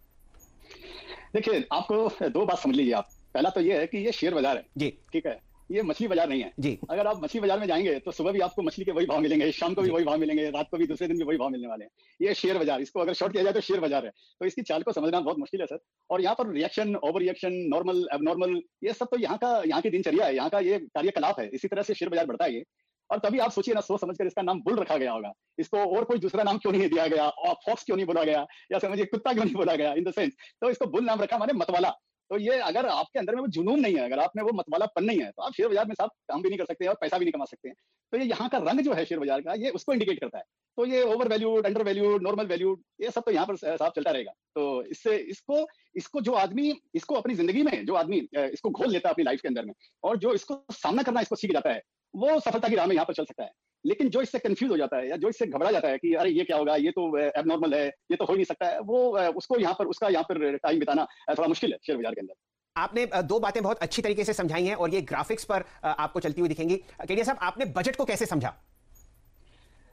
देखिए आपको दो बात समझ लीजिए आप। पहला तो ये है कि ये शेयर बाज़ार है। जी। ठीक है। ये मछली बाज़ार नहीं है। जी। अगर आप मछली बाज़ार में जाएँगे तो सुबह भी आपको मछली के वही भाव मिलेंगे शाम को भी वही भाव मिलेंगे रात को भी दूसरे दिन भी वही भाव मिलने वाले हैं। ये शेयर बाज़ार इसको अगर शॉर्ट किया जाए तो शेयर बाज़ार है। तो इसकी चाल को समझना बहुत मुश्किल है सर। और यहाँ पर reaction over reaction normal abnormal ये सब तो यहाँ का यहाँ की दिनचर्या है यहाँ का ये कार्यकलाप है। इसी तरह से शेयर बाज़ार बढ़ता है ये। और तभी आप सोचिए ना सोच समझकर इसका नाम बुल रखा गया होगा। इसको और कोई दूसरा नाम क्यों नहीं दिया गया? और फॉक्स क्यों नहीं बोला गया? या समझिए कुत्ता क्यों नहीं बोला गया? इन द सेंस तो इसको बुल नाम रखा माने मतवाला। तो ये अगर आपके अंदर में वो जुनून नहीं है, अगर आप में वो मतवालापन नहीं है तो आप शेयर बाज़ार में साहब काम भी नहीं कर सकते और पैसा भी नहीं कमा सकते हैं। तो ये यहाँ का रंग जो है शेयर बाज़ार का, ये उसको इंडिकेट करता है। तो ये over valued under valued normal valued ये सब तो यहाँ पर साहब चलता रहेगा। तो इससे इसको इसको जो आदमी, इसको अपनी ज़िंदगी में जो आदमी इसको घोल लेता है अपनी लाइफ के अंदर में, और जो इसको सामना करना, इसको सीख जाता है, वो सफलता की राह में यहाँ पर चल सकता है। लेकिन जो इससे कंफ्यूज हो जाता है या जो इससे घबरा जाता है कि अरे ये क्या होगा? ये तो एबनॉर्मल है ये तो हो ही नहीं सकता है। वो उसको यहाँ पर उसका यहाँ पर टाइम बिताना थोड़ा मुश्किल है शेयर बाज़ार के अंदर। आपने दो बातें बहुत अच्छी तरीके से समझाई हैं और ये ग्राफिक्स पर आपको चलती हुई दिखेंगी। केडिया साहब आपने बजट को कैसे समझा?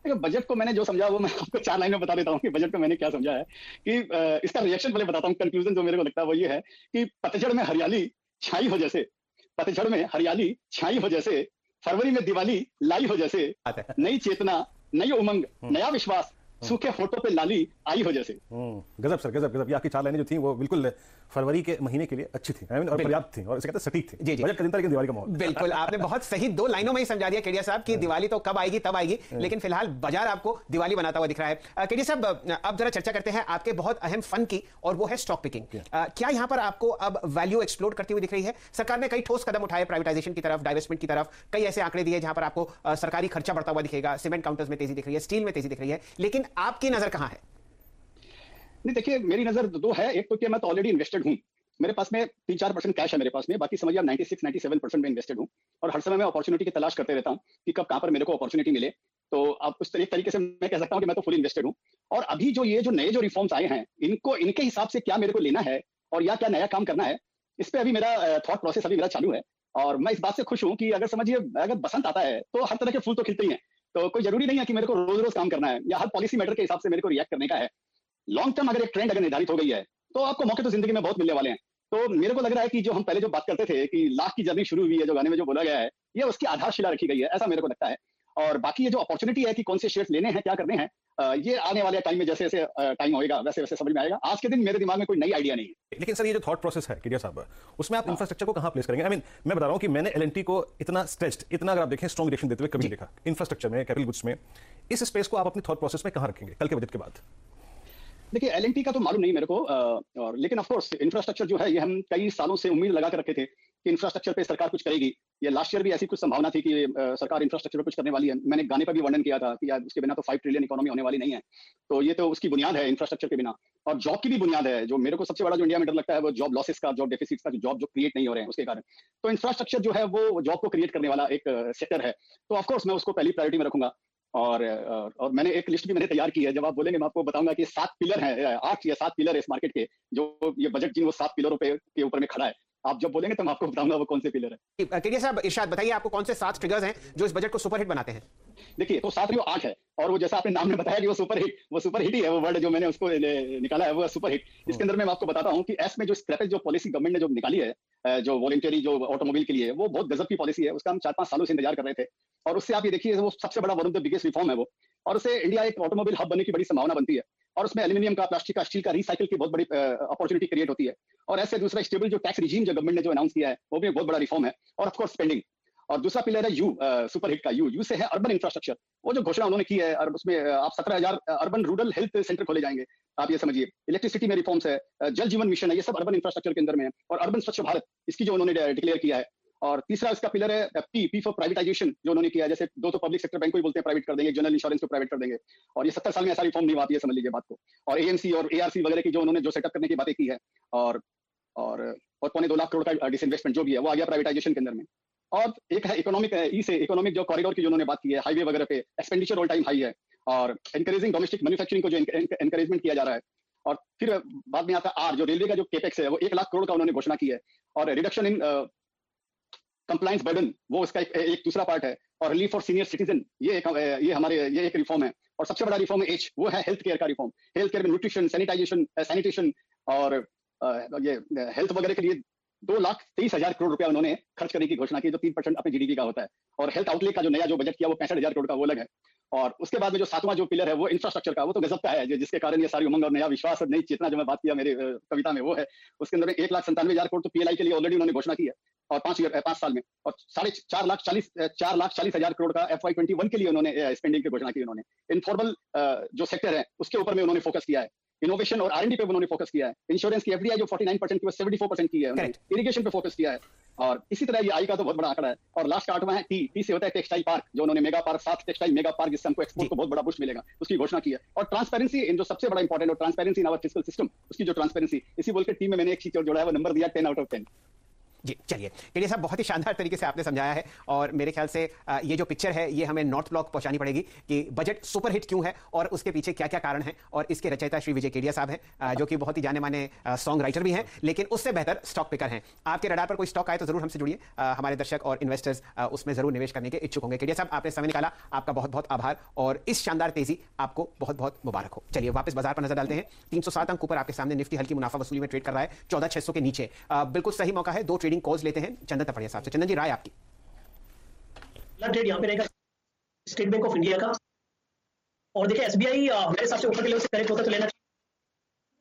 देखिए बजट को मैंने जो समझा वो मैं आपको चार लाइन में बता देता हूँ कि बजट को मैंने क्या समझा है। कि इसका रिएक्शन पहले बताता हूँ। कंक्लूजन जो मेरे को लगता है वो ये है कि पतझड़ में हरियाली छाई हो जैसे पतझड़ में हरियाली छाई हो जैसे फरवरी में दिवाली लाई हो जैसे नई चेतना नई उमंग नया विश्वास सूखे फ़ोटो पे लाली आई हो जैसे? हम्म, गजब सर गजब गजब। ये आपकी चार लाइनें जो थी वो बिल्कुल फरवरी के महीने के लिए अच्छी थी। और पर्याप्त थी और इसे कहते हैं सटीक थी। जी, जी। बजट का दिन था लेकिन दिवाली का माहौल। बिल्कुल आपने बहुत सही दो लाइनों में ही समझा दिया केडिया साहब कि दिवाली तो कब आएगी तब आएगी लेकिन फ़िलहाल बाज़ार आपको दिवाली बनाता हुआ दिख रहा है। केडिया साहब अब जरा चर्चा करते हैं आपके बहुत अहम फन की और वो है स्टॉक पिकिंग क्या? यहाँ पर आपको अब वैल्यू एक्सप्लोर करती हुई दिख रही है? सरकार ने कई ठोस कदम उठाए प्राइवेटाइजेशन की तरफ़ डाइवेस्टमेंट की तरफ़ कई ऐसे आंकड़े दिए जहाँ पर आपको सरकारी खर्चा बढ़ता हुआ दिखेगा सीमेंट काउंटर्स में तेज़ी दिख रही है स्टील में तेज़ी दिख रही है लेकिन आपकी नज़र कहाँ है? नहीं, देखिए, मेरी नज़र दो है। एक तो कि मैं तो ऑलरेडी इन्वेस्टेड हूँ। मेरे पास में तीन चार परसेंट कैश है मेरे पास में। बाकी समझिए आप 96 97 परसेंट में इन्वेस्टेड हूँ। और हर समय मैं अपॉर्चुनिटी की तलाश करते रहता हूँ कि कब कहाँ पर मेरे को अपॉर्चुनिटी मिले। तो आप उस एक तरीके से मैं कह सकता हूँ कि मैं तो फुल इन्वेस्टेड हूँ। और अभी जो ये जो नए जो रिफॉर्म्स आए हैं, इनको, इनके हिसाब से क्या मेरे को लेना है और या क्या नया काम करना है, इस पे अभी मेरा थॉट प्रोसेस अभी मेरा चालू है। और मैं इस बात से खुश हूँ कि अगर समझिए, अगर बसंत आता है तो हर तरह के फूल तो खिलते ही हैं। तो कोई ज़रूरी नहीं है कि मेरे को रोज रोज काम करना है। या हर पॉलिसी मैटर के हिसाब से मेरे को रिएक्ट करने का है। लॉन्ग टर्म अगर एक ट्रेंड अगर निर्धारित हो गई है तो आपको मौके तो ज़िंदगी में बहुत मिलने वाले हैं। तो मेरे को लग रहा है कि जो हम पहले जो बात करते थे कि लाख की जर्नी शुरू हुई है, जो गाने में जो बोला गया है, ये उसकी आधारशिला रखी गई है, ऐसा मेरे को लगता है। और बाकी ये जो अपॉर्चुनिटी है कि कौन से शेयर्स लेने हैं, क्या करने हैं ये आने वाले टाइम में जैसे जैसे टाइम होएगा वैसे वैसे समझ में आएगा। आज के दिन मेरे दिमाग में कोई नई आइडिया नहीं है। लेकिन सर ये जो थॉट प्रोसेस है केडिया साहब उसमें आप इंफ्रास्ट्रक्चर को कहाँ प्लेस करेंगे? आई I मीन mean, मैं बता रहा हूँ कि मैंने एलएनटी को इतना स्ट्रेच्ड इतना अगर आप देखें स्ट्रॉन्ग रिएक्शन देते हुए कभी देखा। इंफ्रास्ट्रक्चर में कैपिटल गुड्स में इस स्पेस को आप अपने थॉट प्रोसेस में कहाँ रखेंगे? कल के बजट के बाद। देखिए एल का तो मालूम नहीं मेरे को और लेकिन ऑफ़ कोर्स इंफ्रास्ट्रक्चर जो है ये हम कई सालों से उम्मीद लगा कर रखे थे कि इंफ्रास्ट्रक्चर पे सरकार कुछ करेगी। ये लास्ट ईयर भी ऐसी कुछ संभावना थी कि सरकार इंफ्रास्ट्रक्चर पे कुछ करने वाली है। मैंने गाने पर भी वर्णन किया था कि यार उसके बिना तो फाइव ट्रिलियन इकोनॉमी होने वाली नहीं है। तो ये तो उसकी बुनियाद है इंफ्रास्ट्रक्चर के बिना। और जॉब की भी बुनियाद है। जो मेरे को सबसे बड़ा जो इंडिया में डर लगता है वो जॉब लॉसेस का जॉब डेफिसिट का जॉब जो क्रिएट नहीं हो रहे हैं उसके कारण। तो इंफ्रास्ट्रक्चर जो है वो जॉब को क्रिएट करने वाला एक सेक्टर है। तो ऑफकोर्स मैं उसको पहली प्रायोरिटी में रखूँगा। और और मैंने एक लिस्ट भी मैंने तैयार की है। जब आप बोलेंगे मैं आपको बताऊँगा कि सात पिलर हैं आठ या सात पिलर है इस मार्केट के। जो ये बजट जिन वो सात पिलरों पे, के ऊपर में खड़ा है। आप जब बोलेंगे तो मैं आपको बताऊँगा वो कौन से पिलर है। केडिया साहब इरशाद बताइए आपको कौन से सात ट्रिगर्स हैं जो इस बजट को सुपरहिट बनाते हैं? देखिए तो सात वो आठ है और वो जैसा आपने नाम में बताया कि वो सुपर हिट वो सुपर हिट ही है वो वर्ड जो मैंने उसको निकाला है वो सुपर हिट इसके अंदर मैं आपको बताता हूँ कि एस में जो स्क्रैपेज जो पॉलिसी गवर्नमेंट ने जो निकाली है जो वॉलेंटरी जो ऑटोमोबाइल के लिए वो बहुत गजब की पॉलिसी है। उसका हम चार पाँच सालों से इंतज़ार कर रहे थे। और उससे आप ये देखिए वो सबसे बड़ा one of the biggest reform है वो। और उससे इंडिया एक ऑटोमोबाइल हब बनने की बड़ी संभावना बनती है। और उसमें एल्यूमिनियम का प्लास्टिक का स्टील का रिसाइकिल की बहुत बड़ी अपॉर्चुनिटी क्रिएट होती है। और ऐसे दूसरा स्टेबल जो टैक्स रिजीम जो गवर्नमेंट ने जो अनाउंस किया है, वो भी बहुत बड़ा रिफॉर्म है। और ऑफकोर्स स्पेंडिंग और दूसरा पिलर है यू सुपर हिट का यू यू से है अर्बन इंफ्रास्ट्रक्चर वो जो घोषणा उन्होंने की है, और उसमें आप सत्रह हज़ार अर्बन रूरल हेल्थ सेंटर खोले जाएँगे। आप ये समझिए। इलेक्ट्रिसिटी में रिफॉर्म्स है जल जीवन मिशन है, ये सब अर्बन इंफ्रास्ट्रक्चर के अंदर में है। और अर्बन स्वच्छ भारत, इसकी जो उन्होंने डिक्लेयर किया है और तीसरा इसका पिलर है पी पी फॉर प्राइवेटाइजेशन जो उन्होंने किया। जैसे दो तो पब्लिक सेक्टर बैंक को ही बोलते हैं प्राइवेट कर देंगे जनरल इंश्योरेंस को प्राइवेट कर देंगे। और ये सत्तर साल में ऐसा रिफॉर्म नहीं आप ये समझ लीजिए बात को। और एएमसी और एआरसी वगैरह की जो उन्होंने, जो सेटअप करने की बातें की है, और और और पौने दो लाख करोड़ का डिसइन्वेस्टमेंट जो भी है, वो आ गया प्राइवेटाइजेशन के अंदर में। और एक है इकोनॉमिक ई से इकोनॉमिक जो कॉरिडोर की जो उन्होंने बात की है हाईवे वगैरह पे एक्सपेंडिचर ऑल टाइम हाई है। और एनकरेजिंग डोमेस्टिक मैन्युफैक्चरिंग को जो एनकरेजमेंट किया जा रहा है। और फिर बाद में आता है आर जो रेलवे का जो केपेक्स है, वो एक लाख करोड़ का उन्होंने घोषणा की है। और रिडक्शन इन कंप्लाइंस बर्डन वो इसका एक, एक दूसरा पार्ट है। और रिलीफ फॉर सीनियर सिटीजन ये एक ये हमारे ये एक रिफॉर्म है। और सबसे बड़ा रिफॉर्म है एच वो है हेल्थ केयर का रिफॉर्म हेल्थ केयर में न्यूट्रिशन सैनिटाइजेशन सैनिटेशन और ये हेल्थ वगैरह के लिए दो लाख तेईस हज़ार करोड़ रुपया उन्होंने खर्च करने की घोषणा की जो तीन परसेंट अपने जीडीपी का होता है। और हेल्थ आउटलेट का जो नया जो बजट किया वो पैंसठ हज़ार करोड़ का वो अलग है। और उसके बाद में जो सातवां जो पिलर है वो इंफ्रास्ट्रक्चर का वो तो गजब का है जिसके कारण ये सारी उमंग और नया विश्वास और नई चेतना जो मैं बात किया मेरी कविता में वो है। उसके अंदर एक लाख संतानवे हज़ार करोड़ तो पीएलआई के लिए ऑलरेडी उन्होंने घोषणा की है। और पाँच ईयर पाँच साल में। और साढ़े चार लाख चालीस चार लाख चालीस हज़ार करोड़ का एफ़ वाई ट्वेंटी वन के लिए उन्होंने स्पेंडिंग की घोषणा की उन्होंने। इनफॉर्मल जो सेक्टर है उसके ऊपर में उन्होंने फोकस किया है। इनोवेशन और आरएनडी पे उन्होंने फोकस किया है। इंश्योरेंस की एफडीआई जो 49 परसेंट की वो 74 परसेंट की है इरिगेशन पे फोकस किया है। और इसी तरह ये आई का तो बहुत बड़ा आंकड़ा है। और लास्ट का आठवां है टी टी से होता है टेक्सटाइल पार्क जो उन्होंने मेगा पार्क सात टेक्सटाइल मेगा पार्क जिससे हमको एक्सपोर्ट को बहुत बड़ा बुश मिलेगा उसकी घोषणा की है। और ट्रांसपेरेंसी इन जो सबसे बड़ा इंपॉर्टेंट और transparency in our fiscal system उसकी जो ट्रांसपेरेंसी इसी बोल के टीम में मैंने एक चीज़ और जोड़ा है वो नंबर दिया टेन आउट ऑफ़ टेन जी, चलिए केडिया साहब बहुत ही शानदार तरीके से आपने समझाया है और मेरे ख्याल से ये जो पिक्चर है, ये हमें नॉर्थ ब्लॉक पहुंचानी पड़ेगी कि बजट सुपर हिट क्यों है और उसके पीछे क्या क्या कारण है और इसके रचयिता श्री विजय केडिया साहब हैं जो कि बहुत ही जाने माने सॉन्ग राइटर भी हैं, लेकिन उससे बेहतर स्टॉक पिकर हैं। आपके रडार पर कोई स्टॉक आए तो ज़रूर हमसे जुड़िए। हमारे दर्शक और इन्वेस्टर्स उसमें ज़रूर निवेश करने के इच्छुक होंगे। केडिया साहब, आपने समय निकाला। आपका बहुत बहुत आभार और इस शानदार तेज़ी आपको बहुत बहुत मुबारक हो। चलिए, वापस बाज़ार पर नज़र डालते हैं। 307 अंक ऊपर आपके सामने निफ्टी हल्की मुनाफा वसूली में ट्रेड कर रहा है। चौदह के नीचे। बिल्कुल सही मौका है। दो ट्रेडिंग कॉल्स लेते हैं, चंदन तपड़िया साहब से। चंदन जी, राय आपकी। ट्रेड यहाँ पे रहेगा, स्टेट बैंक ऑफ़ इंडिया का। और देखिए एसबीआई मेरे हिसाब से ऊपर के लेवल से करेक्ट होता तो लेना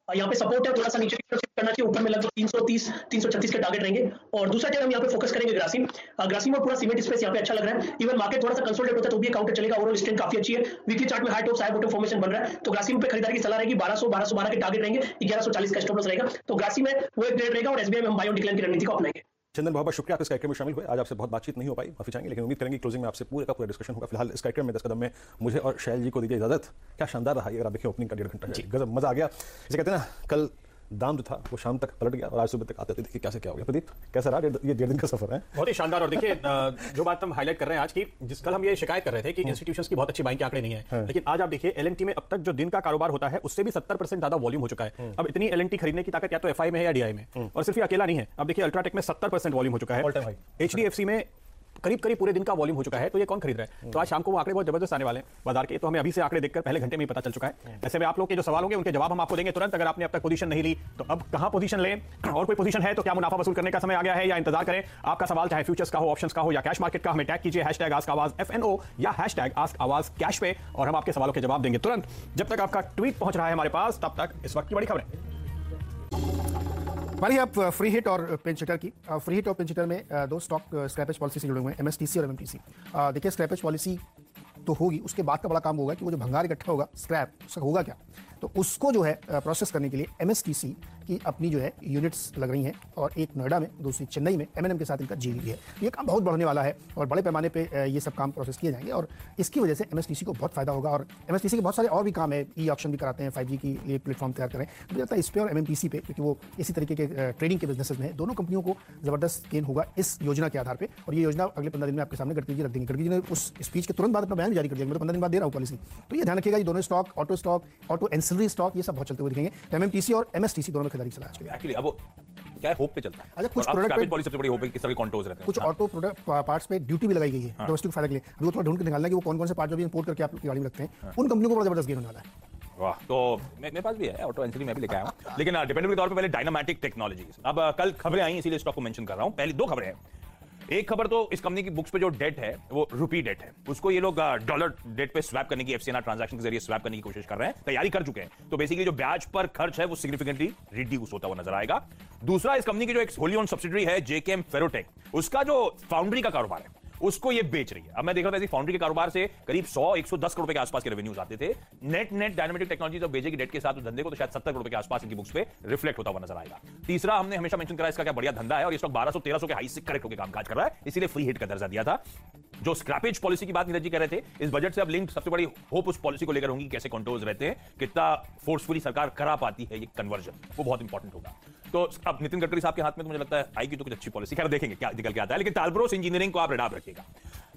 यहाँ पे सपोर्ट है, थोड़ा सा नीचे करना चाहिए, ऊपर में लगभग 330 336 के टारगेट रहेंगे। और दूसरा चीज़ हम यहाँ पे फोकस करेंगे ग्रासिम ग्रासिम और पूरा सीमेंट स्पेस यहाँ पे अच्छा लग रहा है। इवन मार्केट थोड़ा सा कंसोलिडेट होता है तो भी काउंटर चलेगा। ओवरऑल स्ट्रेंथ काफ़ी अच्छी है। वीकली चार्ट में high top high bottom formation बन रहा है। तो ग्रासिम पे खरीदारी की सलाह रहेगी। 1200 1212 के टारगेट रहेंगे। 1140 का स्टॉप लॉस रहेगा। तो ग्रासिम है वो एक ट्रेड रहेगा और एसबीआई में हम बायो डिक्लाइन की रणनीति को अपनाएँगे। चंदन बहुत बहुत शुक्रिया आप इस कार्यक्रम में शामिल हुए। आज आपसे बहुत बातचीत नहीं हो पाई माफ़ी चाहेंगे लेकिन उम्मीद करेंगे क्लोजिंग में आपसे पूरे का पूरा डिस्कशन होगा। फ़िलहाल इस कार्यक्रम में दस कदम में मुझे और शैल जी को दीजिए इजाज़त। क्या शानदार रहा है अगर आप देखिए ओपनिंग का डेढ़ घंटा गजब मज़ा आ गया। इसे कहते हैं ना कल दाम जो था वो शाम तक पलट गया और आज सुबह तक आते थे देखिए कैसे क्या हो गया। प्रदीप कैसा रहा? डेढ़- ये डेढ़ दिन का सफ़र है। बहुत ही शानदार और देखिए जो बात हम हाईलाइट कर रहे हैं आज की जिस कल हम ये शिकायत कर रहे थे कि इंस्टीट्यूशंस की बहुत अच्छी बाइंग के आंकड़े नहीं है लेकिन आज आप देखिए एलएनटी में अब तक जो दिन का कारोबार होता है उससे भी 70 परसेंट ज़्यादा वॉल्यूम हो चुका है। अब इतनी एलएनटी खरीदने की ताकत या तो एफआई में है या डीआई में। और सिर्फ़ अकेला नहीं है अब देखिए अल्ट्राटेक में 70 परसेंट वॉल्यूम हो चुका है। एच में करीब करीब पूरे दिन का वॉल्यूम हो चुका है तो ये कौन खरीद रहा है? तो आज शाम को वो आंकड़े बहुत ज़बरदस्त आने वाले हैं बाज़ार के तो हमें अभी से आंकड़े देखकर पहले घंटे में ही पता चल चुका है। ऐसे में आप लोग के जो सवाल होंगे उनके जवाब हम आपको देंगे तुरंत अगर आपने अब तक पोजीशन नहीं ली तो अब कहाँ पोजीशन लें? [CLEARS THROAT] और कोई पोजीशन है तो क्या मुनाफा वसूल करने का समय आ गया है या इंतज़ार करें? आपका सवाल चाहे फ्यूचर्स का हो ऑप्शंस का हो या कैश मार्केट का हमें टैग कीजिए hashtag ask Awaaz F N O या हैशटैग आस्क आवाज़ कैश पे और हम आपके सवालों के जवाब देंगे तुरंत। जब तक आपका ट्वीट पहुँच रहा है हमारे पास तब तक इस वक्त की बड़ी खबरें। हमारी आप फ्री हिट और पेन हिटर की फ्री हिट और पेन हिटर में दो स्टॉक स्क्रैपेज पॉलिसी से जुड़े हुए हैं एमएसटीसी और एमएमटीसी देखिए स्क्रैपेज पॉलिसी तो होगी, उसके बाद का बड़ा काम होगा कि वो जो भंगार इकट्ठा होगा स्क्रैप उसका होगा क्या? तो उसको जो है प्रोसेस करने के लिए एमएसटीसी की अपनी जो है यूनिट्स लग रही हैं और एक नोएडा में दूसरी चेन्नई में एमएनएम के साथ इनका जीवी है। ये काम बहुत बढ़ने वाला है और बड़े पैमाने पे अ, ये सब काम प्रोसेस किए जाएँगे और इसकी वजह से एमएसटीसी को बहुत फ़ायदा होगा और एमएसटीसी के बहुत सारे और भी काम है। ई ऑप्शन भी कराते हैं 5G की लिए प्लेटफॉर्म तैयार करें। मुझे लगता है इस पे और एमएमटीसी पे क्योंकि वो इसी तरीके के ट्रेडिंग के बिजनेसेस में है दोनों कंपनियों को ज़बरदस्त गेन होगा इस योजना के आधार पर और ये योजना अगले पंद्रह दिन में आपके सामने गडकरी जी रख देंगे। गडकरी जी ने उस स्पीच के तुरंत बाद अपना बयान जारी कर दिया। मैं तो पंद्रह दिन बाद दे रहा हूँ पॉलिसी तो ये ध्यान रखिएगा ये दोनों stock auto stock auto ancillary stock ये सब बहुत चलते हुए दिखेंगे। तो एमएमटीसी और एमएसटीसी दोनों में खरीदारी चला आज एक्चुअली अब क्या है? होप पे चलता है। अच्छा, कुछ प्रोडक्ट पे- पॉलिसी सबसे बड़ी होप है कि किस तरह के कॉन्टोर्स रहते हैं। कुछ ऑटो प्रोडक्ट पार्ट्स पे ड्यूटी भी लगाई गई है हाँ। डोमेस्टिक फ़ायदा के लिए। अभी वो थोड़ा ढूंढ के निकालना है कि वो कौन कौन से पार्ट जो भी इंपोर्ट करके आपकी गाड़ी में रखते हैं। उन कंपनियों को बड़ा ज़बरदस्त गेन होने वाला है। वाह तो मेरे पास भी है ऑटो एंट्री मैं भी लेके आया हूँ। लेकिन डिपेंडेबल के तौर पे पहले डायनामेटिक टेक्नोलॉजी अब कल खबरें आई इसीलिए स्टॉक को मेंशन कर रहा हूँ। पहली दो खबरें हैं। एक खबर तो इस कंपनी की बुक्स पे जो डेट है, वो रुपी डेट है। उसको ये लोग डॉलर डेट पे स्वैप करने की एफसीएनआर ट्रांजैक्शन के ज़रिए स्वैप करने की कोशिश कर रहे हैं। तैयारी कर चुके हैं। तो बेसिकली जो ब्याज पर खर्च है, वो सिग्निफिकेंटली रिड्यूस होता हुआ नज़र आएगा। दूसरा, इस कंपनी की जो एक होली ऑन सब्सिडी है जेकेएम फेरोटेक उसका जो फाउंड्री का कारोबार है उसको ये बेच रही है। अब मैं देख रहा था इसी फाउंड्री के कारोबार से करीब 100 110 करोड़ के आसपास के रेवेन्यूज आते थे। नेट नेट डायनामिक टेक्नोलॉजी जब बेचेगी डेट के साथ उस धंधे को तो शायद 70 करोड़ के आसपास इनकी बुक्स पे रिफ्लेक्ट होता हुआ नज़र आएगा। तीसरा, हमने हमेशा मेंशन करा इसका क्या बढ़िया धंधा है, और ये स्टॉक 1200 1300 के हाई से करेक्ट होकर कामकाज कर रहा है, इसीलिए फ्री हिट का दर्जा दिया था। जो स्क्रैपेज पॉलिसी की बात नीरज जी कह रहे थे, इस बजट से अब लिंक सबसे बड़ी होप उस पॉलिसी को लेकर होंगी कैसे कंट्रोल्स रहते हैं, कितना फोर्सफुली सरकार करा पाती है ये कन्वर्जन वो बहुत इंपॉर्टेंट होगा। तो अब नितिन गडकरी साहब के हाथ में तो मुझे लगता है आएगी तो कुछ अच्छी पॉलिसी खैर, देखेंगे क्या निकल के आता है। लेकिन टालब्रोस इंजीनियरिंग को आप रिडाप रखिएगा।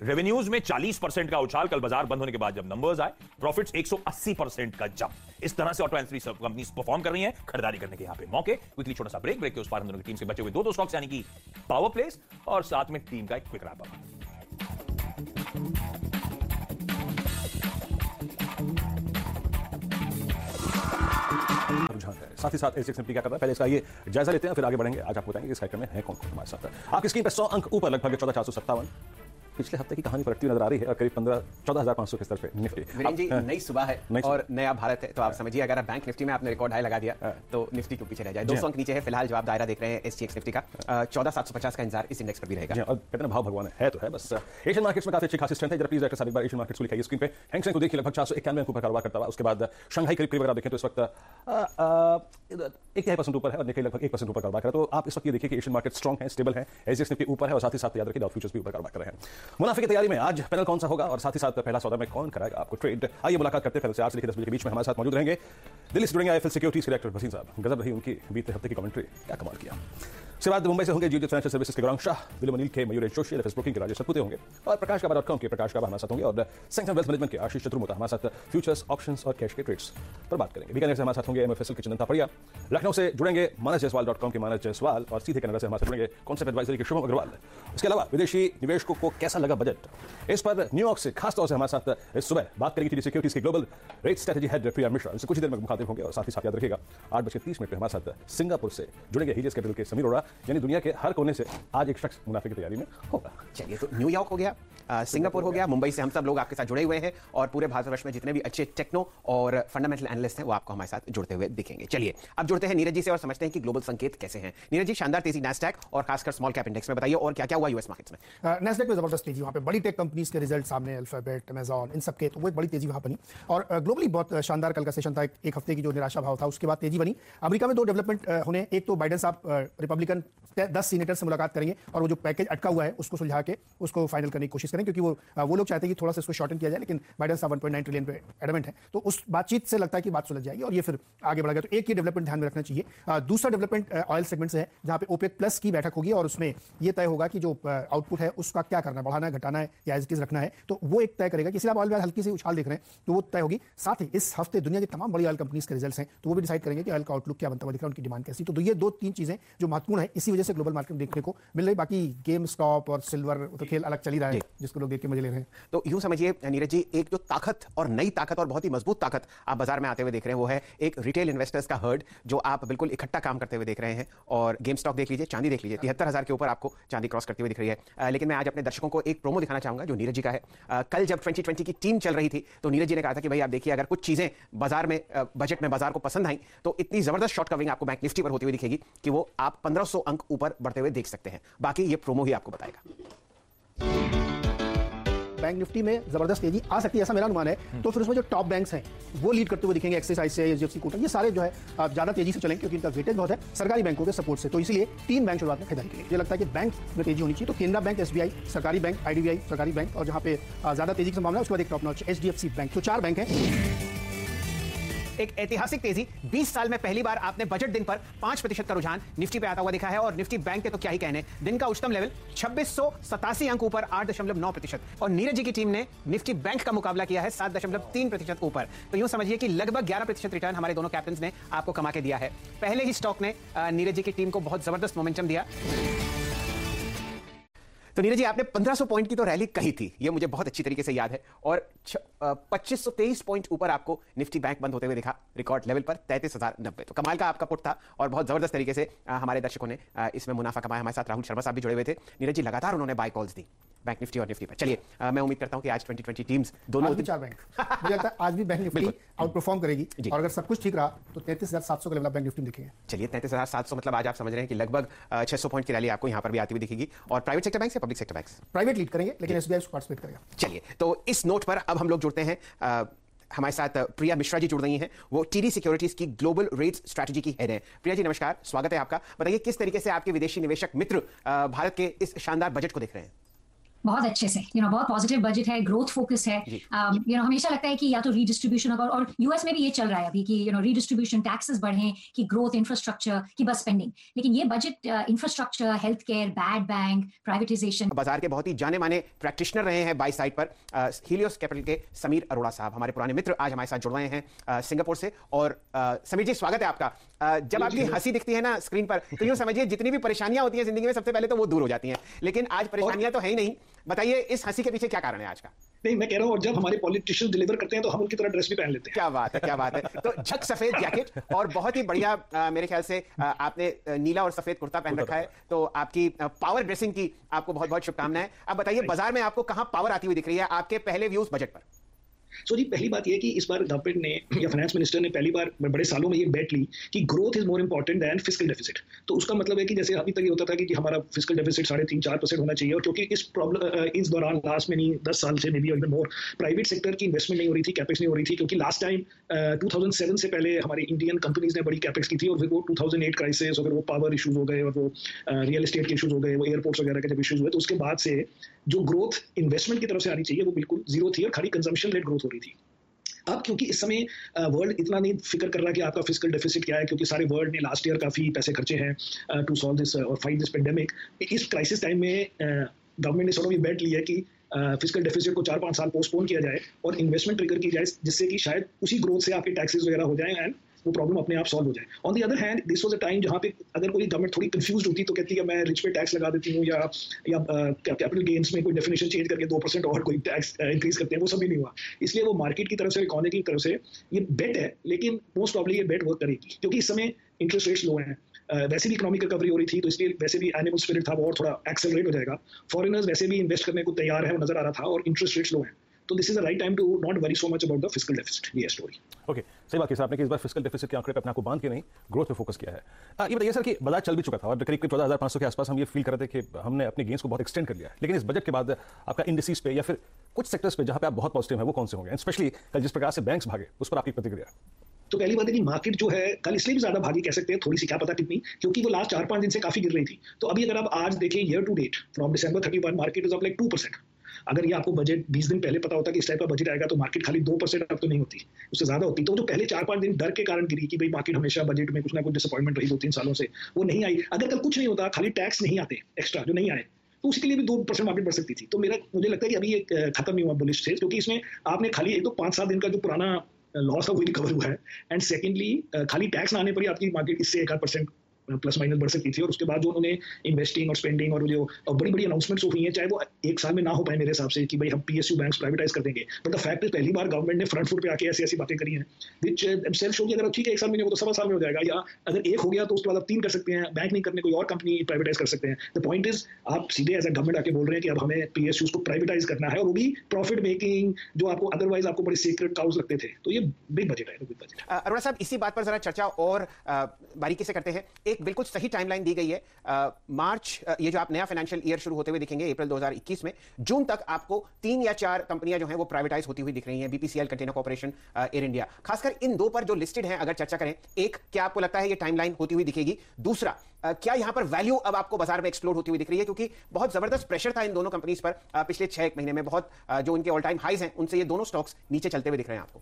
रेवेन्यूज में 40 परसेंट का उछाल, कल बाज़ार बंद होने के बाद जब नंबर्स आए प्रॉफिट्स 180 परसेंट का जंप इस तरह से ऑटो एंसरी कंपनीज़ परफॉर्म कर रही हैं, खरीदारी करने के यहाँ पे मौके। क्विकली छोटा सा ब्रेक ब्रेक के उस पार हम दोनों की टीम से बचे हुए दो दो स्टॉक्स यानी कि पावर प्लेस और साथ में टीम का एक क्विक रैप रुझान है साथ ही साथ एस क्या कर रहा है? पहले इसका ये जायजा लेते हैं, फिर आगे बढ़ेंगे। आज आपको बताएँगे इस कार्यक्रम में है कौन कौन हमारे साथ। आपकी स्क्रीन पर सौ अंक ऊपर, लगभग चौदह चार सौ सत्तावन। पिछले हफ़्ते की कहानी पलटती नज़र आ रही है और करीब पंद्रह चौदह हज़ार पाँच सौ के स्तर पे निफ्टी। जी नई सुबह है और नया भारत है तो आप समझिए अगर आप बैंक निफ्टी में आपने रिकॉर्ड हाई लगा दिया तो निफ्टी क्यों पीछे रह जाए? दो सौ नीचे है फ़िलहाल जो आप दायरा देख रहे हैं एस निफ्टी का। चौदह सात सौ पचास का इंतज़ार इस इंडेक्स पर भी रहेगा। हाँ, और कहते हैं ना भाव भगवान है, है तो है बस। एशियन मार्केट्स में काफ़ी अच्छी खासी स्ट्रेंथ है। जरा प्लीज़ एक बार एशियन मार्केट्स को लिखाइए स्क्रीन पे। हैंग सेंग को देखिए लगभग चार सौ इक्यानवे ऊपर कारोबार करता हुआ। उसके बाद शंघाई करीब करीब देखें तो इस वक्त एक तिहाई परसेंट ऊपर है और निकल लगभग एक परसेंट ऊपर कारोबार कर तो आप इस वक्त ये देखिए कि एशियन मार्केट स्ट्रॉन्ग है स्टेबल है। एस निफ्टी ऊपर है और साथ ही साथ याद रखिए फ्यूचर्स भी ऊपर कारोबार कर रहे हैं। मुनाफे की तैयारी में आज पैनल कौन सा होगा और साथ ही साथ पहला सौदा में कौन कराएगा आपको ट्रेड आइए मुलाकात करते हैं से लेकर दस बजे के बीच में हमारे साथ मौजूद रहेंगे। दिल्ली से जुड़ेंगे आईएफएल सिक्योरिटीज के डायरेक्टर भसीन साहब। गजब रही उनकी बीते हफ़्ते की कमेंट्री क्या कमाल किया। उसके बाद मुंबई से होंगे जीडी फाइनेंशियल सर्विसेज़ के गौरंग शाह विलियम अनिल के मयूर जोशी एफ़ ब्रोकिंग के राजेश सतपुते होंगे। और प्रकाश काबा डॉट कॉम के प्रकाश काबा हमारे साथ होंगे, और सेंक्शन वेल्थ मैनेजमेंट के आशीष चतुर्मुता हमारे साथ फ्यूचर्स ऑप्शंस और कैश के ट्रेड्स पर बात करेंगे। बीकानेर से हमारे साथ होंगे एमएफएसएल के चंदन तापड़िया लखनऊ से जुड़ेंगे मानस जायसवाल डॉट कॉम के मानस जायसवाल और सीधे कनाडा से हमारे साथ जुड़ेंगे कॉन्सेप्ट एडवाइजरी के शुभम अग्रवाल। इसके अलावा विदेशी निवेशकों को कैसा लगा बजट इस पर न्यूयॉर्क से खासतौर से हमारे साथ इस सुबह बात करेगी सिक्योरिटीज के global rate strategy head Priya Mishra इनसे कुछ देर में मुखातिब होंगे, और साथ ही साथ याद रखेगा आठ बजे तीस मिनट में हमारे साथ सिंगापुर से जुड़ेंगे हीलियस कैपिटल के समीर अरोड़ा यानी दुनिया के हर कोने से आज एक शख्स मुनाफे की तैयारी में होगा। चलिए तो न्यूयॉर्क हो गया सिंगापुर हो गया मुंबई से हम सब लोग आपके साथ जुड़े हुए हैं और पूरे भारतवर्ष में जितने भी अच्छे टेक्नो और फंडामेंटल एनालिस्ट हैं वो आपको हमारे साथ जुड़ते हुए दिखेंगे। चलिए अब जुड़ते हैं नीरज जी से और समझते हैं कि ग्लोबल संकेत कैसे हैं। नीरज जी शानदार तेज़ी नेस्टैक और खासकर स्मॉल कैप इंडेक्स में बताइए और क्या क्या हुआ यूएस मार्केट्स में? नेस्डेक में ज़बरदस्त तेज़ी वहाँ पे बड़ी टेक कंपनीज़ के रिज़ल्ट सामने अल्फ़ाबेट अमेजॉन इन सब के तो वो एक बड़ी तेज़ी वहाँ बनी। और ग्लोबली बहुत शानदार कल का सेशन था एक, एक हफ़्ते की जो निराशा भाव था उसके बाद तेज़ी बनी। अमेरिका में दो डेवलपमेंट होने एक तो बाइडेन साहब रिपब्लिकन दस सीनेटर से मुलाकात करेंगे और वो जो पैकेज अटका हुआ है, उसको सुलझा के उसको फाइनल करने की कोशिश करें, क्योंकि वो वो लोग चाहते हैं कि थोड़ा सा इसको शॉर्टन किया जाए, लेकिन बाइडेन साहब 1.9 ट्रिलियन पे एडमेंट है। तो उस बातचीत से लगता है कि बात सुलझ जाएगी और ये फिर आगे बढ़ गया। तो एक ये डेवलपमेंट ध्यान में रखना चाहिए। दूसरा डेवलपमेंट ऑयल सेगमेंट से है, जहाँ पे ओपेक प्लस की बैठक होगी और उसमें ये तय होगा कि जो आउटपुट है, उसका क्या करना है, बढ़ाना है, घटाना है या एज रखना है। तो वो एक तय करेगा कि इसलिए आप ऑयल में हल्की सी उछाल देख रहे हैं तो वो तय होगी। साथ ही इस हफ़्ते दुनिया की तमाम बड़ी ऑयल कंपनीज़ के रिज़ल्ट हैं तो वो भी डिसाइड करेंगे कि ऑयल का आउटलुक क्या बनता हुआ दिख रहा है, उनकी डिमांड कैसी। तो ये दो तीन चीज़ें जो महत्वपूर्ण है। इसी वजह से ग्लोबल मार्केट देखने को मिल रही। बाकी गेम स्टॉप और सिल्वर तो खेल अलग चल ही रहा है जिसको लोग देख के मज़े ले रहे हैं। तो यूँ समझिए नीरज जी एक जो ताकत और नई ताकत और बहुत ही मज़बूत ताकत आप बाज़ार में आते हुए देख रहे हैं वो है एक रिटेल इन्वेस्टर्स का हर्ड जो आप बिल्कुल इकट्ठा काम करते हुए देख रहे हैं। और गेम स्टॉक देख लीजिए चांदी देख लीजिए तिहत्तर हज़ार के ऊपर आपको चांदी क्रॉस करती हुई दिख रही है। लेकिन मैं आज अपने दर्शकों को एक प्रोमो दिखाना चाहूँगा जो नीरज जी का है। कल जब 2020 की टीम चल रही थी तो नीरज जी ने कहा था कि भाई आप देखिए अगर कुछ चीज़ें बाज़ार में बजट में बाज़ार को पसंद आई तो इतनी ज़बरदस्त शॉर्ट कवरिंग आपको बैंक निफ्टी पर होती हुई दिखेगी कि वो आप 1500 अंक ऊपर बढ़ते हुए देख सकते हैं। बाकी ये प्रोमो ही आपको बताएगा। बैंक निफ्टी में ज़बरदस्त तेज़ी आ सकती है ऐसा मेरा अनुमान है। तो फिर उसमें जो टॉप बैंक्स हैं वो लीड करते हुए दिखेंगे एक्सिस आईसीआई एचडीएफसी कोटक ये सारे जो है ज़्यादा तेज़ी से चलेंगे क्योंकि इनका वेटेज बहुत है सरकारी बैंकों के सपोर्ट से। तो इसलिए तीन बैंक शुरुआत में खरीदारी के लिए। मुझे लगता है कि बैंक में तेज़ी होनी चाहिए। तो केनरा बैंक एसबीआई सरकारी बैंक आईडीबीआई सरकारी बैंक और जहाँ पे ज़्यादा तेज़ी की संभावना है उसके बाद एक टॉप नॉच एचडीएफसी बैंक तो चार बैंक हैं। एक ऐतिहासिक तेज़ी। 20 साल में पहली बार आपने बजट दिन पर 5 प्रतिशत का रुझान निफ्टी पे आता हुआ दिखा है और निफ्टी बैंक के तो क्या ही कहने दिन का उच्चतम लेवल छब्बीस अंक ऊपर 8.9 प्रतिशत। और नीरज जी की टीम ने निफ्टी बैंक का मुकाबला किया है 7.3 प्रतिशत ऊपर। तो यूँ समझिए कि लगभग 11 प्रतिशत रिटर्न हमारे दोनों कैप्टन ने आपको कमा के दिया है। पहले ही स्टॉक ने नीरज जी की टीम को बहुत ज़बरदस्त मोमेंटम दिया। तो नीरज जी, आपने 1500 पॉइंट की तो रैली कही थी। ये मुझे बहुत अच्छी तरीके से याद है। और पच्चीस पॉइंट ऊपर आपको निफ्टी बैंक बंद होते हुए दिखा, रिकॉर्ड लेवल पर तैंतीस तो कमाल का आपका पुट था और बहुत ज़बरदस्त तरीके से हमारे दर्शकों ने इसमें मुनाफा कमाया। हमारे साथ राहुल शर्मा साहब भी जुड़े हुए थे। नीरज जी, लगातार उन्होंने बाय कॉल्स दी। बैंक निफ्टी और निफ्टी पर चलिए मैं उम्मीद करता हूँ कि आज 2020 टीम्स दोनों आज भी चार बैंक मुझे लगता है आज भी बैंक निफ्टी आउट परफॉर्म करेगी। और अगर सब कुछ ठीक रहा तो तैतीस हज़ार सात सौ का लेवल बैंक निफ्टी देखेंगे। चलिए तैंतीस हज़ार सात सौ मतलब आज आप समझ रहे हैं कि लगभग छह सौ पॉइंट की रैली आपको यहाँ पर भी आती हुई दिखेगी। और प्राइवेट सेक्टर बैंक या public sector bank private lead करेंगे लेकिन एसबीआई उसको पार्टिसिपेट करेगा। चलिए तो इस नोट पर अब हम लोग जुड़ते हैं। हमारे साथ प्रिया मिश्रा जी जुड़ रही हैं। वो टीडी सिक्योरिटीज की ग्लोबल रेट्स स्ट्रैटेजी की हेड है। प्रिया जी नमस्कार। स्वागत है आपका। बताइए किस तरीके से आपके विदेशी निवेशक मित्र भारत के इस शानदार बजट को देख रहे हैं? बहुत अच्छे से यू नो बहुत पॉजिटिव बजट है ग्रोथ फोकस है। यू नो हमेशा लगता है कि या तो रीडिस्ट्रीब्यूशन होगा और यूएस में भी ये चल रहा है अभी कि यू नो रीडिस्ट्रीब्यूशन टैक्सेस बढ़े कि ग्रोथ इंफ्रास्ट्रक्चर की बस स्पेंडिंग लेकिन ये budget infrastructure health care bad bank privatisation बाज़ार के बहुत ही जाने माने प्रैक्टिशनर रहे हैं बाई साइड पर हीलियोस कैपिटल के समीर अरोड़ा साहब हमारे पुराने मित्र आज हमारे साथ जुड़ रहे हैं सिंगापुर से। और समीर जी स्वागत है आपका। जब आपकी हँसी दिखती है ना स्क्रीन पर तो यूँ समझिए जितनी भी परेशानियाँ होती हैं ज़िंदगी में सबसे पहले तो वो दूर हो जाती हैं। लेकिन आज परेशानियाँ तो है ही नहीं। बताइए इस हँसी के पीछे क्या कारण है आज का? नहीं मैं कह रहा हूँ और जब हमारे पॉलिटिशियन डिलीवर करते हैं तो हम उनकी तरह ड्रेस भी पहन लेते हैं। क्या बात है क्या बात है। तो झक सफ़ेद जैकेट और बहुत ही बढ़िया मेरे ख्याल से आपने नीला और सफ़ेद कुर्ता पहन रखा है। तो आपकी पावर ड्रेसिंग की आपको बहुत बहुत शुभकामनाएँ। अब बताइए बाज़ार में आपको कहाँ पावर आती हुई दिख रही है आपके पहले व्यूज़ बजट पर? सो जी पहली बात यह कि इस बार गवर्नमेंट ने या फाइनेंस मिनिस्टर ने पहली बार बड़े सालों में ये बेट ली कि growth is more important than fiscal deficit तो उसका मतलब है कि जैसे अभी तक ये होता था कि, कि हमारा फ़िज़िकल डेफिसिट साढ़े तीन चार परसेंट होना चाहिए और क्योंकि इस प्रॉब्लम इस दौरान लास्ट में नहीं दस साल से maybe even more private sector की इन्वेस्टमेंट नहीं हो रही थी कैपेक्स नहीं हो रही थी क्योंकि लास्ट टाइम टू से पहले हमारी इंडियन कंपनीज़ ने बड़ी कैपेक्स की थी और वो टू क्राइसिस और वो पावर इशूज हो गए और वो रियल एस्टेट के इशूज हो गए वो एयरपोर्ट्स वगैरह के जब इशूज हुए तो उसके बाद से जो ग्रोथ इन्वेस्टमेंट की तरफ़ से आनी चाहिए वो बिल्कुल ज़ीरो थी और खाली कंजम्पशन रेट ग्रोथ हो रही थी। अब क्योंकि इस समय वर्ल्ड इतना नहीं फ़िक्र कर रहा कि आपका फ़िज़िकल डेफिसिट क्या है, क्योंकि सारे वर्ल्ड ने लास्ट ईयर काफ़ी पैसे खर्चे हैं टू सॉल्व दिस और फाइट दिस पेंडेमिक इस क्राइसिस टाइम में गवर्नमेंट ने सॉर्ट ऑफ़ ये बेट लिया कि फ़िज़िकल डेफिसिट को चार पाँच साल पोस्टपोन किया जाए और इन्वेस्टमेंट ट्रिगर की जाए, जिससे कि शायद उसी ग्रोथ से आपके टैक्सेस वगैरह हो जाए एंड वो प्रॉब्लम अपने आप सॉल्व हो जाए। On the other hand this was a time जहाँ पे अगर कोई गवर्नमेंट थोड़ी कंफ्यूज होती तो कहती है मैं रिच पे टैक्स लगा देती हूँ या या कैपिटल गेन्स में कोई डेफिनेशन चेंज करके दो परसेंट और कोई टैक्स इंक्रीज करते हैं, वो सब भी नहीं हुआ। इसलिए वो मार्केट की तरफ़ से इकोनॉमी की तरफ़ से ये बेट है, लेकिन मोस्ट प्रॉब्ली ये बेट वर्क करेगी, क्योंकि इस समय इंटरेस्ट रेट्स लो हैं। वैसे भी इकोनॉमिक रिकवरी हो रही थी तो इसलिए वैसे भी एनिमल स्पिरिट था, वो और थोड़ा एक्सेलरेट हो जाएगा। फॉरेनर्स वैसे भी इन्वेस्ट करने को तैयार है, वो नज़र आ रहा था और इंटरेस्ट रेट्स लो हैं। तो this is the right time to not worry so much about the fiscal deficit ये स्टोरी ओके सही बात की सर आपने कि इस बार फ़िज़िकल डेफिसिट के आंकड़े पे अपने आप को बाँध के नहीं ग्रोथ पे फोकस किया है। आ, ये बताइए सर कि बाज़ार चल भी चुका था और करीब चौदह हज़ार पाँच सौ के आसपास हम ये फील कर रहे थे कि हमने अपने गेंस को बहुत एक्सटेंड कर लिया है। लेकिन इस बजट के बाद आपका इंडिसीज पे या फिर कुछ सेक्टर्स पे जहाँ पे आप बहुत पॉजिटिव है वो कौन से होंगे? स्पेशली कल जिस प्रकार से बैंक्स भागे उस पर आपकी प्रतिक्रिया? तो पहली बात है कि मार्केट जो है कल इसलिए भी ज़्यादा भागी कह सकते हैं थोड़ी सी क्या पता कितनी क्योंकि वो लास्ट चार पाँच दिन से काफ़ी गिर रही थी। तो अभी अगर आप आज देखें year to date from December thirty one market is off like two percent अगर ये आपको बजट बीस दिन पहले पता होता कि इस टाइप का बजट आएगा तो मार्केट खाली दो परसेंट अब तो नहीं होती। उससे ज़्यादा होती। तो जो पहले चार पाँच दिन डर के कारण गिरी कि भाई मार्केट हमेशा बजट में कुछ ना कुछ डिसअपॉइंटमेंट रही दो तीन सालों से, वो नहीं आई। अगर कल कुछ नहीं होता, खाली टैक्स नहीं आते एक्स्ट्रा जो नहीं आए तो उसके लिए भी दो परसेंट मार्केट बढ़ सकती थी। तो मेरा, मुझे लगता है कि अभी ये खत्म नहीं हुआ बुलिश से क्योंकि इसमें आपने खाली एक तो पाँच सात दिन का जो पुराना लॉस था, वो रिकवर हुआ है। एंड सेकेंडली खाली टैक्स ना आने पर ही आपकी मार्केट इससे एक आध परसेंट प्लस माइनस बढ़ सकती थी और उसके बाद जो उन्होंने इन्वेस्टिंग और स्पेंडिंग और जो बड़ी बड़ी अनाउंसमेंट्स हुई हैं, चाहे वो एक साल में ना हो पाए मेरे हिसाब से कि भाई हम पीएसयू बैंक्स प्राइवेटाइज कर देंगे। बट द फैक्ट पहली बार गवर्नमेंट ने फ्रंट फुट पे आके ऐसी ऐसी बातें करी हैं विच सेल्फ शो कि अगर ठीक है, एक साल में हो तो सवा साल में हो जाएगा, या अगर एक हो गया तो उसके बाद आप तीन कर सकते हैं बैंक नहीं करने कोई और कंपनी प्राइवेटाइज कर सकते हैं। द पॉइंट इज़ आप सीधे एज अ गवर्नमेंट आके बोल रहे हैं कि अब हमें पीएसयूज को प्राइवेटाइज करना है, और वो भी प्रॉफिट मेकिंग जो आपको अदरवाइज़ आपको बड़े सीक्रेट काउज लगते थे। तो ये बिग बजट है बिग अरोड़ा साहब, इसी बात पर जरा चर्चा और बारीकी से करते हैं। एक बिल्कुल सही टाइमलाइन दी गई है। अ, मार्च अ, ये जो आप नया फाइनेंशियल ईयर शुरू होते हुए दिखेंगे अप्रैल 2021 में जून तक आपको तीन या चार कंपनियाँ जो हैं वो प्राइवेटाइज होती हुई दिख रही हैं BPCL container corporation Air India खासकर इन दो पर जो लिस्टेड हैं अगर चर्चा करें एक क्या आपको लगता है ये टाइमलाइन होती हुई दिखेगी? दूसरा अ, क्या यहाँ पर वैल्यू अब आपको बाज़ार में एक्सप्लोर होती हुई दिख रही है? क्योंकि बहुत ज़बरदस्त प्रेशर था इन दोनों कंपनीज़ पर पिछले छह एक महीने में। बहुत जो इनके ऑल टाइम हाइज हैं उनसे ये दोनों स्टॉक्स नीचे चलते हुए दिख रहे हैं आपको।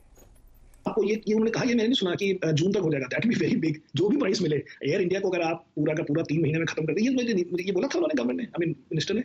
आपको ये ये उन्होंने कहा, ये मैंने नहीं सुना कि जून तक हो जाएगा। दैट बी वेरी बिग जो भी प्राइस मिले एयर इंडिया को अगर आप पूरा का पूरा तीन महीने में खत्म कर दें, ये मुझे ये बोला था उन्होंने गवर्नमेंट ने आई मीन मिनिस्टर ने।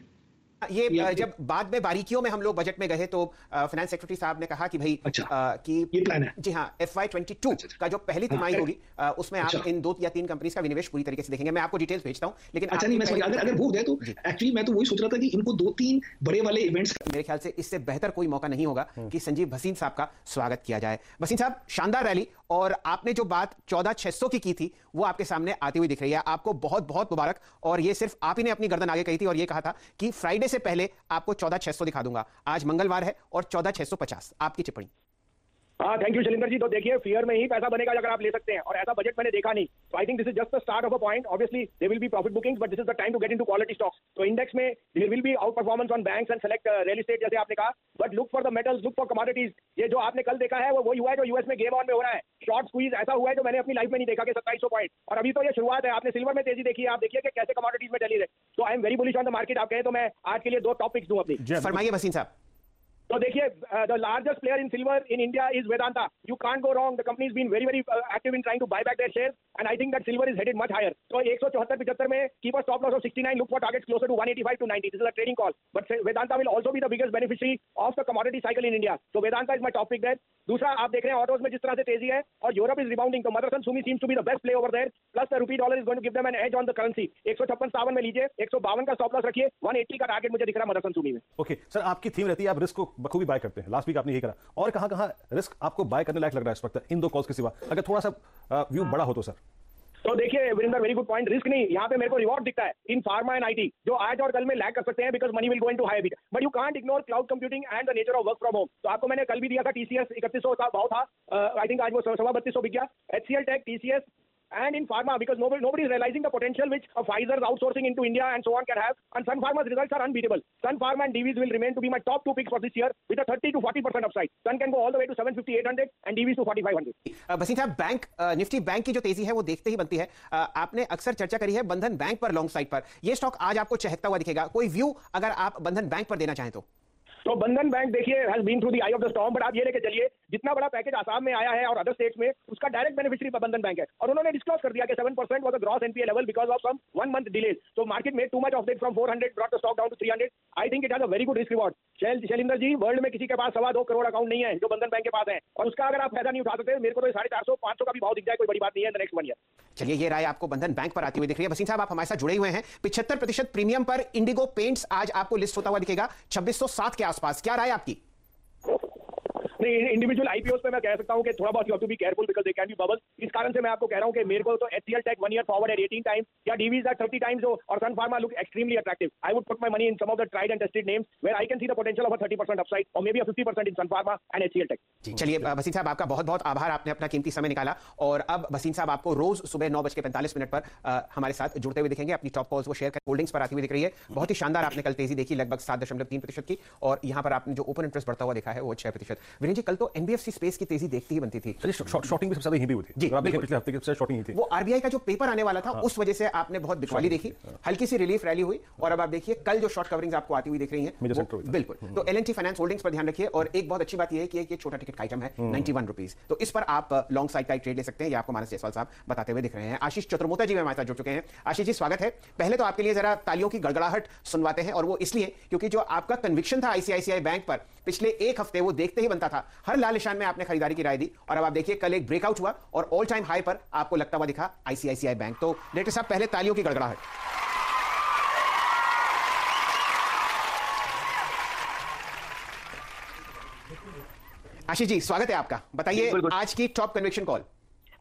ये जब बाद में बारीकियों में हम लोग बजट में गए तो फाइनेंस सेक्रेटरी साहब ने कहा कि भाई अच्छा, अ, कि ये प्लान है। जी हाँ एफ़ वाई ट्वेंटी टू का जो पहली हाँ, तिमाही ए- होगी उसमें आप अच्छा। इन दो या तीन कंपनीज़ का विनिवेश पूरी तरीके से देखेंगे। मैं आपको डिटेल्स भेजता हूँ लेकिन अच्छा नहीं मैं अगर अगर वो हो तो एक्चुअली मैं तो वही सोच रहा था कि इनको दो तीन बड़े वाले इवेंट्स मेरे ख्याल से इससे बेहतर कोई मौका नहीं होगा कि संजीव भसीन साहब का स्वागत किया जाए। भसीन साहब शानदार रैली और आपने जो बात चौदह छह सौ की की थी, वो आपके सामने आती हुई दिख रही है। आपको बहुत बहुत मुबारक। और ये सिर्फ़ आप ही ने अपनी गर्दन आगे कही थी और ये कहा था कि फ्राइडे से पहले आपको चौदह छह सौ दिखा दूँगा। आज मंगलवार है और चौदह छह सौ पचास। आपकी टिप्पणी। हाँ थैंक यू शैलेंद्र जी। तो देखिए फियर में ही पैसा बनेगा अगर आप ले सकते हैं। और ऐसा बजट मैंने देखा नहीं। तो I think this is just the start of a point obviously they will be profit bookings but this is the time to get into quality stocks तो इंडेक्स में there will be outperformance on bank and select real estate जैसे आपने कहा। But look for the metals look for commodities ये जो आपने कल देखा है वो वही हुआ है जो यूएस में गेम ऑन में हो रहा है। शॉर्ट स्क्वीज ऐसा हुआ है जो मैंने अपनी लाइफ में नहीं देखा कि सत्ताईस सौ पॉइंट और अभी तो ये शुरुआत है। आपने सिल्वर में तेज़ी देखी है। आप देखिए कि कैसे कमोडिटीज में चली रहे। तो I am very bullish on the market आप कहें तो मैं आज के लिए दो टॉपिक्स दूँ अपनी। फरमाइए भसीन साहब। तो देखिए the largest player in silver in India is Vedanta you can't go wrong the company is been very very active in trying to buy back their shares and I think that silver is headed much higher तो 174 75 में keep a stop loss of 69 look for targets closer to 185 to 90 this is a trading call but Vedanta will also be the biggest beneficiary of the commodity cycle in India तो Vedanta is my topic there दूसरा आप देख रहे हैं autos में जिस तरह से तेज़ी है और यूरोप इज़ रिबाउंडिंग तो Motherson Sumi seems to be the best play over there plus the rupee dollar is going to give them an edge on the currency 156 57 में लीजिए 152 का स्टॉप लॉस रखिए 180 का टारगेट मुझे दिख रहा है मदरसन सुमी में ओके सर आपकी थीम रहती है आप रिस्क को बखूबी बाय करते हैं। लास्ट वीक आपने यही करा। और कहाँ कहाँ रिस्क आपको बाय करने लायक लग रहा है इस वक्त? इन दो कॉल्स के सिवा। अगर थोड़ा सा व्यू बड़ा हो तो सर तो देखिए, Virendra very good point risk नहीं। यहाँ पे मेरे को रिवॉर्ड दिखता है इन फार्मा एंड आईटी जो आज और कल में लैग कर सकते हैं because money will going to high beat but you can't ignore cloud computing and the nature of work from home तो आपको मैंने कल भी दिया था टीसीएस इकतीस सौ था भाव था। आई थिंक आज वो सवा बत्तीस सौ बिक गया। HCL tech TCS and in pharma because nobody nobody is realizing the potential which a Pfizer's outsourcing into India and so on can have. And Sun Pharma's results are unbeatable. Sun Pharma and DVs will remain to be my top two picks for this year with a 30 to 40 percent upside. Sun can go all the way to 750, 800 and DVs to 4500. अ, भसीन साहब अ, Nifty bank की जो तेज़ी है वो देखते ही बनती है अ, आपने अक्सर चर्चा करी है बंधन बैंक पर लॉन्ग साइड पर ये स्टॉक आज आपको चहकता हुआ दिखेगा कोई व्यू अगर आप बंधन बैंक पर देना चाहें तो तो बंधन बैंक देखिए has been through the eye of the storm but आप ये लेके चलिए, जितना बड़ा पैकेज आसाम में आया है और अदर स्टेट्स में, उसका डायरेक्ट बेनिफिशियरी बंधन बैंक है। और उन्होंने डिस्क्लोज कर दिया कि 7% percent was gross NPA level because of some one month delay तो मार्केट में too much of that from 400 brought the stock down to 300 I think it has a very good risk reward Shailinder ji world में किसी के पास सवा दो crore account नहीं है, जो बंधन बैंक के पास है। और उसका अगर आप फ़ायदा नहीं उठा सकते, मेरे को तो साढ़े चार सौ, पाँच सौ का भी भाव दिख जाए, कोई बड़ी बात नहीं है नेक्स्ट वन ईयर चलिए, ये राय आपको बंधन बैंक पर आती हुई दिख रही है। वसीम साहब, आप हमारे साथ जुड़े हुए हैं। पिछहत्तर प्रतिशत प्रीमियम पर इंडिगो पेंट्स आज आपको लिस्ट होता हुआ दिखेगा। 2607 के आसपास क्या राय आपकी? इंडिविजुअल आईपीओ पे मैं कह सकता हूँ कि थोड़ा बहुत you to be careful because they can be bubble इस कारण से मैं आपको कह रहा हूँ कि मेरे को तो HCL tech one year forward at 18 times या डीवीज एट 30 टाइम्स और Sun Pharma look extremely attractive I would put my money in some of the tried and tested names where I can see the potential of a 30% upside और maybe a 50% in Sun Pharma and HCL tech चलिए वसीम साहब आपका बहुत बहुत आभार। आपने अपना कीमती समय निकाला और अब वसीम साहब आपको रोज सुबह नौ बज के पैंतालीस मिनट पर अ, हमारे साथ जुड़ते हुए दिखेंगे। अपनी टॉप कॉल्स वो शेयर कर होल्डिंग्स पर आती हुई दिख रही है। बहुत ही शानदार आपने कल तेज़ी देखी लगभग सात दशमलव तीन प्रतिशत की और यहाँ पर आपने जो ओपन इंटरेस्ट बढ़ता हुआ देखा है वो छह प्रतिशत। वीरेंद्र जी कल तो एनबीएफसी स्पेस की तेज़ी देखती ही बनती थी। शॉर्टिंग भी सबसे ज़्यादा यहीं भी हुई थी। जी। पिछले हफ़्ते के सबसे शॉर्टिंग थी। वो आरबीआई का जो पेपर आने वाला था हाँ। उस वजह से आपने बहुत बिकवाली देखी। हल्की सी रिलीफ रैली हुई और अब आप देखिए कल जो शॉर्ट कवरिंग आपको आती हुई दिख रही है। बिल्कुल। तो एल फाइनेंस होल्डिंग्स पर ध्यान रखिए और एक बहुत अच्छी बात यह है कि ये छोटा टिकट का आइटम है हम्म। नाइन्टी वन रुपीज़ तो इस पर आप लॉन्ग साइड का ट्रेड ले सकते हैं। ये आपको मानस जायसवाल साहब बताते हुए दिख रहे हैं। आशीष चतुर्मोता जी हमारे साथ जुड़ चुके हैं। आशीष जी स्वागत है। पहले तो आपके लिए जरा तालियों की गड़गड़ाहट सुनवाते हैं और वो इसलिए क्योंकि जो आपका कन्विक्शन था आईसीआईसीआई बैंक पर पिछले एक हफ़्ते वो देखते ही बनता था। हर लाल निशान में आपने खरीदारी की राय दी और अब आप देखिए कल एक ब्रेकआउट हुआ और ऑल टाइम हाई पर आपको लगता हुआ दिखा आईसीआईसीआई बैंक तो डेटर साहब पहले तालियों की गड़गड़ाहट। आशीष जी स्वागत है आपका। बताइए आज की top conviction call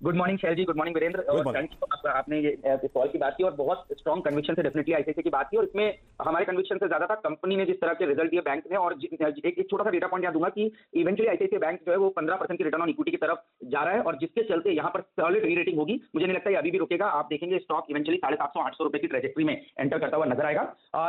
good morning Shail ji good morning Virendra और आपने ये इस कॉल की बात की और बहुत स्ट्रॉन्ग कन्विक्शन से डेफिनेटली आईसीआईसी की बात की और इसमें हमारे कन्विक्शन से ज़्यादा था कंपनी ने जिस तरह के रिज़ल्ट दिए बैंक ने और एक, एक छोटा सा डेटा पॉइंट याद दूँगा कि इवेंचुअली आईसीआईसी बैंक जो है वो पंद्रह परसेंट की रिटर्न ऑन इक्विटी की तरफ़ जा रहा है और जिसके चलते यहाँ पर सॉलिड री रेटिंग होगी। मुझे नहीं लगता है अभी भी रुकेगा। आप देखेंगे स्टॉक इवेंचुअली साढ़े सात सौ आठ सौ रुपए की ट्रेजेक्ट्री में एंटर करता हुआ नज़र आएगा।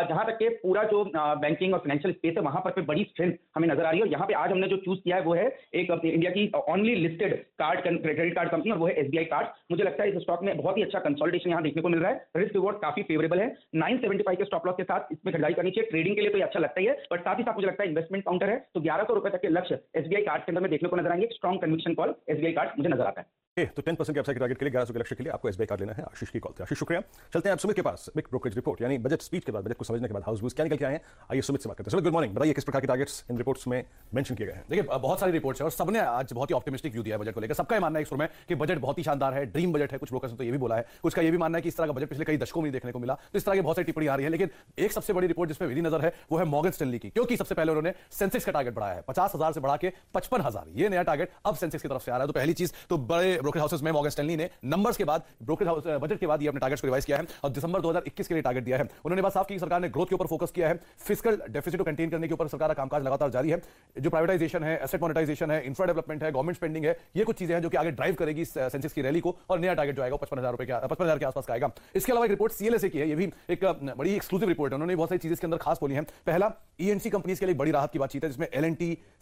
जहाँ तक के पूरा जो बैंकिंग और फाइनेंशियल स्पेस है वहाँ पर बड़ी स्ट्रेंथ हमें नज़र आ रही है और यहाँ पे आज हमने जो चूज़ किया है वो है एक इंडिया की only listed card credit card company और वो है एसबीआई कार्ड मुझे लगता है इस स्टॉक में बहुत ही अच्छा कंसोलिडेशन यहाँ देखने को मिल रहा है. रिस्क रिवॉर्ड काफ़ी फेवरेबल है. 975 के स्टॉप लॉस के साथ इसमें खरीदारी करनी चाहिए. ट्रेडिंग के लिए तो अच्छा लगता ही है. बट साथ ही साथ मुझे लगता है इन्वेस्टमेंट काउंटर है. तो ग्यारह सौ रुपए तक के लक्ष्य एसबीआई कार्ड के अंदर में देखने को नज़र आएँगे. Strong conviction call SBI card मुझे नज़र आता है. तो 10 परसेंट के अपसाइड टारगेट के लिए 1100 के लक्ष्य के लिए आपको एसबीआई कार्ड लेना है। आशीष की कॉल थी। आशीष, शुक्रिया। चलते हैं आप सुमित के पास बिग ब्रोकरेज रिपोर्ट यानी बजट स्पीच के बाद बजट को समझने के बाद हाउस व्यूज़ क्या निकल के आए आइए सुमित से बात करते हैं। गुड मॉर्निंग बताइए, किस प्रकार के टारगेट्स इन रिपोर्ट्स में मेंशन किए गए हैं? देखिए बहुत सारी रिपोर्ट्स हैं और सबने आज बहुत ही ऑप्टिमिस्टिक व्यू दिया है बजट को लेकर। सबका मानना है इस में कि बजट बहुत ही शानदार है ड्रीम बजट है। कुछ ब्रोकर्स ने तो ये भी बोला है। कुछ का ये भी मानना है कि इस तरह का बजट पिछले कई दशकों में देखने को मिला। तो इस तरह की बहुत सारी टिप्पणी आ रही है, लेकिन एक सबसे बड़ी रिपोर्ट जिसमें मेरी नज़र है, वो है मॉर्गन स्टैनली की। क्योंकि सबसे पहले उन्होंने सेंसेक्स का टारगेट बढ़ाया है। पचास से बढ़ा के पचपन ये नया टारगेट अब सेंसेक्स की तरफ़ से आ रहा है। तो पहली चीज़ तो बड़े ब्रोकर हाउसेस में मॉर्गन स्टैनली ने नंबर्स के बाद ब्रोकर हाउस बजट के बाद ये अपने टारगेट्स को रिवाइज किया है और दिसंबर 2021 के लिए टारगेट दिया है। उन्होंने बात साफ़ की सरकार ने ग्रोथ के ऊपर फोकस किया है फ़िज़िकल डेफिसिट को कंटेन करने के ऊपर सरकार का कामकाज लगातार जारी है। जो प्राइवेटाइजेशन है एसेट मोनेटाइजेशन है इंफ्रा डेवलपमेंट है गवर्नमेंट स्पेंडिंग है, ये कुछ चीज़ें हैं जो कि आगे ड्राइव करेगी सेंसेक्स की रैली को और नया टारगेट जो आएगा पचपन हज़ार पचपन हज़ार के आसपास का आएगा। इसके अलावा एक रिपोर्ट सीएलए से की है, ये भी एक बड़ी एक्सक्लूसिव रिपोर्ट है। उन्होंने बहुत सारी चीज़ें इसके अंदर खास बोली है। पहला ईएनसी कंपनीज़ के लिए बड़ी राहत की बातचीत है, जिसमें एल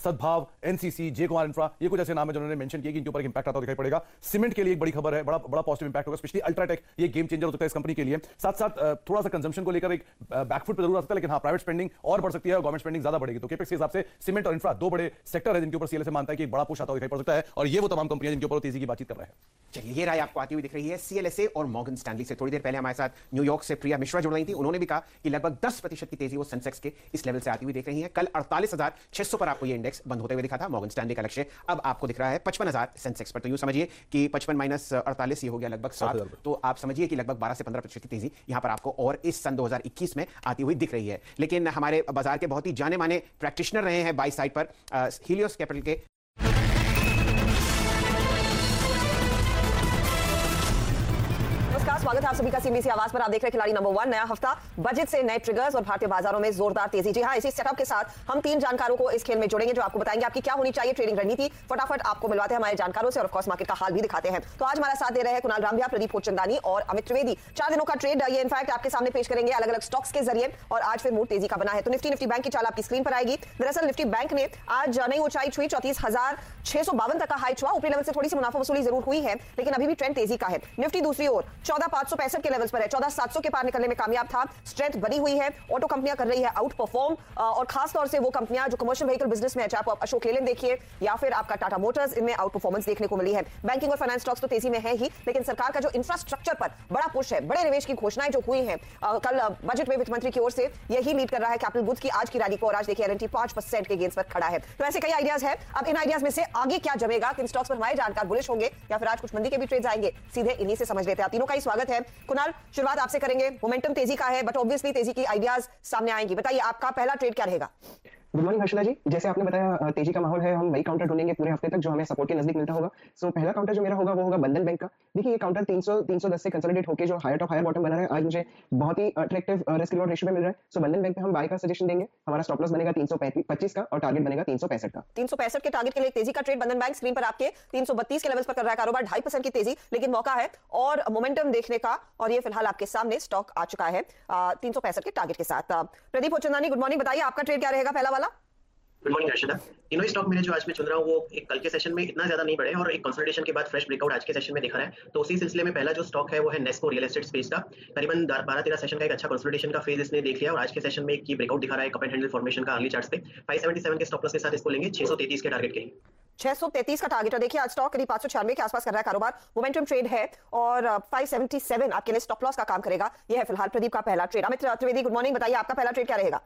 सद्भाव एनसीसी जे कुमार इंफ्रा ये कुछ ऐसे नाम है जो उन्होंने मेंशन किए कि इनके ऊपर इंपैक्ट आता दिखाई पड़ेगा। सीमेंट के लिए एक बड़ी खबर है बड़ा बड़ा पॉजिटिव इंपैक्ट होगा स्पेशली अल्ट्राटेक ये गेम चेंजर हो सकता है इस कंपनी के लिए। साथ साथ थोड़ा सा कंजम्पशन को लेकर एक बैकफुट पर ज़रूर आ सकता है लेकिन हाँ प्राइवेट स्पेंडिंग और बढ़ सकती है और गवर्नमेंट स्पेंडिंग ज़्यादा बढ़ेगी। तो केपेक्स के हिसाब से सीमेंट और इंफ्रा दो बड़े सेक्टर है जिनके ऊपर सीएलए से मानता है कि बड़ा पुश आता दिखाई पड़ सकता है और ये वो तमाम कंपनियाँ जिनके ऊपर तेज़ी की बातचीत कर रहे हैं। चलिए ये राय आपको आती हुई दिख रही है सीएलएसए और मॉर्गन स्टैनली से। थोड़ी देर पहले हमारे साथ न्यूयॉर्क से प्रिया मिश्रा जुड़ रही थी। उन्होंने भी कहा कि लगभग 10 प्रतिशत की तेज़ी वो सेंसेक्स के इस लेवल से आती हुई देख रही है। कल 48,600 पर आपको ये इंडेक्स बंद होते हुए दिखा था मॉर्गन स्टैनली का लक्ष्य। अब आपको दिख रहा है 55,000 सेंसेक्स पर। तो यूँ समझिए कि 55 माइनस अड़तालीस ये हो गया लगभग सात। तो आप समझिए कि लगभग 12 से 15 प्रतिशत की तेज़ी यहाँ पर आपको और इस सन 2021 में आती हुई दिख रही है। लेकिन हमारे बाज़ार के बहुत ही जाने माने प्रैक्टिशनर रहे हैं बाई साइड पर हीलियोस कैपिटल के। स्वागत है आप सभी का सीबीसी आवाज़ पर। आप देख रहे खिलाड़ी नंबर वन, नया हफ़्ता बजट से नए ट्रिगर्स और भारतीय बाजारों में जोरदार तेज़ी। जी हाँ इसी सेटअप के साथ हम तीन जानकारों को इस खेल में जोड़ेंगे जो आपको बताएँगे आपकी क्या होनी चाहिए ट्रेडिंग रणनीति। फटाफट आपको मिलवाते हैं हमारे जानकारों से और ऑफकोर्स मार्केट का हाल भी दिखाते हैं। तो आज हमारा साथ दे रहे हैं कुणाल रामबिया प्रदीप पोचंदानी और अमित त्रिवेदी। चार दिनों का ट्रेड ये इनफैक्ट आपके सामने पेश करेंगे अलग अलग स्टॉक्स के ज़रिए और आज फिर मूड तेज़ी का बना है। तो निफ्टी निफ्टी बैंक की चाल आपकी स्क्रीन पर आएगी। दरअसल निफ्टी बैंक ने आज नई ऊंचाई छुई, चौतीस छह सौ बावन तक का हाई छुआ। ऊपरी लेवल से थोड़ी सी मुनाफा वसूली ज़रूर हुई है, लेकिन अभी भी ट्रेंड तेज़ी का है। निफ्टी दूसरी ओर, चौदह पाँच सौ पैंसठ के लेवल्स पर है। चौदह सात सौ के पार निकलने में कामयाब था। स्ट्रेंथ बनी हुई है। ऑटो कंपनियाँ कर रही है आउट परफॉर्म और खास तौर से वो कंपनियाँ जो कमर्शियल व्हीकल बिज़नेस में है, चाहे आप अशोक लेलैंड देखिए, या फिर आपका टाटा मोटर्स इनमें आउट परफॉर्मेंस देखने को मिली है। बैंकिंग और फाइनेंस स्टॉक्स तो तेज़ी में है ही, लेकिन सरकार का जो इंफ्रास्ट्रक्चर पर बड़ा पुश है, बड़े निवेश की घोषणाएँ जो हुई हैं कल बजट में वित्त मंत्री की ओर से यही लीड कर रहा है कैपिटल बुथ की। आज की रैली को और आज देखिए एलएनटी पाँच परसेंट के गेंस पर खड़ा है। तो ऐसे कई आइडियाज़ है। अब इन आइडियाज़ में से आगे क्या जमेगा? किन स्टॉक्स पर हमारे जानकार बुलिश होंगे? या फिर आज कुछ मंदी के भी ट्रेड आएँगे? सीधे इन्हीं से समझ लेते हैं तीनों का ही स्वागत है। कुणाल, शुरुआत आपसे करेंगे। मोमेंटम तेज़ी का है बट ऑब्वियसली तेज़ी की आइडियाज़ सामने आएँगी। बताइए, आपका पहला ट्रेड क्या रहेगा? गुड मॉर्निंग हर्षला जी। जैसे आपने बताया तेज़ी का माहौल है, हम वही काउंटर ढूंढेंगे पूरे हफ़्ते तक जो हमें सपोर्ट के नज़दीक मिलता होगा। सो पहला काउंटर जो मेरा होगा, वो होगा बंधन बैंक का। देखिए, ये काउंटर 300 310 से कंसोलिडेट होकर जो हायर टॉप हायर बॉटम बना रहा है, आज मुझे बहुत ही अट्रैक्टिव रिस्क रिवॉर्ड रेशियो में मिल रहा है। सो बंधन बैंक पे हम बाय का सजेशन देंगे। हमारा स्टॉप लॉस बनेगा 325 का और टारगेट बनेगा 365 का। तीन सौ पैंसठ के टारगेट के लिए तेज़ी का ट्रेड बंधन बैंक स्क्रीन पर आपके 332 के लेवल्स पर कर रहा है कारोबार, ढाई परसेंट की तेज़ी, लेकिन मौका है और मोमेंटम देखने का और ये फ़िलहाल आपके सामने स्टॉक आ चुका है तीन के टारगेट के साथ। प्रदीप उचंदानी गुड मॉर्निंग बताइए आपका ट्रेड क्या रहेगा? पहला वाला। गुड मॉर्निंग हर्षिता तीनों स्टॉक मेरे जो आज मैं चुन रहा हूँ वो एक कल के सेशन में इतना ज़्यादा नहीं बढ़े और एक कंसोलिडेशन के बाद फ्रेश ब्रेकआउट आज के सेशन में दिखा रहा है। तो उसी सिलसिले में पहला जो स्टॉक है वो है नेस्को रियल एस्टेट स्पेस का। करीबन बारह तेरह सेशन का एक अच्छा कंसोलिडेशन का फ़ेज़ इसने देख लिया और आज के सेशन में एक की ब्रेकआउट दिखा रहा है कप एंड हैंडल फॉर्मेशन का अर्ली चार्ट्स पे। 577 के स्टॉप के साथ इसको लेंगे 633 के टारगेट के लिए 633 का टारगेट है। देखिए आज स्टॉक करीब 596 के आसपास कर रहा है कारोबार। मोमेंटम ट्रेड है और अ, 577 आपके लिए स्टॉप लॉस का काम करेगा। ये है फ़िलहाल प्रदीप का पहला trade Amit Trivedi good morning बताइए आपका पहला ट्रेड क्या रहेगा?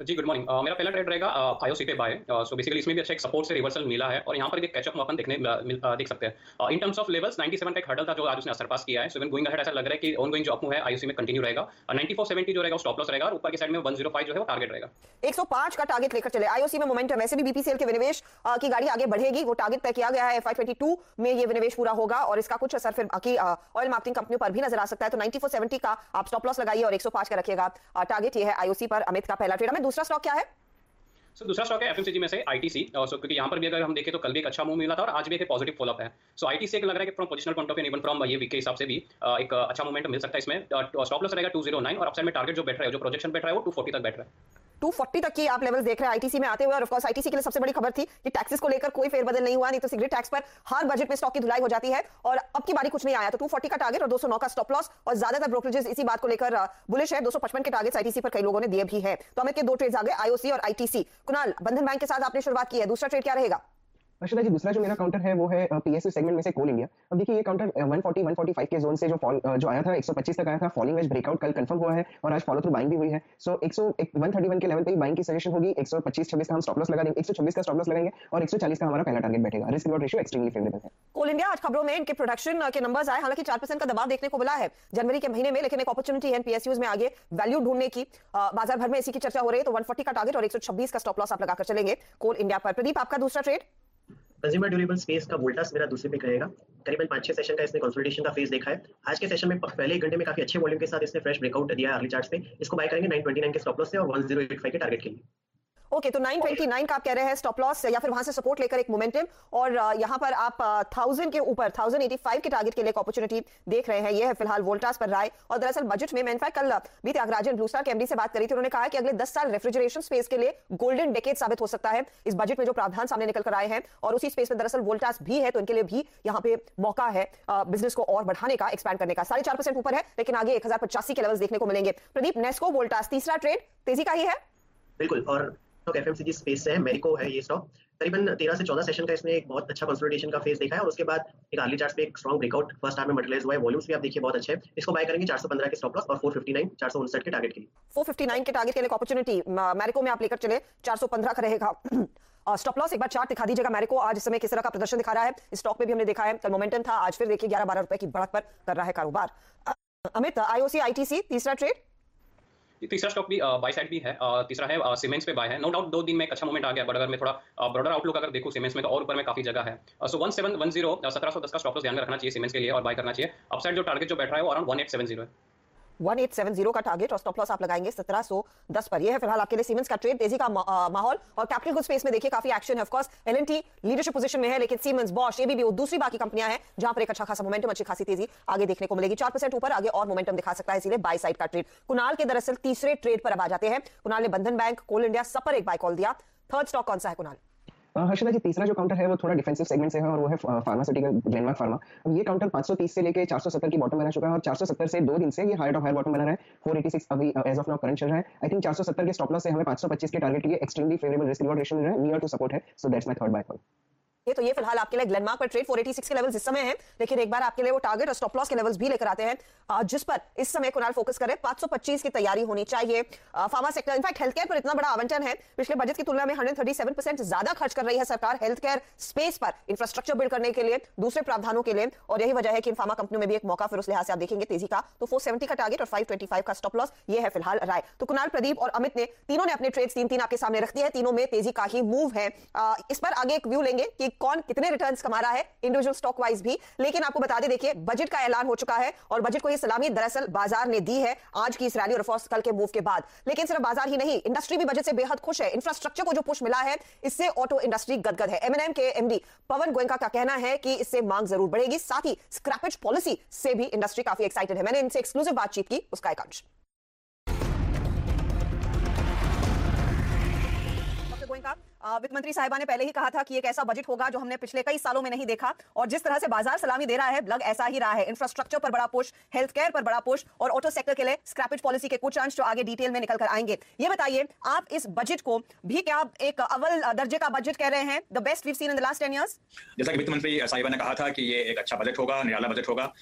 जी गुड मॉर्निंग मेरा पहला ट्रेड रहेगा आईओसी पे बाय सो बेसिकली इसमें भी अच्छा एक सपोर्ट से रिवर्सल मिला है और यहाँ पर भी कैचअप अपन देखने uh, uh, देख सकते हैं. इन टर्म्स ऑफ़ लेवल्स 97 का एक हर्डल था जो आज उसने सरपास किया है. सो इवन गोइंग अहेड ऐसा लग रहा है कि ऑन गोइंग जो अप है आईओसी में कंटिन्यू रहेगा. Uh, 9470 जो रहेगा स्टॉप लॉस रहेगा और ऊपर के साइड में 105 जो है वो टारगेट रहेगा. 105 का टारगेट लेकर चले. आईओसी में मोमेंटम ऐसे भी बीपीसीएल के विनिवेश की गाड़ी आगे बढ़ेगी. वो टारगेट तय किया गया है 22 में ये विनिवेश पूरा होगा और इसका कुछ असर फिर बाकी ऑयल मार्केटिंग कंपनियों पर भी नज़र आ सकता है. तो 9470 का आप स्टॉप लॉस लगाइए और 105 का रखिएगा. टारगेट ये है आईओसी पर. अमित का पहला ट्रेड दूसरा स्टॉक क्या है? सो दूसरा स्टॉक है एफएमसीजी में से आईटीसी सो क्योंकि यहाँ पर भी अगर हम देखें तो कल भी एक अच्छा मूव मिला था और आज भी एक पॉजिटिव फॉलोअप है। सो आईटीसी एक लग रहा है कि from positional point of view even from ये वीक के हिसाब से भी uh, एक uh, अच्छा मोमेंट मिल सकता है इसमें। स्टॉप लॉस रहेगा 209 और अपसाइड में टारगेट जो बैठ रहा है जो प्रोजेक्शन बैठ रहा है वो 240 तक बैठ रहा है। 240 तक की आप लेवल्स देख रहे हैं आईटीसी में आते हुए और ऑफ़ कोर्स आईटीसी के लिए सबसे बड़ी खबर थी कि टैक्सेस को लेकर कोई फेरबदल नहीं हुआ नहीं तो सिगरेट टैक्स पर हर बजट में स्टॉक की धुलाई हो जाती है और अब की बारी कुछ नहीं आया। तो 240 का टारगेट और 209 का स्टॉप लॉस और ज़्यादातर ब्रोकरेजेस इसी बात को लेकर बुलिश है। 255 के टारगेट्स आईटीसी पर कई लोगों ने दिए भी है। तो अमित के दो ट्रेड्स आ गए आईओसी और आईटीसी कुणाल बंधन बैंक के साथ आपने शुरुआत की है दूसरा ट्रेड क्या रहेगा? अर्षदा जी दूसरा जो मेरा काउंटर है, वो है पीएसयू सेगमेंट में से कोल इंडिया अब देखिए, ये काउंटर 140 145 के जोन से जो फॉल जो आया था 125 तक आया था फॉलिंग वेज ब्रेकआउट कल कंफर्म हुआ है, और आज फॉलो थ्रू बाइंग भी हुई है। सो 100 131 के लेवल पे ही बाइंग की सजेशन होगी 125 26 का हम स्टॉप लॉस लगा देंगे 126 का स्टॉप लॉस लगाएँगे, और 140 का हमारा पहला टारगेट बैठेगा। Risk reward ratio extremely favourable है। कोल इंडिया आज खबरों में इनके प्रोडक्शन के नंबर्स आए। हालाँकि 4% का दबाव देखने को मिला है जनवरी के महीने में, लेकिन एक अपॉर्चुनिटी है पीएसयूज में आगे वैल्यू ढूँढने की। बाज़ार भर में इसी की चर्चा हो रही है तो 140 का टारगेट और 126 का स्टॉप लॉस आप लगाकर चलेंगे कोल इंडिया पर। प्रदीप, आपका दूसरा ट्रेड कंज्यूमर ड्यूरेबल स्पेस का वोल्टास मेरा दूसरे पिक रहेगा करीबन पाँच छह सेशन का इसने कंसोलिडेशन का फ़ेज़ देखा है। आज के सेशन में पहले एक घंटे में काफ़ी अच्छे वॉल्यूम के साथ इसने फ्रेश ब्रेकआउट दिया है अर्ली चार्ट्स पे। इसको बाय करेंगे 929 के स्टॉप लॉस से और 1085 के टारगेट के लिए। ओके तो 929 का आप कह रहे हैं स्टॉप लॉस या फिर वहाँ से सपोर्ट लेकर एक मोमेंटम और यहाँ पर आप थाउज़ेंड के ऊपर 1085 के टारगेट के लिए अपॉर्चुनिटी देख रहे हैं। ये है फ़िलहाल वोल्टास पर राय और दरअसल बजट में मैं इनफैक्ट कल भी त्यागराजन ब्लू स्टार के एमडी से बात करी थी। उन्होंने कहा कि अगले 10 साल रेफ्रिजरेशन स्पेस के लिए गोल्डन डेकेड साबित हो सकता है। इस बजट में जो प्रावधान सामने निकल कर आए हैं और उसी स्पेस में दरअसल वोल्टास भी है तो इनके लिए भी यहाँ पे मौका है बिज़नेस को और बढ़ाने का एक्सपैंड करने का। साढ़े चार परसेंट ऊपर है, लेकिन आगे एक के लेवल्स देखने को मिलेंगे। प्रदीप नेस्को वोल्टास तीसरा ट्रेड तेज़ी का ही है। बिल्कुल, और स्टॉक एफएमसीजी स्पेस से है मेरिको है ये स्टॉक करीबन 13 से 14 सेशन का इसने एक बहुत अच्छा कंसोलिडेशन का फ़ेज़ देखा है और उसके बाद एक अर्ली चार्ट्स पे एक स्ट्रॉन्ग ब्रेकआउट फ़र्स्ट हाफ़ में मटेरियलाइज हुआ है। वॉल्यूम्स भी आप देखिए, बहुत अच्छे इसको बाय करेंगे 415 के स्टॉप लॉस और 459 459 के टारगेट के लिए। 459 के टारगेट के लिए अपॉर्चुनिटी मैरिको में आप लेकर चले 415 का रहेगा। [CLEARS THROAT] स्टॉप लॉस एक बार चार्ट दिखा दीजिएगा मैरिको आज इस समय किस तरह का प्रदर्शन दिखा रहा है स्टॉक में भी हमने देखा है। कल मोमेंटम था, आज फिर देखिए ग्यारह बारह रुपए की बढ़त पर कर रहा है कारोबार। अमित आईओसी आईटीसी तीसरा ट्रेड तीसरा स्टॉक भी बाई साइड भी है तीसरा है सीमेंट्स पे बाय है। नो डाउट दो दिन में एक अच्छा मोमेंट आ गया बट अगर मैं थोड़ा ब्रॉडर आउटलुक अगर देखो सीमेंट्स में तो और ऊपर में काफ़ी जगह है। So one seven one zero सत्रह सौ दस का स्टॉक ध्यान रखना चाहिए सीमेंट्स के लिए और बाय करना चाहिए। अपसाइड जो टारगेट जो बैठ रहा है वो around one eight seven zero है। 1870 का टारगेट और स्टॉप लॉस आप लगाएँगे 1710 पर। यह है फ़िलहाल आपके लिए सीमेंस का ट्रेड तेज़ी का माहौल और कैपिटल गुड स्पेस में देखिए काफ़ी एक्शन है of course L&T leadership position में है, लेकिन सीमेंस बॉश एबीबी वो दूसरी बाकी कंपनियाँ हैं जहाँ पर एक अच्छा खासा मोमेंटम अच्छी खासी तेज़ी आगे देखने को मिलेगी। 4% ऊपर, आगे और मोमेंटम दिखा सकता है, इसीलिए बाय साइड का ट्रेड कुणाल के दरअसल तीसरे ट्रेड पर अब आ जाते हैं। कुणाल ने बंधन बैंक, कोल इंडिया सब पर एक बाय कॉल दिया। थर्ड स्टॉक कौन सा है कुणाल? हर्षदा जी, तीसरा जो काउंटर है, वो थोड़ा डिफेंसिव सेगमेंट से है और वो है फार्मास्यूटिकल ग्लेनमार्क फार्मा अब ये काउंटर 530 से लेके 470 की बॉटम बना चुका है और 470 से दो दिन से ये हायर ऑफ़ हायर बॉटम बना रहा है। 486 अभी एज ऑफ़ नाउ करंट चल रहा है। आई थिंक 470 के स्टॉप लॉस से हमें 525 के टारगेट के लिए extremely favourable risk reward ratio मिल रहा है। नियर टू सपोर्ट है। So that's my third buy call ये तो ये फ़िलहाल आपके लिए ग्लेनमार्क पर ट्रेड 486 के लेवल्स इस समय है। लेकिन एक बार आपके लिए वो टारगेट और स्टॉप लॉस के लेवल्स भी लेकर आते हैं। जिस पर इस समय कुणाल फोकस करे 525 की तैयारी होनी चाहिए। Pharma sector in fact health care पर इतना बड़ा आवंटन है। पिछले बजट की तुलना में 137% ज़्यादा खर्च कर रही है सरकार हेल्थ केयर स्पेस पर इंफ्रास्ट्रक्चर बिल्ड करने के लिए, दूसरे प्रावधानों के लिए। और यही वजह है कि इन फार्मा कंपनियों में भी एक मौका फिर उस लिहाज से आप देखेंगे तेज़ी का। तो 470 का टारगेट और 525 का स्टॉप लॉस ये है फ़िलहाल राय। तो कुणाल, प्रदीप और अमित ने तीनों ने अपने ट्रेड तीन तीन आपके सामने रख दिए हैं। तीनों में तेज़ी का ही मूव है। इस पर आगे एक व्यू लेंगे कि कौन कितने रिटर्न्स कमा रहा है इंडिविजुअल स्टॉक वाइज भी। लेकिन आपको बता दें, देखिए बजट का ऐलान हो चुका है और बजट को ये सलामी दरअसल बाज़ार ने दी है आज की इस रैली और ऑफकोर्स कल के मूव के बाद। लेकिन सिर्फ़ बाज़ार ही नहीं इंडस्ट्री भी बजट से बेहद खुश है। इंफ्रास्ट्रक्चर को जो पुश मिला है, इससे ऑटो इंडस्ट्री गदगद है। एमएनएम के एमडी पवन गोयंका का कहना है कि इससे मांग ज़रूर बढ़ेगी, साथ ही स्क्रैपेज पॉलिसी से भी इंडस्ट्री काफ़ी एक्साइटेड है। मैंने इनसे एक्सक्लूसिव बातचीत की, उसका एक वित्त मंत्री साहिबा ने पहले ही कहा था कि एक ऐसा बजट होगा जो हमने पिछले कई सालों में नहीं देखा और जिस तरह से बाज़ार सलामी दे रहा है लग ऐसा ही रहा है। इंफ्रास्ट्रक्चर पर बड़ा पुश हेल्थ केयर पर बड़ा पुश और ऑटो सेक्टर के लिए स्क्रैपेज पॉलिसी के कुछ अंश जो आगे डिटेल में निकल कर आएँगे। ये बताइए, आप इस बजट को भी क्या एक अव्वल दर्जे का बजट कह रहे हैं? The best we've seen in the last ten years जैसा कि वित्त मंत्री साहिबा ने कहा था कि ये एक अच्छा बजट होगा, निराला बजट होगा।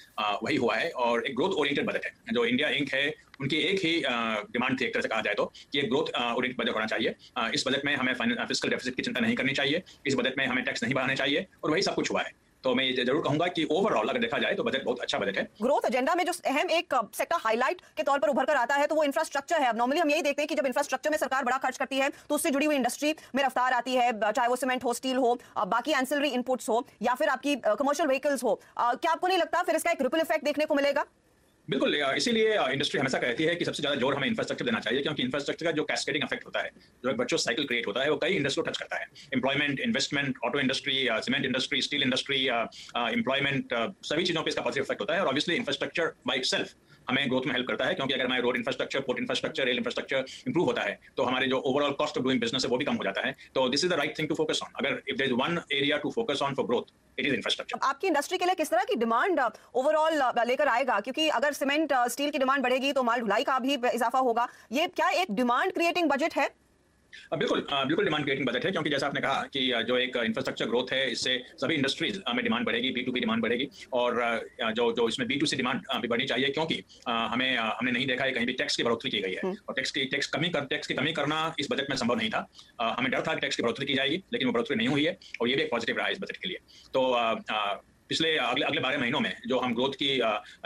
वही हुआ है और एक ग्रोथ ओरिएंटेड बजट है, जो इंडिया इंक है उनकी एक ही डिमांड थी एक तरह से कहा जाए तो कि एक ग्रोथ ओरिएंटेड बजट होना चाहिए। इस बजट में हमें फ़िज़िकल डेफिसिट की चिंता नहीं करनी चाहिए। इस बजट में हमें टैक्स नहीं बढ़ाने चाहिए और वही सब कुछ हुआ है। तो मैं ये ज़रूर कहूँगा कि ओवरऑल अगर देखा जाए तो बजट बहुत अच्छा बजट है। ग्रोथ एजेंडा में जो अहम एक सेक्टर हाईलाइट के तौर पर उभर कर आता है तो वो इंफ्रास्ट्रक्चर है। अब नॉर्मली हम यही देखते हैं कि जब इंफ्रास्ट्रक्चर में सरकार बड़ा खर्च करती है तो उससे जुड़ी हुई इंडस्ट्री में रफ्तार आती है चाहे वो सीमेंट हो स्टील हो बाकी एंसिलरी इनपुट्स हो, या फिर आपकी कमर्शियल व्हीकल्स हो। क्या आपको नहीं लगता फिर इसका एक रिपल इफ़ेक्ट देखने को मिलेगा? बिल्कुल इसीलिए इंडस्ट्री हमेशा कहती है कि सबसे ज़्यादा ज़ोर हमें इंफ्रास्ट्रक्चर देना चाहिए, क्योंकि इंफ्रास्ट्रक्चर का जो कैस्केडिंग इफ़ेक्ट होता है, जो एक बच्चों साइकिल क्रिएट होता है, वो कई इंडस्ट्री को टच करता है। Employment investment auto industry cement industry steel industry employment सभी चीज़ों पर इसका पॉजिटिव इफ़ेक्ट होता है। और ऑब्वियसली इंफ्रास्ट्रक्चर बाई सेल्फ हमें ग्रोथ में हेल्प करता है, क्योंकि अगर हमारे road infrastructure port infrastructure rail infrastructure improve होता है तो हमारे जो overall cost of doing business है, वो भी कम हो जाता है। तो this is the right thing to focus on अगर if is one area to focus on for growth it is infrastructure आपकी इंडस्ट्री के लिए किस तरह की डिमांड ओवरऑल लेकर आएगा? क्योंकि अगर सीमेंट स्टील की डिमांड बढ़ेगी तो माल ढुलाई का भी इजाफा होगा। ये क्या एक डिमांड क्रिएटिंग बजट है? बिल्कुल बिल्कुल डिमांड क्रिएटिंग बजट है क्योंकि जैसा आपने कहा कि जो एक इंफ्रास्ट्रक्चर ग्रोथ है इससे सभी इंडस्ट्रीज़ में डिमांड बढ़ेगी बी टू बी डिमांड बढ़ेगी और जो जो इसमें बी टू सी डिमांड भी बढ़नी चाहिए क्योंकि हमें हमने नहीं देखा है कहीं भी टैक्स की बढ़ोतरी की गई है। और टैक्स की टैक्स कमी कर टैक्स की कमी करना इस बजट में संभव नहीं था। हमें डर था कि टैक्स की बढ़ोतरी की जाएगी लेकिन वो बढ़ोतरी नहीं हुई है और ये भी एक पॉजिटिव रहा है इस बजट के लिए। तो पिछले अगले अगले बारह महीनों में जो हम ग्रोथ की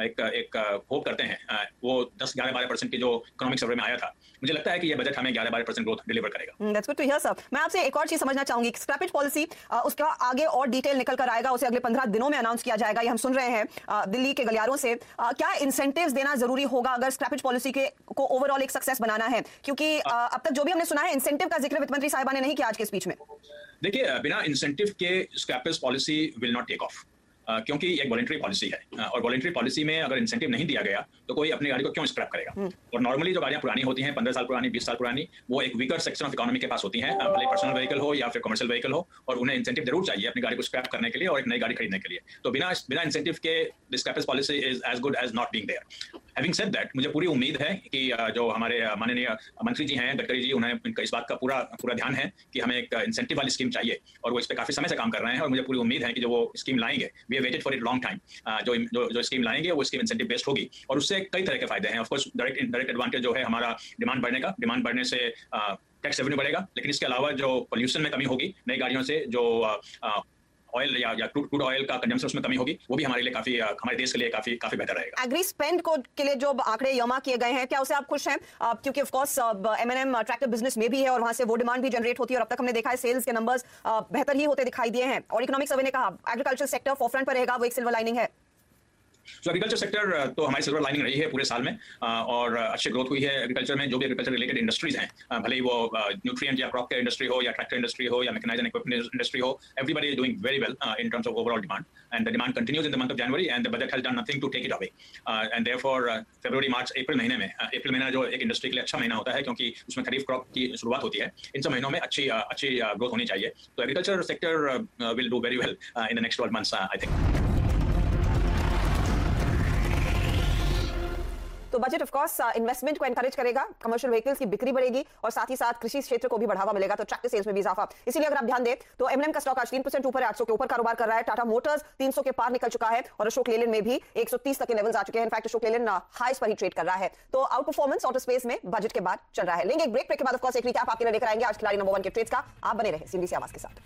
एक एक होप करते हैं वो दस ग्यारह बारह परसेंट की जो इकोनॉमिक सर्वे में आया था मुझे लगता है कि ये बजट हमें ग्यारह बारह परसेंट ग्रोथ डिलीवर करेगा। That's good to hear sir मैं आपसे एक और चीज़ समझना चाहूँगी स्क्रैपेज पॉलिसी उसका आगे और डिटेल निकल कर आएगा उसे अगले पंद्रह दिनों में अनाउंस किया जाएगा ये हम सुन रहे हैं दिल्ली के गलियारों से। क्या इंसेंटिव देना ज़रूरी होगा अगर स्क्रैपेज पॉलिसी के को ओवरऑल एक सक्सेस बनाना है? क्योंकि अब तक जो भी हमने सुना है इंसेंटिव का ज़िक्र वित्त मंत्री साहिबा ने नहीं किया आज के स्पीच में। देखिए बिना इंसेंटिव के scrappage policy will not take off क्योंकि एक वॉलेंट्री पॉलिसी है। और वॉलेंट्री पॉलिसी में अगर इंसेंटिव नहीं दिया गया तो कोई अपनी गाड़ी को क्यों स्क्रैप करेगा? और नॉर्मली जो गाड़ियाँ पुरानी होती हैं पंद्रह साल पुरानी बीस साल पुरानी वो एक वीकर सेक्शन ऑफ़ इकोनॉमी के पास होती हैं। भले पर्सनल व्हीकल हो या फिर कमर्शियल व्हीकल हो और उन्हें इंसेंटिव ज़रूर चाहिए अपनी गाड़ी को स्क्रैप करने के लिए और एक नई गाड़ी खरीदने के लिए। तो बिना बिना इंसेंटिव के scrappage policy is as good as not being there having said that मुझे पूरी उम्मीद है कि जो हमारे माननीय मंत्री जी हैं गडकरी जी उन्हें इनका इस बात का पूरा पूरा ध्यान है कि हमें एक इंसेंटिव वाली स्कीम चाहिए और वो इस पर काफ़ी समय से काम कर रहे हैं और मुझे पूरी उम्मीद है कि जो वो स्कीम लाएँगे we waited for it long time जो जो स्कीम लाएँगे, वो स्कीम इंसेंटिव बेस्ड होगी। और उससे कई तरह के फ़ायदे हैं। ऑफकोर्स डायरेक्ट डायरेक्ट एडवांटेज जो है हमारा डिमांड बढ़ने का। डिमांड बढ़ने से टैक्स रेवेन्यू बढ़ेगा। लेकिन इसके अलावा जो पोल्यूशन में कमी होगी, नई गाड़ियों से, जो ऑयल या या क्रूड ऑयल का कंजम्पशन उसमें कमी होगी, वो भी हमारे लिए काफ़ी हमारे देश के लिए काफ़ी काफ़ी बेहतर रहेगा। एग्री स्पेंड को, के लिए जो आंकड़े यमा किए गए हैं, क्या उसे आप खुश हैं? क्योंकि क्योंकि of course M&M tractor business में भी है और वहाँ से वो डिमांड भी जनरेट होती है और अब तक हमने देखा है सेल्स के नंबर्स बेहतर ही होते दिखाई दिए हैं। और इकोनॉमिक सर्वे ने कहा एग्रीकल्चर सेक्टर फोरफ्रंट पर रहेगा, वो एक सिल्वर लाइनिंग है। सो एग्रीकल्चर सेक्टर तो हमारी सिल्वर लाइनिंग रही है पूरे साल में और अच्छी ग्रोथ हुई है एग्रीकल्चर में, जो भी एग्रीकल्चर रिलेटेड इंडस्ट्रीज़ हैं भले ही वो न्यूट्रिएंट या क्रॉप केयर इंडस्ट्री हो या ट्रैक्टर इंडस्ट्री हो या मैकेनाइज इक्विपमेंट इंडस्ट्री हो everybody is doing very well in terms of overall demand and the demand continues in the month of January and the budget has done nothing to take it away and therefore फरवरी मार्च अप्रैल महीने में अप्रैल महीना जो एक industry के लिए अच्छा महीना होता है क्योंकि उसमें खरीफ क्रॉप की शुरुआत होती है, इन सब महीनों में अच्छी अच्छी ग्रोथ होनी चाहिए। तो agriculture sector will do very well in the next twelve months I think तो बजट ऑफ़ कोर्स इन्वेस्टमेंट को एनकरेज करेगा कमर्शियल व्हीकल्स की बिक्री बढ़ेगी और साथ ही साथ कृषि क्षेत्र को भी बढ़ावा मिलेगा तो ट्रैक्टर सेल्स में भी इजाफा। इसीलिए अगर आप ध्यान दें तो एमएनएम का स्टॉक आज तीन परसेंट ऊपर 800 के ऊपर कारोबार कर रहा है टाटा मोटर्स 300 के पार निकल चुका है और अशोक लेलन में भी 130 तक के लेवल्स आ चुके हैं। इनफैक्ट अशोक लेलैंड हाईस पर ही ट्रेड कर रहा है। तो आउट परफॉर्मेंस ऑटो स्पेस में बजट के बाद चल रहा है। लेंगे एक ब्रेक ब्रेक के बाद ऑफ़ कोर्स एक रिकैप आपके लिए लेकर आएँगे आज खिलाड़ी नंबर वन के ट्रेड्स का। आप बने रहे सीबीसी आवाज़ के साथ।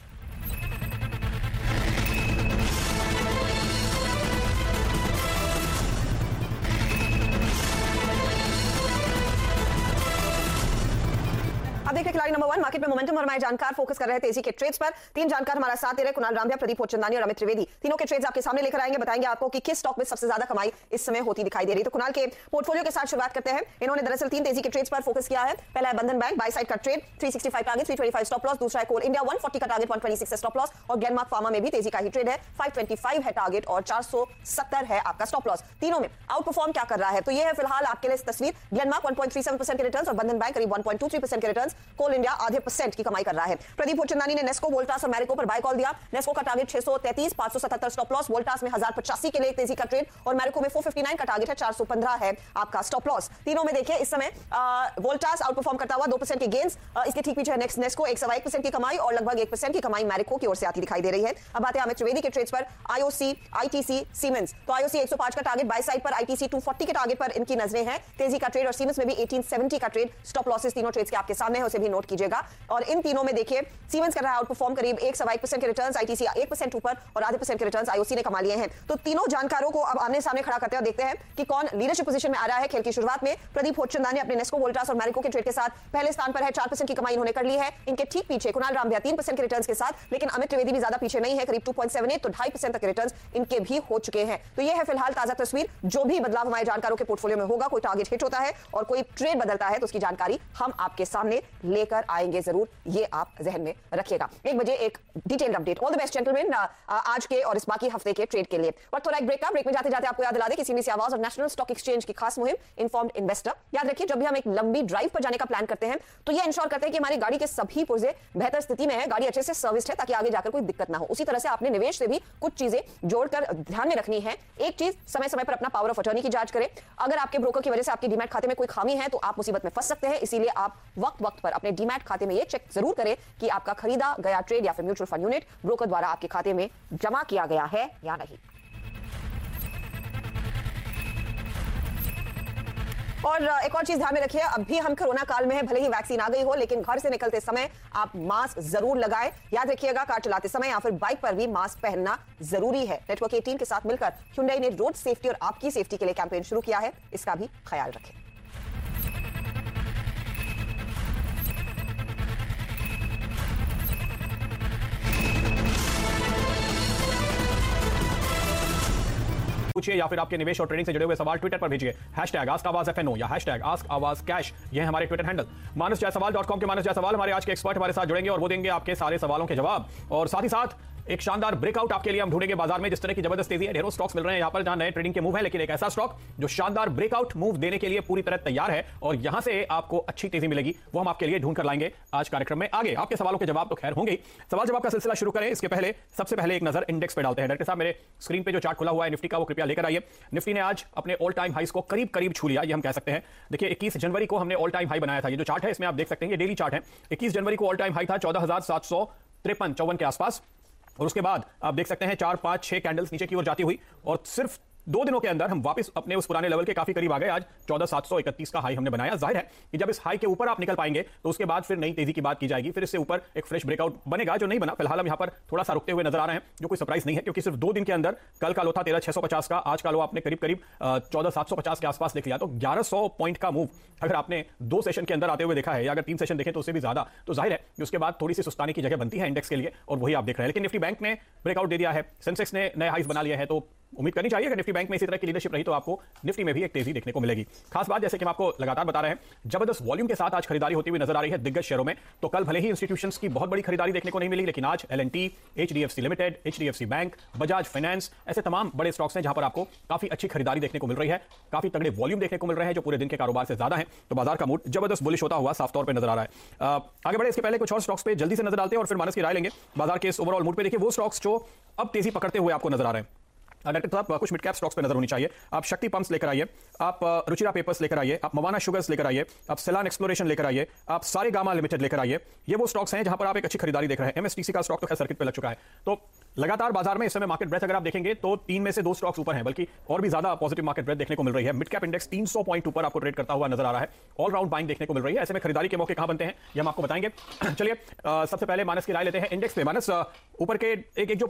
अब देखिए खिलाड़ी नंबर वन मार्केट में मोमेंटम और हमारे जानकार फोकस कर रहे हैं तेज़ी के ट्रेड्स पर। तीन जानकार हमारा साथ दे रहे कुणाल रामबिया प्रदीप चंदानी और अमित त्रिवेदी। तीनों के ट्रेड्स आपके सामने लेकर आएँगे, बताएँगे आपको कि किस स्टॉक में सबसे ज़्यादा कमाई इस समय होती दिखाई दे रही तो कुणाल के पोर्टफोलियो के साथ शुरुआत करते हैं। इन्होंने दरअसल तीन तेज़ी के ट्रेड्स पर फोकस किया है। पहला है बंधन बैंक बाई साइड का ट्रेड 365 टारगेट 325 स्टॉप लॉस दूसरा है कोल इंडिया 140 का टारगेट 126 स्टॉप लॉस और ग्लेनमार्क फार्मा में भी तेज़ी का ही ट्रेड है। 525 है टारगेट और 470 है आपका स्टॉप लॉस तीनों में आउट परफॉर्म क्या कर रहा है? तो ये है फ़िलहाल आपके लिए तस्वीर। ग्लेनमार्क 1.37% के रिटर्न और बंधन बैंक करीब 1.23% के रिटर्न्स कोल इंडिया आधे परसेंट की कमाई कर रहा है। प्रदीप भोचंदानी ने नेस्को, वोल्टास और मैरिको पर बाय कॉल दिया। नेस्को का टारगेट 633 577 स्टॉप लॉस वोल्टास में 1085 के लिए तेज़ी का ट्रेड और मैरिको में 459 का टारगेट है 415 है आपका स्टॉप लॉस तीनों में देखिए, इस समय वोल्टास आउट परफॉर्म करता हुआ 2% के गेंस इसके ठीक पीछे नेक्स्ट नेस्को, एक सवा एक परसेंट की कमाई और लगभग एक परसेंट की कमाई मैरिको की ओर से आती दिखाई दे रही है। अब आते हैं अमित त्रिवेदी के ट्रेड्स पर आईओसी आईटीसी सीमेंस तो आईओसी 105 का टारगेट बाय साइड पर आईटीसी 240 के टारगेट पर इनकी नज़रें हैं। तेज़ी का ट्रेड और सीमेंस में भी 1870 का ट्रेड स्टॉप लॉसेस तीनों ट्रेड्स के आपके सामने है उसे भी नोट कीजिएगा। और इन तीनों में देखिए सीमेंस कर रहा है आउट परफॉर्म करीब एक सवा एक परसेंट के रिटर्न आईटीसी एक परसेंट ऊपर और आधे परसेंट के रिटर्न आईओसी ने कमा लिए हैं। तो तीनों जानकारों को अब आमने सामने खड़ा करते हुए देखते हैं कि कौन लीडरशिप पोजीशन में आ रहा है खेल की शुरुआत में। प्रदीप होचंदा ने अपने नेस्को वोल्टास और मैरिको के ट्रेड के साथ पहले स्थान पर है, चार परसेंट की कमाई इन्होंने कर ली है। इनके ठीक पीछे कुणाल रामबिया तीन परसेंट के रिटर्न के साथ, लेकिन अमित त्रिवेदी भी ज़्यादा पीछे नहीं है, करीब टू तो ढाई परसेंट तक रिटर्न इनके भी हो चुके हैं। तो यह है फ़िलहाल ताज़ा तस्वीर। जो भी बदलाव हमारे जानकारों के पोर्टफोलियो में होगा, कोई टारगेट हिट होता है और कोई ट्रेड बदलता है तो उसकी जानकारी हम आपके सामने लेकर आएँगे ज़रूर, ये आप जहन में रखिएगा। एक बजे एक detailed update all the best gentleman आज के और इस बाकी हफ़्ते के ट्रेड के लिए। और थोड़ा एक ब्रेक का ब्रेक में जाते जाते आपको याद दिला दे किसी भी आवाज़ और नेशनल स्टॉक एक्सचेंज की खास मुहिम इन्फॉर्म्ड इन्वेस्टर याद रखिए, जब भी हम एक लंबी ड्राइव पर जाने का प्लान करते हैं तो ये इंश्योर करते हैं कि हमारी गाड़ी के सभी पुर्जे बेहतर स्थिति में है, गाड़ी अच्छे से सर्विस्ड है, ताकि आगे जाकर कोई दिक्कत ना हो। उसी तरह से आपने निवेश से भी कुछ चीज़ें जोड़कर ध्यान में रखनी है। एक चीज़ समय समय पर अपना पावर ऑफ़ अटर्नी की जाँच करें। अगर आपके ब्रोकर की वजह से आपके डिमेट खाते में कोई खामी है तो आप मुसीबत में फंस सकते हैं, इसीलिए आप वक्त वक्त पर अपने डीमैट खाते में ये चेक ज़रूर करें कि आपका खरीदा गया ट्रेड या फिर म्यूचुअल फंड यूनिट ब्रोकर द्वारा आपके खाते में जमा किया गया है या नहीं। और एक और चीज़ ध्यान में रखिए अभी हम कोरोना काल में है, भले ही वैक्सीन आ गई हो, लेकिन घर से निकलते समय आप मास्क ज़रूर लगाएँ। याद रखिएगा, कार चलाते समय या फिर बाइक पर भी मास्क पहनना ज़रूरी है। नेटवर्क 18 के साथ मिलकर Hyundai ने रोड सेफ्टी और आपकी सेफ्टी के लिए कैंपेन शुरू किया है, इसका भी ख्याल रखें। पूछिए या फिर आपके निवेश और ट्रेडिंग से जुड़े हुए सवाल ट्विटर पर भेजिए। Hash tag ask Awaaz F या hash tag ask Awaaz cash ये हमारे Twitter handle Manas Jaiswal dot com के मानस जायसवाल हमारे आज के एक्सपर्ट हमारे साथ जुड़ेंगे और वो देंगे आपके सारे सवालों के जवाब। और साथ ही साथ एक शानदार ब्रेकआउट आपके लिए हम ढूंढेंगे बाज़ार में, जिस तरह की ज़बरदस्त तेज़ी है, ढेरों स्टॉक्स मिल रहे हैं यहाँ पर, जहाँ नए ट्रेडिंग के मूव है, लेकिन एक ऐसा स्टॉक जो शानदार ब्रेकआउट मूव देने के लिए पूरी तरह तैयार है और यहाँ से आपको अच्छी तेज़ी मिलेगी, वो हम आपके लिए ढूंढ कर लाएँगे आज कार्यक्रम में आगे। आपके सवालों के जवाब तो खैर होंगे सवाल जवाब का सिलसिला शुरू करें, इसके पहले सबसे पहले एक नज़र इंडेक्स पे डालते हैं। डायरेक्टर साहब, मेरे स्क्रीन पे जो चार्ट खुला हुआ है, निफ्टी का, वो कृपया लेकर आइए। निफ्टी ने आज अपने ऑल टाइम हाइस को करीब करीब छू लिया, ये हम कह सकते हैं। देखिए 21 जनवरी को हमने ऑल टाइम हाई बनाया था। ये जो चार्ट है, इसमें आप देख सकते हैं, ये डेली चार्ट है। 21 जनवरी को ऑल टाइम हाई था चौदह हज़ार सात सौ तिरपन, चौवन के आसपास। और उसके बाद आप देख सकते हैं चार, पाँच, छह कैंडल्स नीचे की ओर जाती हुई और सिर्फ़ दो दिनों के अंदर हम वापस अपने उस पुराने लेवल के काफ़ी करीब आ गए। आज चौदह सात सौ इकतीस का हाई हमने बनाया। ज़ाहिर है कि जब इस हाई के ऊपर आप निकल पाएँगे तो उसके बाद फिर नई तेज़ी की बात की जाएगी। फिर इससे ऊपर एक फ्रेश ब्रेकआउट बनेगा, जो नहीं बना। फ़िलहाल हम यहाँ पर थोड़ा सा रुकते हुए नज़र आ रहे हैं, जो कोई सरप्राइज़ नहीं है, क्योंकि सिर्फ़ दो दिन के अंदर कल का लो था तेरह छह सौ पचास का, आज का लो आपने करीब करीब चौदह सात सौ पचास के आसपास देख लिया। तो ग्यारह सौ पॉइंट का मूव अगर आपने दो सेशन के अंदर आते हुए देखा है या अगर तीन सेशन देखें तो उससे भी ज़्यादा। तो ज़ाहिर है कि उसके बाद थोड़ी सी सुस्ताने की जगह बनती है इंडेक्स के लिए, और वही आप देख रहे हैं। लेकिन निफ्टी बैंक ने ब्रेकआउट दे दिया है सेंसेक्स ने नए हाइस बना लिया है तो उम्मीद करनी चाहिए निफ्टी बैंक में इसी तरह की लीडरशिप रही तो आपको निफ्टी में भी एक तेज़ी देखने को मिलेगी। खास बात जैसे कि हम आपको लगातार बता रहे हैं, ज़बरदस्त वॉल्यूम के साथ आज खरीदारी होती हुई नज़र आ रही है दिग्गज शेयरों में। तो कल भले ही इंस्टीट्यूशन की बहुत बड़ी खरीदारी देखने को नहीं मिली, लेकिन आज L H limited H D F C bank Bajaj finance ऐसे तमाम बड़े स्टॉक्स हैं जहाँ पर आपको काफ़ी अच्छी खरीदारी देखने को मिल रही है, काफ़ी तगड़े वॉल्यूम देखने को मिल रहे हैं जो पूरे दिन के कारोबार से ज़्यादा है। तो बाज़ार का मूड ज़बरदस्त बुलिश होता हुआ साफ़ तौर पर नज़र आ रहा है। आगे बढ़े, इसके पहले कुछ और स्टॉक्स पे जल्दी से नज़र डालते हैं और फिर मानस की राय लेंगे। बाज़ार के इस ओवरऑल मूड पे देखिए, वो स्टॉक्स जो अब तेज़ी पकड़ते हुए आपको नज़र आ रहे हैं। डायरेक्टर साहब कुछ मिड कैप स्टॉक्स पर नज़र होनी चाहिए। आप शक्ति पंप्स लेकर आइए, आप रुचिरा पेपर्स लेकर आइए, आप मवाना शुगर्स लेकर आइए, आप सेलान एक्सप्लोरेशन लेकर आइए, आप सारे गामा लिमिटेड लेकर आइए। ये वो स्टॉक्स हैं जहाँ पर आप एक अच्छी खरीदारी देख रहे हैं। एमएसटीसी का स्टॉक तो खैर सर्किट पर लग चुका है। तो लगातार बाज़ार में इस समय मार्केट ब्रेथ अगर आप देखेंगे तो तीन में से दो स्टॉक्स ऊपर हैं, बल्कि और भी ज़्यादा पॉजिटिव मार्केट ब्रेथ देखने को मिल रही है। मिड कैप इंडेक्स 300 पॉइंट ऊपर आपको ट्रेड करता हुआ नज़र आ रहा है। ऑल राउंड बाइंग देखने को मिल रही है। ऐसे में खरीदारी के मौके कहाँ बनते हैं, ये हम आपको बताएँगे। [CLEARS THROAT] चलिए सबसे पहले मानस की राय लेते हैं। इंडेक्स पे मानस ऊपर के एक एक जो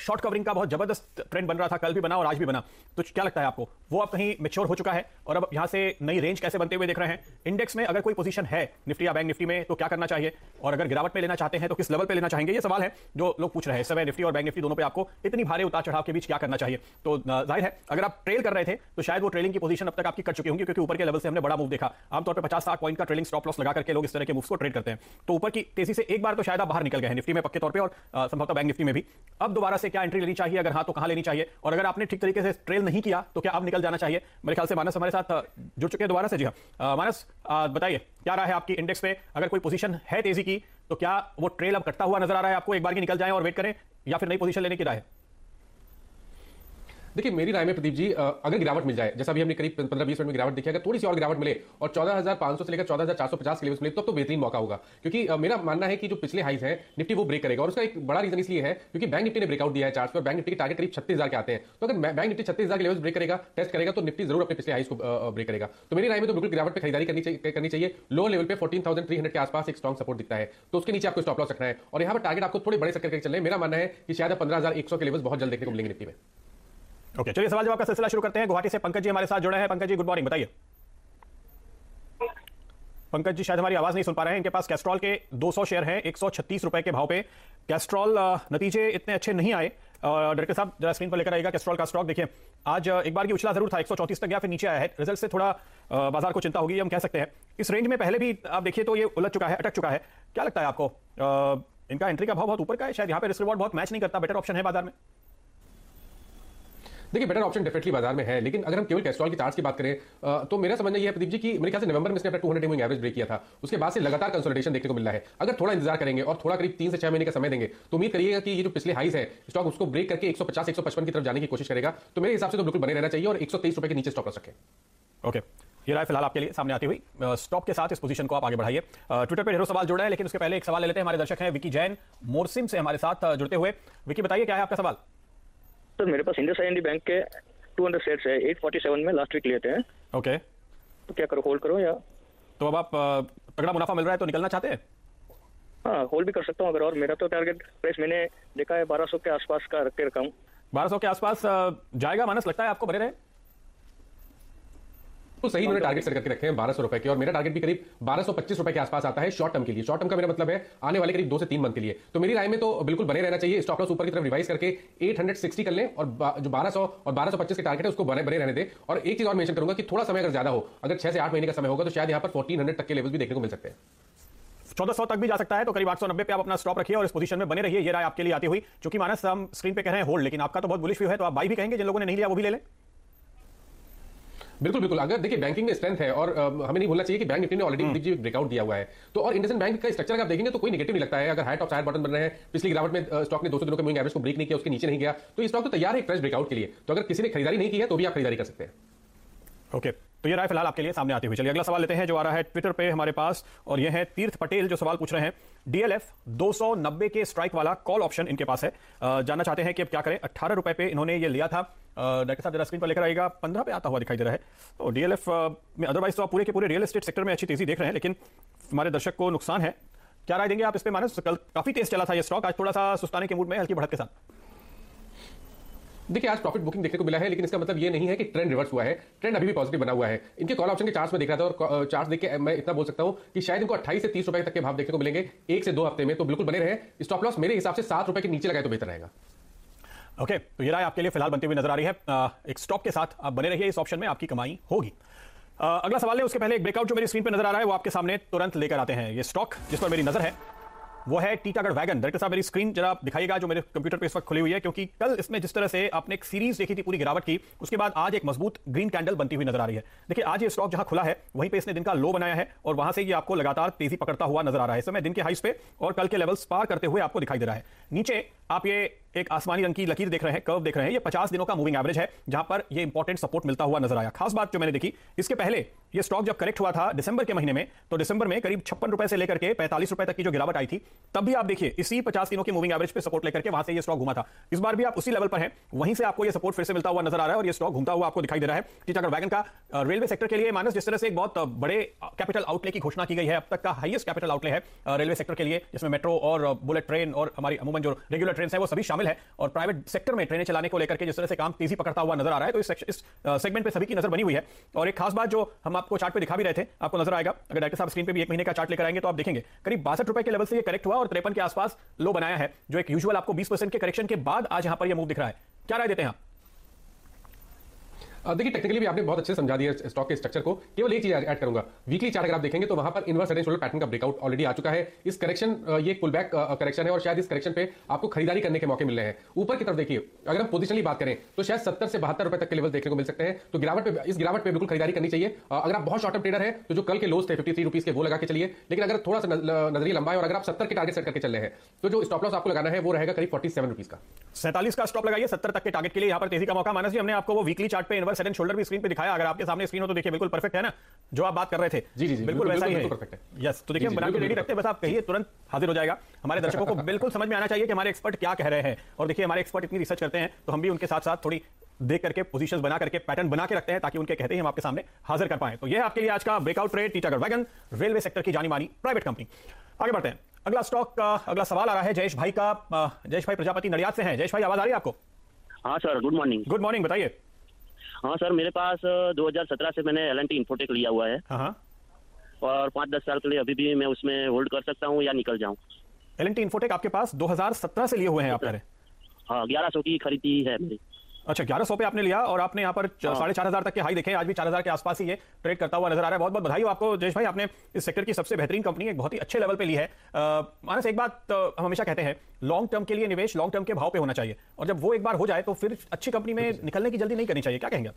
शॉर्ट कवरिंग का बहुत ज़बरदस्त ट्रेंड बन रहा था, कल भी बना और आज भी बना। तो क्या लगता है आपको? वो अब कहीं मेच्योर हो चुका है और अब यहाँ से नई रेंज कैसे बनते हुए देख रहे हैं? इंडेक्स में अगर कोई पोजीशन है निफ्टी या बैंक निफ्टी में तो क्या करना चाहिए? और अगर गिरावट में लेना चाहते हैं तो किस लेवल पर लेना चाहेंगे? ये सवाल है, जो लोग पूछ रहे हैं। समय निफ्टी और बैंक निफ्टी दोनों पे आपको इतनी भारी उतार चढ़ाव के बीच क्या करना चाहिए? तो ज़ाहिर है, अगर आप ट्रेल कर रहे थे तो शायद वो ट्रेलिंग की पोजीशन अब तक आपकी कट चुकी होंगी, क्योंकि ऊपर के लेवल से हमने बड़ा मूव देखा। आमतौर पर पचास साठ पॉइंट का ट्रेलिंग स्टॉप लॉस लगा करके लोग इस तरह के मूव्स को ट्रेड करते हैं। तो ऊपर की तेज़ी से एक बार तो शायद आप बाहर निकल गए निफ्टी में पक्के तौर पर और संभवतः बैंक निफ्टी में भी। अब दोबारा से क्या एंट्री लेनी चाहिए, अगर हाँ तो कहाँ लेनी चाहिए? और अगर आपने ठीक तरीके से ट्रेल नहीं किया तो क्या अब निकल जाना चाहिए? मेरे ख्याल से मानस हमारे साथ जुड़ चुके हैं दोबारा से। जी हाँ। मानस बताइए, क्या रहा है आपकी इंडेक्स पे? अगर कोई पोजीशन है तेज़ी की तो क्या वो ट्रेल अब कटता हुआ नज़र आ रहा है आपको? एक बार की निकल जाए और वेट करें। या फिर नई पोजीशन लेने की राय है। देखिए मेरी राय में प्रदीप जी अगर गिरावट मिल जाए जैसा अभी हमने करीब पंद्रह बीस मिनट में गिरावट देखी अगर थोड़ी सी और गिरावट मिले और चौदह हज़ार पाँच सौ से लेकर चौदह हज़ार चार सौ पचास के लेवल्स मिले तो, तो बेहतरीन मौका होगा। क्योंकि मेरा मानना है कि जो पिछले हाइज है निफ्टी वो ब्रेक करेगा और उसका एक बड़ा रीजन इसलिए है क्योंकि बैंक निफ्टी ने ब्रेकआउट दिया है चार्ट पर बैंक निफ्टी के टारगेट करीब छत्तीस के आते हैं। तो अगर बैंक निफ्टी छत्तीस के लेवल्स ब्रेक करेगा टेस्ट करेगा तो निफ्टी ज़रूर अपने पिछले हाइज को ब्रेक करेगा। तो मेरी राय में तो बिल्कुल गिरावट पे खरीदारी करनी चाहिए लो लेवल पर फोर्टीन थाउज़ेंड थ्री हंड्रेड के आसपास एक स्ट्रॉन्ग सपोर्ट दिखता है। तो उसके नीचे आपको स्टॉप लॉस रखना है। और यहाँ पर टारगेट आपको थोड़े बड़े चक्कर के चलने मेरा मानना है कि शायद पंद्रह हज़ार एक सौ के लेवल्स बहुत जल्द देखने को मिलेंगे निफ्टी में। ओके चलिए, सवाल जवाब का सिलसिला शुरू करते हैं। गुवाहाटी से पंकज जी हमारे साथ जुड़े हैं। पंकज जी गुड मॉर्निंग बताइए। पंकज जी, शायद हमारी आवाज़ नहीं सुन पा रहे हैं। इनके पास कैस्ट्रॉल के 200 शेयर हैं, एक सौ छत्तीस रुपए के भाव पे। कैस्ट्रॉल नतीजे इतने अच्छे नहीं आए। और डायरेक्टर साहब, जरा स्क्रीन पर लेकर आएगा कैस्ट्रॉल का स्टॉक। देखिए, आज एक बार की उछला ज़रूर था 134 तक गया फिर नीचे आया है। रिज़ल्ट से थोड़ा बाज़ार को चिंता होगी, हम कह सकते हैं। इस रेंज में पहले भी आप देखिए तो ये उलझ चुका है, अटक चुका है। क्या लगता है आपको? इनका एंट्री का भाव बहुत ऊपर का है? शायद यहाँ पे रिस्क रिवॉर्ड बहुत मैच नहीं करता बेटर ऑप्शन है बाज़ार में। देखिए बेटर ऑप्शन डेफिनेटली बाज़ार में है, लेकिन अगर हम केवल कैस्ट्रॉल की चार्ज की बात करें तो मेरा समझना यह है, प्रदीप जी, कि मेरे ख्याल से नवंबर में इसने अपना 200 मूविंग एवरेज ब्रेक किया था। उसके बाद से लगातार कंसोलिडेशन देखने को मिल है। अगर थोड़ा इंतज़ार करेंगे और थोड़ा करीब तीन से छह महीने का समय देंगे तो उम्मीद करिएगा कि ये जो पिछले हाइस है स्टॉक उसको ब्रेक करके 150 155 की तरफ़ जाने की कोशिश करेगा। तो मेरे हिसाब से तो बिल्कुल बने रहना चाहिए और एक रुपए के नीचे स्टॉक रख। सकें ओके ये राय फ़िलहाल आपके लिए सामने आती हुई। स्टॉप के साथ इस पोजीशन को आप आगे बढ़ाइए। ट्विटर पे ढेरों सवाल जुड़ा है, लेकिन उसके पहले एक सवाल ले लेते हैं हमारे दर्शक हैं विकी जैन मोरसिम से हमारे साथ जुड़ते हुए। विकी बताइए, क्या है आपका सवाल? सर मेरे पास इंडस आई बैंक के 200 शेयर्स है। 847 में लास्ट वीक लिए थे ओके तो क्या करो होल्ड करो या तो अब आप तगड़ा मुनाफा मिल रहा है तो निकलना चाहते हैं? हाँ होल्ड भी कर सकता हूँ अगर और। मेरा तो टारगेट प्राइस मैंने देखा है 1200 के आसपास का रख के रखा हूँ। 1200 के आसपास जाएगा मानस लगता है आपको बने रहे? तो सही मैंने टारगेट सेट करके रखे हैं बारह सौ रुपए के और मेरा टारगेट भी करीब बारह सौ पच्चीस रुपए के आसपास आता है शॉर्ट टर्म के लिए। शॉर्ट टर्म का मेरा मतलब है आने वाले करीब दो से तीन मंथ के लिए। तो मेरी राय में तो बिल्कुल बने रहना चाहिए स्टॉप लॉस ऊपर की तरफ़ रिवाइज करके 860 कर लें और जो 1200 और 1225 के टारगेट है उसको बने बने रहने दे। और एक चीज़ और मेंशन करूँगा कि थोड़ा समय अगर ज़्यादा हो अगर छह से आठ महीने का समय होगा तो शायद यहाँ पर फोर्टीन हंड्रेड तक के लेवल भी देखने को मिल सकते हैं। चौदह सौ तक भी जा सकता है तो करीब आठ सौ नब्बे पे आप अपना स्टॉप रखिए और इस पोजीशन में बने रहिए। ये राय आपके लिए आती हुई क्योंकि मानस हम स्क्रीन पे कह रहे हैं होल्ड लेकिन आपका तो बहुत बुलिश व्यू है तो आप बाई भी कहेंगे जिन लोगों ने नहीं लिया वो भी ले लें। बिल्कुल बिल्कुल। अगर देखिए बैंकिंग में स्ट्रेंथ है और अ, हमें नहीं भूलना चाहिए कि बैंक निफ्टी ने ऑलरेडी जी ब्रेकआउट दिया हुआ है। तो और इंडसन बैंक का स्ट्रक्चर अगर आप देखेंगे तो कोई नेगेटिव नहीं लगता है। अगर हाई टॉप हायर बटन बन रहे हैं पिछली गिरावट में स्टॉक ने 200 दिनों के मूविंग एवरेज को ब्रेक नहीं किया उसके नीचे नहीं गया तो स्टॉक तो तैयार है फ्रेश ब्रेकआउट के लिए। तो अगर किसी ने खरीदारी नहीं की है तो भी आप खरीदारी कर सकते हैं। ओके तो ये राय फ़िलहाल आपके लिए सामने आती हुई। चलिए अगला सवाल लेते हैं जो आ रहा है ट्विटर पे हमारे पास और ये है तीर्थ पटेल जो सवाल पूछ रहे हैं। डीएलएफ 290 के स्ट्राइक वाला कॉल ऑप्शन इनके पास है। जानना चाहते हैं कि अब क्या करें। अट्ठारह रुपए पे इन्होंने ये लिया था। डॉक्टर साहब, जरा स्क्रीन पर लेकर आएगा पंद्रह पे आता हुआ दिखाई दे रहा है। तो डीएलएफ में अदरवाइज़ तो आप पूरे के पूरे रियल एस्टेट सेक्टर में अच्छी तेज़ी देख रहे हैं, लेकिन हमारे दर्शक को नुकसान है। क्या राय देंगे आप इस पे? मानस, कल काफ़ी तेज चला था ये स्टॉक आज थोड़ा सा सुस्ताने के मूड में हल्की बढ़त के साथ। देखिए, आज प्रॉफिट बुकिंग देखने को मिला है, लेकिन इसका मतलब ये नहीं है कि ट्रेंड रिवर्स हुआ है। ट्रेंड अभी भी पॉजिटिव बना हुआ है। इनके कॉल ऑप्शन के चार्ट्स में देख रहा था और चार्ट देख के मैं इतना बोल सकता हूँ कि शायद इनको 28 से 30 रुपए तक के भाव देखने को मिलेंगे। एक से दो हफ़्ते में तो बिल्कुल बने रहे। स्टॉप लॉस मेरे हिसाब से सात रुपए के नीचे लगाए तो बेहतर रहेगा। ओके तो ये राय आपके लिए फ़िलहाल बनती हुई नज़र आ रही है। अ, एक स्टॉप के साथ आप बने रहिए इस ऑप्शन में आपकी कमाई होगी। अ, अगला सवाल है उसके पहले एक ब्रेकआउट जो मेरी स्क्रीन पर नज़र आ रहा है वो आपके सामने तुरंत लेकर आते हैं। ये स्टॉक जिस पर मेरी नज़र है वो है टीटागढ़ वैगन डायरेक्टर साहब मेरी स्क्रीन जरा दिखाइएगा जो मेरे कंप्यूटर पे इस वक्त खुली हुई है क्योंकि कल इसमें जिस तरह से आपने एक सीरीज़ देखी थी पूरी गिरावट की उसके बाद आज एक मज़बूत ग्रीन कैंडल बनती हुई नज़र आ रही है। देखिए आज ये स्टॉक जहाँ खुला है वहीं पे इसने दिन का लो बनाया है और वहाँ से ये आपको लगातार तेज़ी पकड़ता हुआ नज़र आ रहा है। इस समय दिन के हाइस पे और कल के लेवल्स पार करते हुए आपको दिखाई दे रहा है। नीचे आप ये एक आसमानी रंग की लकीर देख रहे हैं कर्व देख रहे हैं। ये 50 दिनों का मूविंग एवरेज है, जहाँ पर ये इंपॉर्टेंट सपोर्ट मिलता हुआ नज़र आया। खास बात जो मैंने देखी, इसके पहले ये स्टॉक जब करेक्ट हुआ था दिसंबर के महीने में तो दिसंबर में करीब छप्पन रुपए से लेकर के पैंतालीस रुपए तक की जो गिरावट आई थी, तब भी आप देखिए, इसी 50 दिनों की मूविंग एवरेज पे सपोर्ट लेकर के वहाँ से ये स्टॉक घुमा था। इस बार भी आप उसी लेवल पर हैं, वहीं से आपको ये सपोर्ट फिर से मिलता हुआ नज़र आ रहा है और ये स्टॉक घूमता हुआ आपको दिखाई दे रहा है टीटागढ़ वैगन का रेलवे सेक्टर के लिए मानस जिस तरह से एक बहुत बड़े कैपिटल आउटले की घोषणा की गई है, अब तक का हाईएस्ट कैपिटल आउटले है रेलवे सेक्टर के लिए, जिसमें मेट्रो और बुलेट ट्रेन और हमारी अमूमन जो रेगुलर ट्रेन है, वो सभी शामिल है और प्राइवेट सेक्टर में ट्रेनें चलाने को लेकर के जिस तरह से काम तेज़ी पकड़ता हुआ नज़र आ रहा है तो इस सेगमेंट पर सभी की नज़र बनी हुई है। और एक खास बात जो हम आपको चार्ट पे दिखा भी रहे थे, आपको नज़र आएगा, अगर डॉक्टर साहब स्क्रीन पर भी एक महीने का चार्ट लेकर आएँगे तो आप देखेंगे, करीब बासठ रुपए के लेवल से ये करेक्ट हुआ और तिरपन के आसपास लो बनाया है, जो एक यूजुअल आपको बीस के करेक्शन के बाद आज यहाँ पर यह मूव दिख रहा है। क्या राय देते हैं आप? देखिए टेक्निकली भी आपने बहुत अच्छे समझा दिया स्टॉक के स्ट्रक्चर को। केवल एक चीज़ ऐड करूँगा। वीकली चार्ट अगर आप देखेंगे तो वहाँ पर इनवर्स हेड पैटर्न का ब्रेकआउट ऑलरेडी आ चुका है। इस करेक्शन ये पुल बैक करेक्शन है और शायद इस करेक्शन पे आपको खरीदारी करने के मौके मिल रहे हैं। ऊपर की तरफ़ देखिए, अगर हम पोजिशनली बात करें तो शायद सत्तर से बहत्तर रुपए तक के लेवल देखने को मिल सकते हैं। तो गिरावट पे, इस गिरावट पे बिल्कुल खरीदारी करनी चाहिए। अगर आप बहुत शॉर्ट टर्म ट्रेडर है तो जो कल के लोज थे फिफ्टी थ्री रुपीज़ के, वो लगा के चलिए। लेकिन अगर थोड़ा सा नज- नज़रिया लंबा है और अगर आप सत्तर के टारगेट सेट करके चल रहे हैं तो जो स्टॉप लॉस आपको लगाना है, वो रहेगा करीब फोर्टी सेवन रुपीज़ का। सैंतालीस का स्टॉप लगाइए, सत्तर तक के टारगेट के लिए यहाँ पर तेज़ी का मौका। मानस जी, हमने आपको वो वीकली चार्ट पे इनवर्स हेड एंड शोल्डर भी स्क्रीन पे दिखाया। अगर आपके सामने स्क्रीन हो तो देखिए बिल्कुल परफेक्ट है ना? जो आप बात कर रहे थे। जी, जी, बिल्कुल वैसा ही है। यस तो देखिए हम बना के रेडी रखते हैं बस आप कहिए तुरंत हाजिर हो जाएगा। हमारे [LAUGHS] दर्शकों को बिल्कुल समझ में आना चाहिए कि हमारे एक्सपर्ट क्या कह रहे हैं। और देखिए हमारे एक्सपर्ट इतनी रिसर्च करते हैं तो हम भी उनके साथ साथ थोड़ी देख करके पोजीशंस बना करके पैटर्न बना के रखते हैं ताकि उनके कहते ही हम आपके सामने हाजिर कर पाए। तो ये आपके लिए आज का breakout trade Titagarh wagon railway sector की जानी मानी प्राइवेट कंपनी आगे बढ़ते हैं। अगला स्टॉक का अगला सवाल आ रहा है जयेश भाई का। जयेश भाई प्रजापति नडियाद से हैं। जयेश भाई आवाज़ आ रही है आपको? हाँ sir good morning good morning बताइए। हाँ सर मेरे पास अ, 2017 से मैंने एल एन टी इन्फोटेक लिया हुआ है। हाँ हाँ। और पाँच दस साल के लिए अभी भी मैं उसमें होल्ड कर सकता हूँ या निकल जाऊँ। एल एन टी इन्फोटेक आपके पास 2017 से लिए हुए हैं आप कह रहे हैं हाँ ग्यारह सौ की खरीदी है मेरी। अच्छा ग्यारह सौ पे आपने लिया और आपने यहाँ पर हाँ। साढ़े चार हज़ार तक के हाई देखे आज भी चार हज़ार के आसपास ही ये ट्रेड करता हुआ नज़र आ रहा है। बहुत बहुत बधाई हो आपको जयेश भाई। आपने इस सेक्टर की सबसे बेहतरीन कंपनी एक बहुत ही अच्छे लेवल पे ली है। मानस एक बात हम हमेशा कहते हैं लॉन्ग टर्म के लिए निवेश लॉन्ग टर्म के भाव पे होना चाहिए। और जब वो एक बार हो जाए तो फिर अच्छी कंपनी में निकलने की जल्दी नहीं करनी चाहिए। क्या कहेंगे?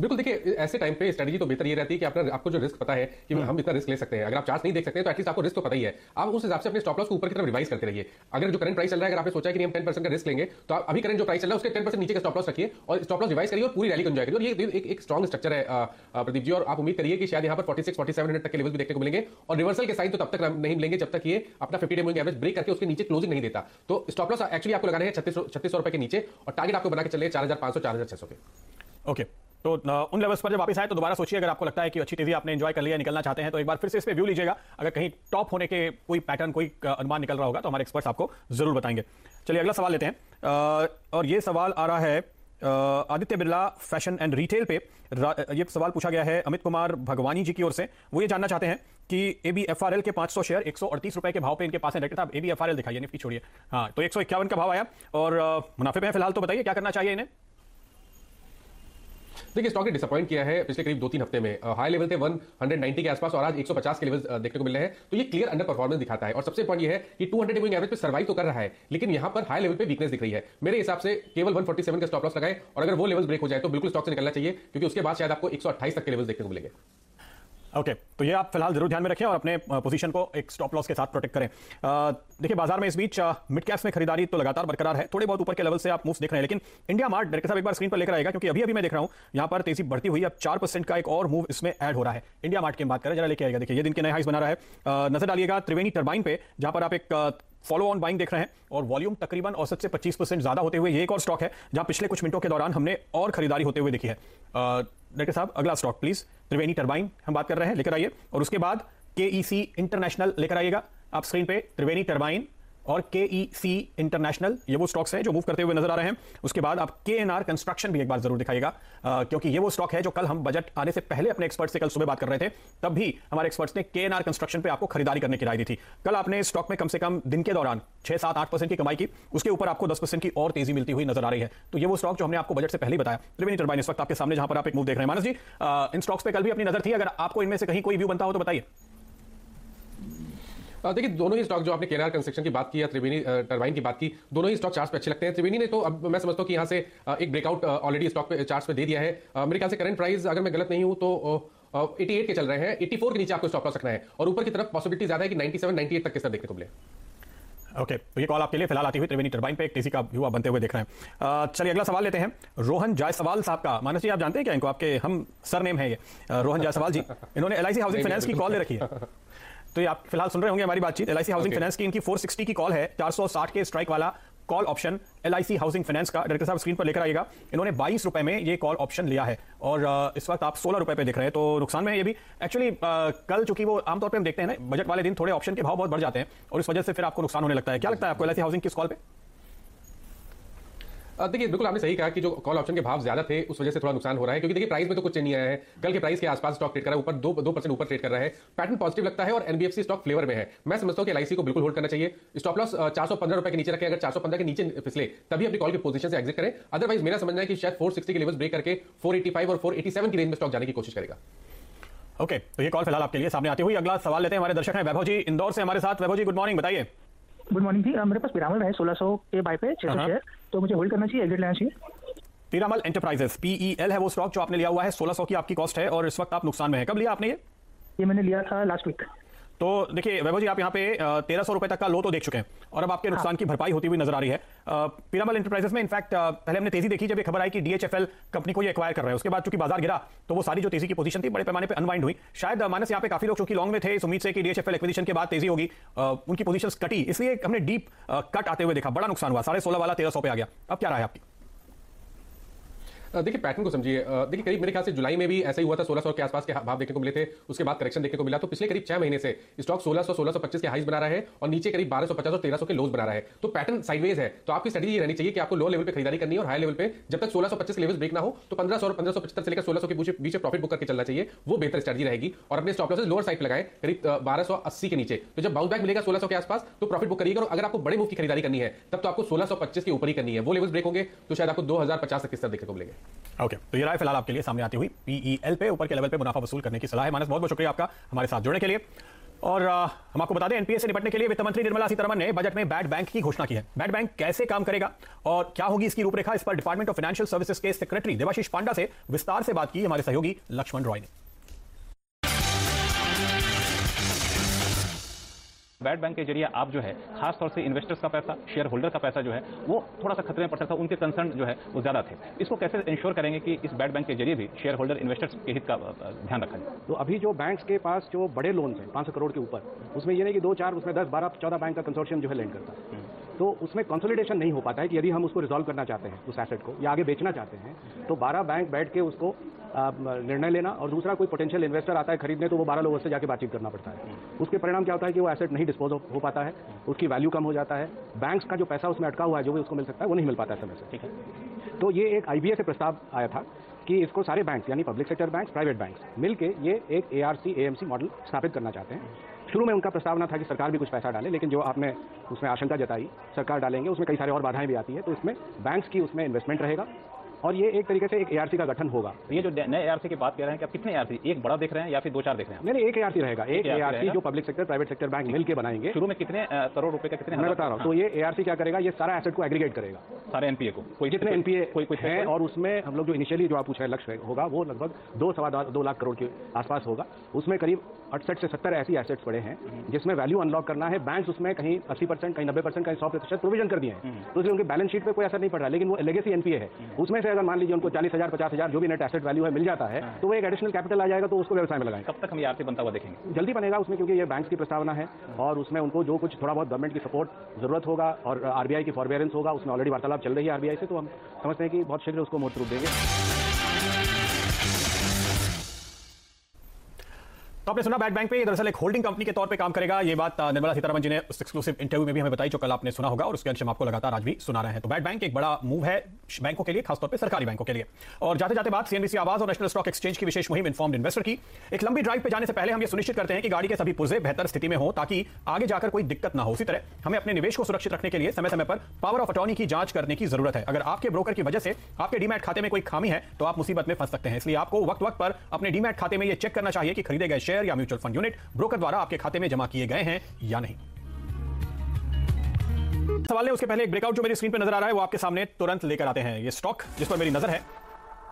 बिल्कुल देखिए ऐसे टाइम पे स्ट्रेटजी तो बेहतर ये रहती है कि अपना आपको जो रिस्क पता है कि हम इतना रिस्क ले सकते हैं। अगर आप चार्ज नहीं देख सकते हैं तो एटलीस्ट आपको रिस्क तो पता ही है। आप उस हिसाब से अपने स्टॉप लॉस को ऊपर की तरफ़ रिवाइज करते रहिए। अगर जो करंट प्राइस चल रहा है अगर आपने सोचा कि हम टेन परसेंट का रिस्क लेंगे तो आप अभी करंट जो प्राइस चल रहा है उसके टेन परसेंट नीचे का स्टॉप लॉस रखिए और स्टॉप लॉस रिवाइज करिए और पूरी रैली को एंजॉय करिए। और ये एक एक स्ट्रॉन्ग स्ट्रक्चर है प्रदीप जी और आप उम्मीद करिए कि शायद यहाँ पर 46 4700 तक के लेवल भी देखने को मिलेंगे। और रिवर्सल के साइन तो तब तक नहीं मिलेंगे जब तक ये अपना 50 डे मूविंग एवरेज ब्रेक करके उसके नीचे क्लोजिंग नहीं देता। तो स्टॉप लॉस एक्चुअली आपको लगाना है छत्तीस छत्तीस रुपए के नीचे और टारगेट आपको बना के चले चार हज़ार पाँच सौ चार हज़ार छह सौ के। ओके तो उन लेवल्स पर जब वापस आए तो दोबारा सोचिए, अगर आपको लगता है कि अच्छी तेज़ी आपने एंजॉय कर लिया, निकलना चाहते हैं तो एक बार फिर से इस पे व्यू लीजिएगा। अगर कहीं टॉप होने के कोई पैटर्न कोई अनुमान निकल रहा होगा तो हमारे एक्सपर्ट्स आपको ज़रूर बताएँगे। चलिए, अगला सवाल लेते हैं। और ये सवाल आ रहा है Aditya Birla fashion and retail पे। ये सवाल पूछा गया है अमित कुमार भगवानी जी की ओर से। वो ये जानना चाहते हैं कि A B F R L के 500 शेयर एक सौ अड़तीस रुपए के भाव पे इनके पास है। A B F R L दिखाइए, निफ्टी छोड़िए। हाँ तो एक सौ इक्यावन का भाव आया। और मुनाफे पे है फ़िलहाल तो बताइए क्या करना चाहिए इन्हें? देखिए स्टॉक ने डिसअपॉइंट किया है पिछले करीब दो तीन हफ़्ते में। हाई लेवल थे 190 के आसपास और आज 150 के लेवल देखने को मिल रहे हैं। तो ये क्लियर अंडर परफॉर्मेंस दिखाता है। और सबसे पॉइंट ये है कि 200 हंड्रेड एवरेज पे सर्वाइव तो कर रहा है, लेकिन यहाँ पर हाई लेवल पे वीकनेस दिख रही है। मेरे हिसाब से केवल 147 का स्टॉप लॉस लगाए और अगर वो लेवल ब्रेक हो जाए तो बिल्कुल स्टॉक से निकलना चाहिए, क्योंकि उसके बाद शायद आपको 128 तक के लेवल देखने को मिलेंगे। ओके okay, तो ये आप फ़िलहाल ज़रूर ध्यान में रखें और अपने पोजीशन को एक स्टॉप लॉस के साथ प्रोटेक्ट करें। देखिए बाज़ार में इस बीच मिड कैप्स में खरीदारी तो लगातार बरकरार है। थोड़े बहुत ऊपर के लेवल से आप मूव्स देख रहे हैं लेकिन इंडिया मार्ट डायरेक्टर साहब एक बार स्क्रीन पर लेकर आएगा क्योंकि अभी अभी मैं देख रहा हूँ यहाँ पर तेज़ी बढ़ती हुई अब चार परसेंट का एक और मूव इसमें ऐड हो रहा है। इंडिया मार्ट की बात करें जरा लेके आएगा देखिए ये दिन के नए हाइस बना रहा है। नज़र डालिएगा त्रिवेणी टर्बाइन पे जहाँ पर आप एक फॉलो ऑन बाइंग देख रहे हैं और वॉल्यूम तकरीबन औसत से 25 परसेंट ज़्यादा होते हुए ये एक और स्टॉक है जहाँ पिछले कुछ मिनटों के दौरान हमने और खरीदारी होते हुए देखी है। डायरेक्टर साहब, अगला स्टॉक प्लीज़ त्रिवेणी टर्बाइन हम बात कर रहे हैं, लेकर आइए। और उसके बाद के इंटरनेशनल लेकर आइएगा। आप स्क्रीन पे त्रिवेणी टर्बाइन और के ई सी इंटरनेशनल ये वो स्टॉक्स हैं जो मूव करते हुए नज़र आ रहे हैं। उसके बाद आप के एन आर कंस्ट्रक्शन भी एक बार ज़रूर दिखाइएगा। अ, क्योंकि ये वो स्टॉक है जो कल हम बजट आने से पहले अपने एक्सपर्ट से कल सुबह बात कर रहे थे। तब भी हमारे एक्सपर्ट्स ने के एन आर कंस्ट्रक्शन पे आपको खरीदारी करने की राय दी थी। कल आपने स्टॉक में कम से कम दिन के दौरान छह सात आठ परसेंट की कमाई की। उसके ऊपर आपको दस परसेंट की और तेज़ी मिलती हुई नज़र आ रही है। तो ये वो स्टॉक जो हमने आपको बजट से पहले बताया। त्रिवेणी टर्बाइन इस वक्त आपके सामने जहाँ पर आप एक मूव देख रहे हैं। मानस जी इन स्टॉक्स पे कल भी अपनी नज़र थी? अगर आपको इनमें से कहीं कोई व्यू बनता हो तो बताइए। देखिए दोनों ही स्टॉक जो आपने केनार कंस्ट्रक्शन की बात की या त्रिवेणी टरबाइन की बात की दोनों ही स्टॉक चार्ट पे अच्छे लगते हैं। त्रिवेणी ने तो अब मैं समझता हूँ कि यहाँ से एक ब्रेकआउट ऑलरेडी स्टॉक पे चार्ट पे दे दिया है। मेरे ख्याल से करंट प्राइस अगर मैं गलत नहीं हूँ तो एटी 88 के चल रहे हैं। 84 के नीचे आपको स्टॉप लॉस रखना है। और ऊपर की तरफ़ पॉसिबिलिटी ज़्यादा है कि 97 98 तक के साथ देखने को मिले। ओके तो ये कॉल आपके लिए फ़िलहाल आती हुई त्रिवेणी टर्बाइन पे एक तेज़ी का युवा बनते हुए देख रहे हैं। चलिए अगला सवाल लेते हैं। रोहन जायसवाल साहब का। मानस जी आप जानते हैं क्या इनको? आपके हम सर नेम है ये। रोहन जायसवाल जी इन्होंने एल हाउसिंग फाइनेंस की कॉल ले रखी है। [LAUGHS] तो ये आप फ़िलहाल सुन रहे होंगे हमारी बातचीत। एल हाउसिंग फाइनेंस की इनकी 460 की कॉल है। 460 के स्ट्राइक वाला call option LIC housing finance का डायरेक्टर साहब स्क्रीन पर लेकर आइएगा। इन्होंने बाईस रुपए में ये कॉल ऑप्शन लिया है। और इस वक्त आप सोलह रुपए पे देख रहे हैं तो नुकसान में है ये भी। एक्चुअली कल चूँकि वो आमतौर पर हम देखते हैं ना बजट वाले दिन थोड़े ऑप्शन के भाव बहुत बढ़ जाते हैं। और इस वजह से फिर आपको नुकसान होने लगता है। क्या लगता है आपको एल हाउसिंग किस कॉल पे? अ, देखिए, बिल्कुल आपने सही कहा कि जो कॉल ऑप्शन के भाव ज़्यादा थे, उस वजह से थोड़ा नुकसान हो रहा है, क्योंकि देखिए प्राइस में तो कुछ नहीं आया है। कल के प्राइस के आसपास स्टॉक ट्रेड कर रहा है, ऊपर दो दो परसेंट ऊपर ट्रेड कर रहा है। पैटर्न पॉजिटिव लगता है और एनबीएफसी स्टॉक फ्लेवर में है। मैं समझता हूँ कि एलआईसी को बिल्कुल होल्ड करना चाहिए। स्टॉप लॉस चार सौ पंद्रह रुपए के नीचे रखें, अगर चार सौ पंद्रह के नीचे फिसले, तभी अपनी कॉल की पोजीशन से एग्जिट करें। अदरवाइज़ मेरा समझना है कि शायद फोर सिक्सटी के लेवल ब्रेक करके फोर एटी फाइव और फोर एटी सेवन की रेंज में स्टॉक जाने की कोशिश करेगा। ओके तो ये कॉल फ़िलहाल आपके लिए सामने आती हुई। अगला सवाल लेते हैं हमारे दर्शक हैं वैभव जी, इंदौर से हमारे साथ। वैभव जी गुड मॉर्निंग बताइए। गुड मॉर्निंग जी मेरे पास पिरामल है सोलह सौ के बाय पे छह सौ शेयर तो मुझे होल्ड करना चाहिए एग्जिट लेना चाहिए पिरामल एंटरप्राइजेस पीईएल है वो स्टॉक जो आपने लिया हुआ है सोलह सौ की आपकी कॉस्ट है और इस वक्त आप नुकसान में है। कब लिया आपने ये? ये मैंने लिया था लास्ट वीक तो देखिए वैभव जी आप यहाँ पे तेरह सौ रुपए तक का लो तो देख चुके हैं और अब आपके नुकसान हाँ। की भरपाई होती हुई नज़र आ रही है। पीरामल एंटरप्राइजेस में इनफैक्ट पहले हमने तेज़ी देखी जब ये खबर आई कि डीएचएफएल कंपनी को ये एक्वायर कर रहे हैं। उसके बाद चूँकि बाज़ार गिरा तो वो सारी जो तेज़ी की पोजीशन थी बड़े पैमाने पर अनवाइंड हुई। शायद मानस यहाँ पे काफ़ी लोग चूँकि लॉन्ग में थे इस उम्मीद से कि डीएचएफएल एक्विजिशन के बाद तेज़ी होगी। उनकी पोजीशन कटी इसलिए हमने डीप कट आते हुए देखा। बड़ा नुकसान हुआ साढ़े सोलह वाला तेरह सौ पे आ गया। अब क्या रहा है आपकी? देखिए पैटर्न को समझिए। देखिए करीब मेरे ख्याल से जुलाई में भी ऐसा ही हुआ था 1600 के आसपास के भाव देखने को मिले थे। उसके बाद करेक्शन देखने को मिला। तो पिछले करीब छह महीने से स्टॉक 1600 1625 के हाइस बना रहा है और नीचे करीब 1250 और 1300 के लोज बना रहा है। तो पैटर्न साइडवेज है। तो आपकी स्ट्रेटजी रहनी चाहिए कि आपको लो लेवल पर खरीदारी करनी है और हाई लेवल पे जब तक 1625 के लेवल ब्रेक ना हो तो 1500 और 1575 से लेकर 1600 के बीच प्रॉफिट बुक करके चलना चाहिए। वो बेहतर स्ट्रेटजी रहेगी। और अपने स्टॉप लॉसेस लोअर साइड लगाएँ करीब अ, 1280 के नीचे। तो जब बाउंस बैक मिलेगा सोलह सौ के आसपास तो प्रॉफिट बुक करिएगा और अगर आपको बड़े मूव की खरीदारी करनी है तब तो आपको 1625 के ऊपर ही करनी है। वो लेवल ब्रेक होंगे तो शायद आपको 2050 तक किस तरह देखने को मिलेंगे। ओके तो ये राय फ़िलहाल आपके लिए सामने आती हुई। पीईएल पे ऊपर के लेवल पे मुनाफा वसूल करने की सलाह है। मानस बहुत बहुत शुक्रिया आपका हमारे साथ जुड़ने के लिए। और आ, हम आपको बता दें एनपीए से निपटने के लिए वित्त मंत्री निर्मला सीतारमन ने बजट में बैड बैंक की घोषणा की है। बैड बैंक कैसे काम करेगा और क्या होगी इसकी रूपरेखा? इस पर डिपार्टमेंट ऑफ़ फाइनेंशियल सर्विसेज़ के सेक्रेटरी देवाशीष पांडा से विस्तार से बात की। हमारे सहयोगी लक्ष्मण रॉय ने। बैड बैंक के ज़रिए आप जो है खासतौर से इन्वेस्टर्स का पैसा शेयर होल्डर का पैसा जो है वो थोड़ा सा खतरे में पड़ सकता उनके कंसर्न जो है वो ज़्यादा थे। इसको कैसे इंश्योर करेंगे कि इस बैड बैंक के ज़रिए भी शेयर होल्डर इन्वेस्टर्स के हित का ध्यान रखा? जाए तो अभी जो बैंक के पास जो बड़े लोन्स हैं 500 करोड़ के ऊपर उसमें ये नहीं कि दो चार उसमें दस बारह चौदह बैंक का कंसोर्शियम जो है लेंड करता है। तो उसमें कंसोलिडेशन नहीं हो पाता है कि यदि हम उसको रिजॉल्व करना चाहते हैं उस एसेट को या आगे बेचना चाहते हैं तो बारह बैंक बैठ के उसको निर्णय लेना और दूसरा कोई पोटेंशियल इन्वेस्टर आता है खरीदने तो वो बारह लोगों से जाके बातचीत करना पड़ता है। उसके परिणाम क्या होता है कि वो एसेट नहीं डिस्पोज हो पाता है उसकी वैल्यू कम हो जाता है। बैंक्स का जो पैसा उसमें अटका हुआ है जो भी उसको मिल सकता है वो नहीं मिल पाता है समय से। ठीक है। तो ये एक आईबीए से प्रस्ताव आया था कि इसको सारे बैंक यानी public sector bank private banks मिलके ये एक एआरसी एएमसी मॉडल स्थापित करना चाहते हैं। शुरू में उनका प्रस्तावना था कि सरकार भी कुछ पैसा डाले लेकिन जो आपने उसमें आशंका जताई सरकार डालेंगे उसमें कई सारे और बाधाएँ भी आती है तो इसमें बैंक्स की उसमें इन्वेस्टमेंट रहेगा। और ये एक तरीके से एक एआरसी का गठन होगा। तो ये जो नए एआरसी की बात कर रहे हैं कि आप कितने एआरसी एक बड़ा देख रहे हैं या फिर दो चार देख रहे हैं? नहीं एक एआरसी रहेगा। एक एआरसी जो public sector private sector bank मिलकर बनाएँगे। शुरू में कितने करोड़ रुपए का कितने मैं बता रहा हूँ। तो ये एआरसी क्या करेगा? ये सारा एसेट को एग्रीगेट करेगा। सारे एनपीए को। कोई जितने एनपीए कोई कुछ है और उसमें हम लोग जो इनिशियली जो आप पूछ रहे लक्ष्य होगा वो लगभग दो सवा दो लाख करोड़ के आसपास होगा। उसमें करीब अड़सठ से सत्तर ऐसी एसेट्स पड़े हैं जिसमें वैल्यू अनलॉक करना है। बैंक उसमें कहीं अस्सी परसेंट कहीं नब्बे परसेंट कहीं सौ प्रतिशत प्रोविज़न कर दिए हैं। तो इसलिए उनके बैलेंस शीट पे कोई असर नहीं पड़ रहा लेकिन वो लेगेसी एनपीए है। उसमें से अगर मान लीजिए उनको चालीस हज़ार पचास हज़ार जो भी नेट एसेट वैल्यू है मिल जाता है तो वो एक एडिशनल कैपिटल आ जाएगा तो उसको व्यवसाय में लगाएँगे। कब तक हम ये आरसी बनता हुआ देखेंगे? जल्दी बनेगा उसमें क्योंकि ये बैंक की प्रस्तावना है और उसमें उनको जो कुछ थोड़ा बहुत गवर्नमेंट की सपोर्ट ज़रूरत होगा और आरबीआई की फॉरबेरेंस होगा उसमें ऑलरेडी वार्तालाप चल रही है आरबीआई से तो हम समझते हैं कि बहुत शीघ्र उसको मूर्त रूप देंगे। तो आपने सुना बैड बैंक पे दरअसल एक होल्डिंग कंपनी के तौर पे काम करेगा। ये बात निर्मला सीतारमण जी ने उस एक्सक्लूसिव इंटरव्यू में भी हमें बताई, जो कल आपने सुना होगा, और उसके अंश हम आपको लगातार आज भी सुना रहे हैं। तो बैड बैंक एक बड़ा मूव है बैंकों के लिए, खासतौर पर सरकारी बैंकों के लिए। और जाते जाते बात सीएनबीसी आवाज़ और नेशनल स्टॉक एक्सचेंज की विशेष मुहिम इन्फॉर्म्ड इन्वेस्टर की। एक लंबी ड्राइव पे जाने से पहले हम ये सुनिश्चित करते हैं कि गाड़ी के सभी पुर्जे बेहतर स्थिति में हो, ताकि आगे जाकर कोई दिक्कत ना हो। उसी तरह हमें अपने निवेश को सुरक्षित रखने के लिए समय समय पर पावर ऑफ़ अटॉर्नी की जाँच करने की ज़रूरत है। अगर आपके ब्रोकर की वजह से आपके डीमैट खाते में कोई खामी है तो आप मुसीबत में फंस सकते हैं। इसलिए आपको वक्त वक्त पर अपने डीमैट खाते में यह चेक करना चाहिए कि खरीदे गए शेयर या म्यूचुअल फंड यूनिट ब्रोकर द्वारा आपके खाते में जमा किए गए हैं या नहीं। सवाल है, उसके पहले एक ब्रेकआउट जो मेरी स्क्रीन पर नज़र आ रहा है, वो आपके सामने तुरंत लेकर आते हैं। ये स्टॉक जिस पर मेरी नज़र है,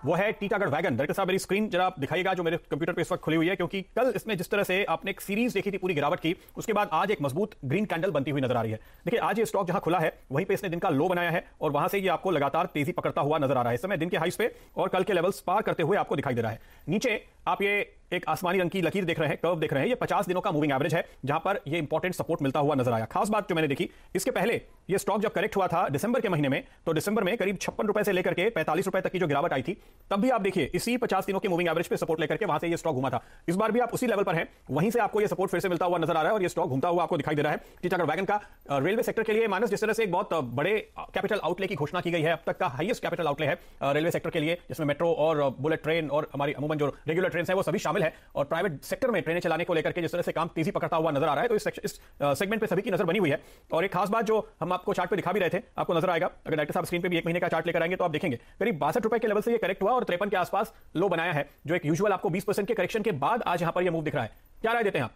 वो है टीटागढ़ वैगन डायरेक्टर साहब, मेरी स्क्रीन जरा आप दिखाइएगा जो मेरे कंप्यूटर पे इस वक्त खुली हुई है, क्योंकि कल इसमें जिस तरह से आपने एक सीरीज़ देखी थी, पूरी गिरावट की, उसके बाद आज एक मज़बूत ग्रीन कैंडल बनती हुई नज़र आ रही है। देखिए, आज ये स्टॉक जहाँ खुला है, वहीं पे इसने दिन का लो बनाया है और वहाँ से ये आपको लगातार तेज़ी पकड़ता हुआ नज़र आ रहा है। इस समय दिन के हाइस पे और कल के लेवल्स पार करते हुए आपको दिखाई दे रहा है। नीचे आप ये एक आसमानी रंग की लकीर देख रहे हैं कर्व देख रहे हैं। ये 50 दिनों का मूविंग एवरेज है, जहाँ पर ये इंपॉर्टेंट सपोर्ट मिलता हुआ नज़र आया। खास बात जो मैंने देखी, इसके पहले ये स्टॉक जब करेक्ट हुआ था दिसंबर के महीने में तो दिसंबर में करीब छप्पन रुपए से लेकर के पैंतालीस रुपए तक की जो गिरावट आई थी, तब भी आप देखिए, इसी पचास दिनों के मूविंग एवरेज पे सपोर्ट लेकर के वहाँ से ये स्टॉक घुमा था। इस बार भी आप उसी लेवल पर है, वहीं से आपको ये सपोर्ट फिर से मिलता हुआ नज़र आ रहा है और ये स्टॉक घूमता हुआ आपको दिखाई दे रहा है टीटागढ़ वैगन का रेलवे सेक्टर के लिए माइनस जिस तरह से एक बहुत बड़े कैपिटल आउटले की घोषणा की गई है, अब तक का हाईएस्ट कैपिटल आउटले है रेलवे सेक्टर के लिए, जिसमें मेट्रो और बुलेट ट्रेन और हमारी अमूमन जो रेगुलर ट्रेन है, वो सभी शामिल है और प्राइवेट सेक्टर में ट्रेनें चलाने को लेकर के जिस तरह से काम तेज़ी पकड़ता हुआ नज़र आ रहा है तो इस सेगमेंट पर सभी की नज़र बनी हुई है। और एक खास बात जो हम आपको चार्ट पे दिखा भी रहे थे, आपको नज़र आएगा, अगर डॉक्टर साहब स्क्रीन पर भी एक महीने का चार्ट लेकर आएँगे तो आप देखेंगे। करीब बासठ रुपए के लेवल से ये करेक्ट हुआ और तिरपन के आसपास लो बनाया है, जो एक यूजुअल आपको 20% के करेक्शन के बाद आज यहाँ पर यह मूव दिख रहा है। क्या राय देते हैं आप?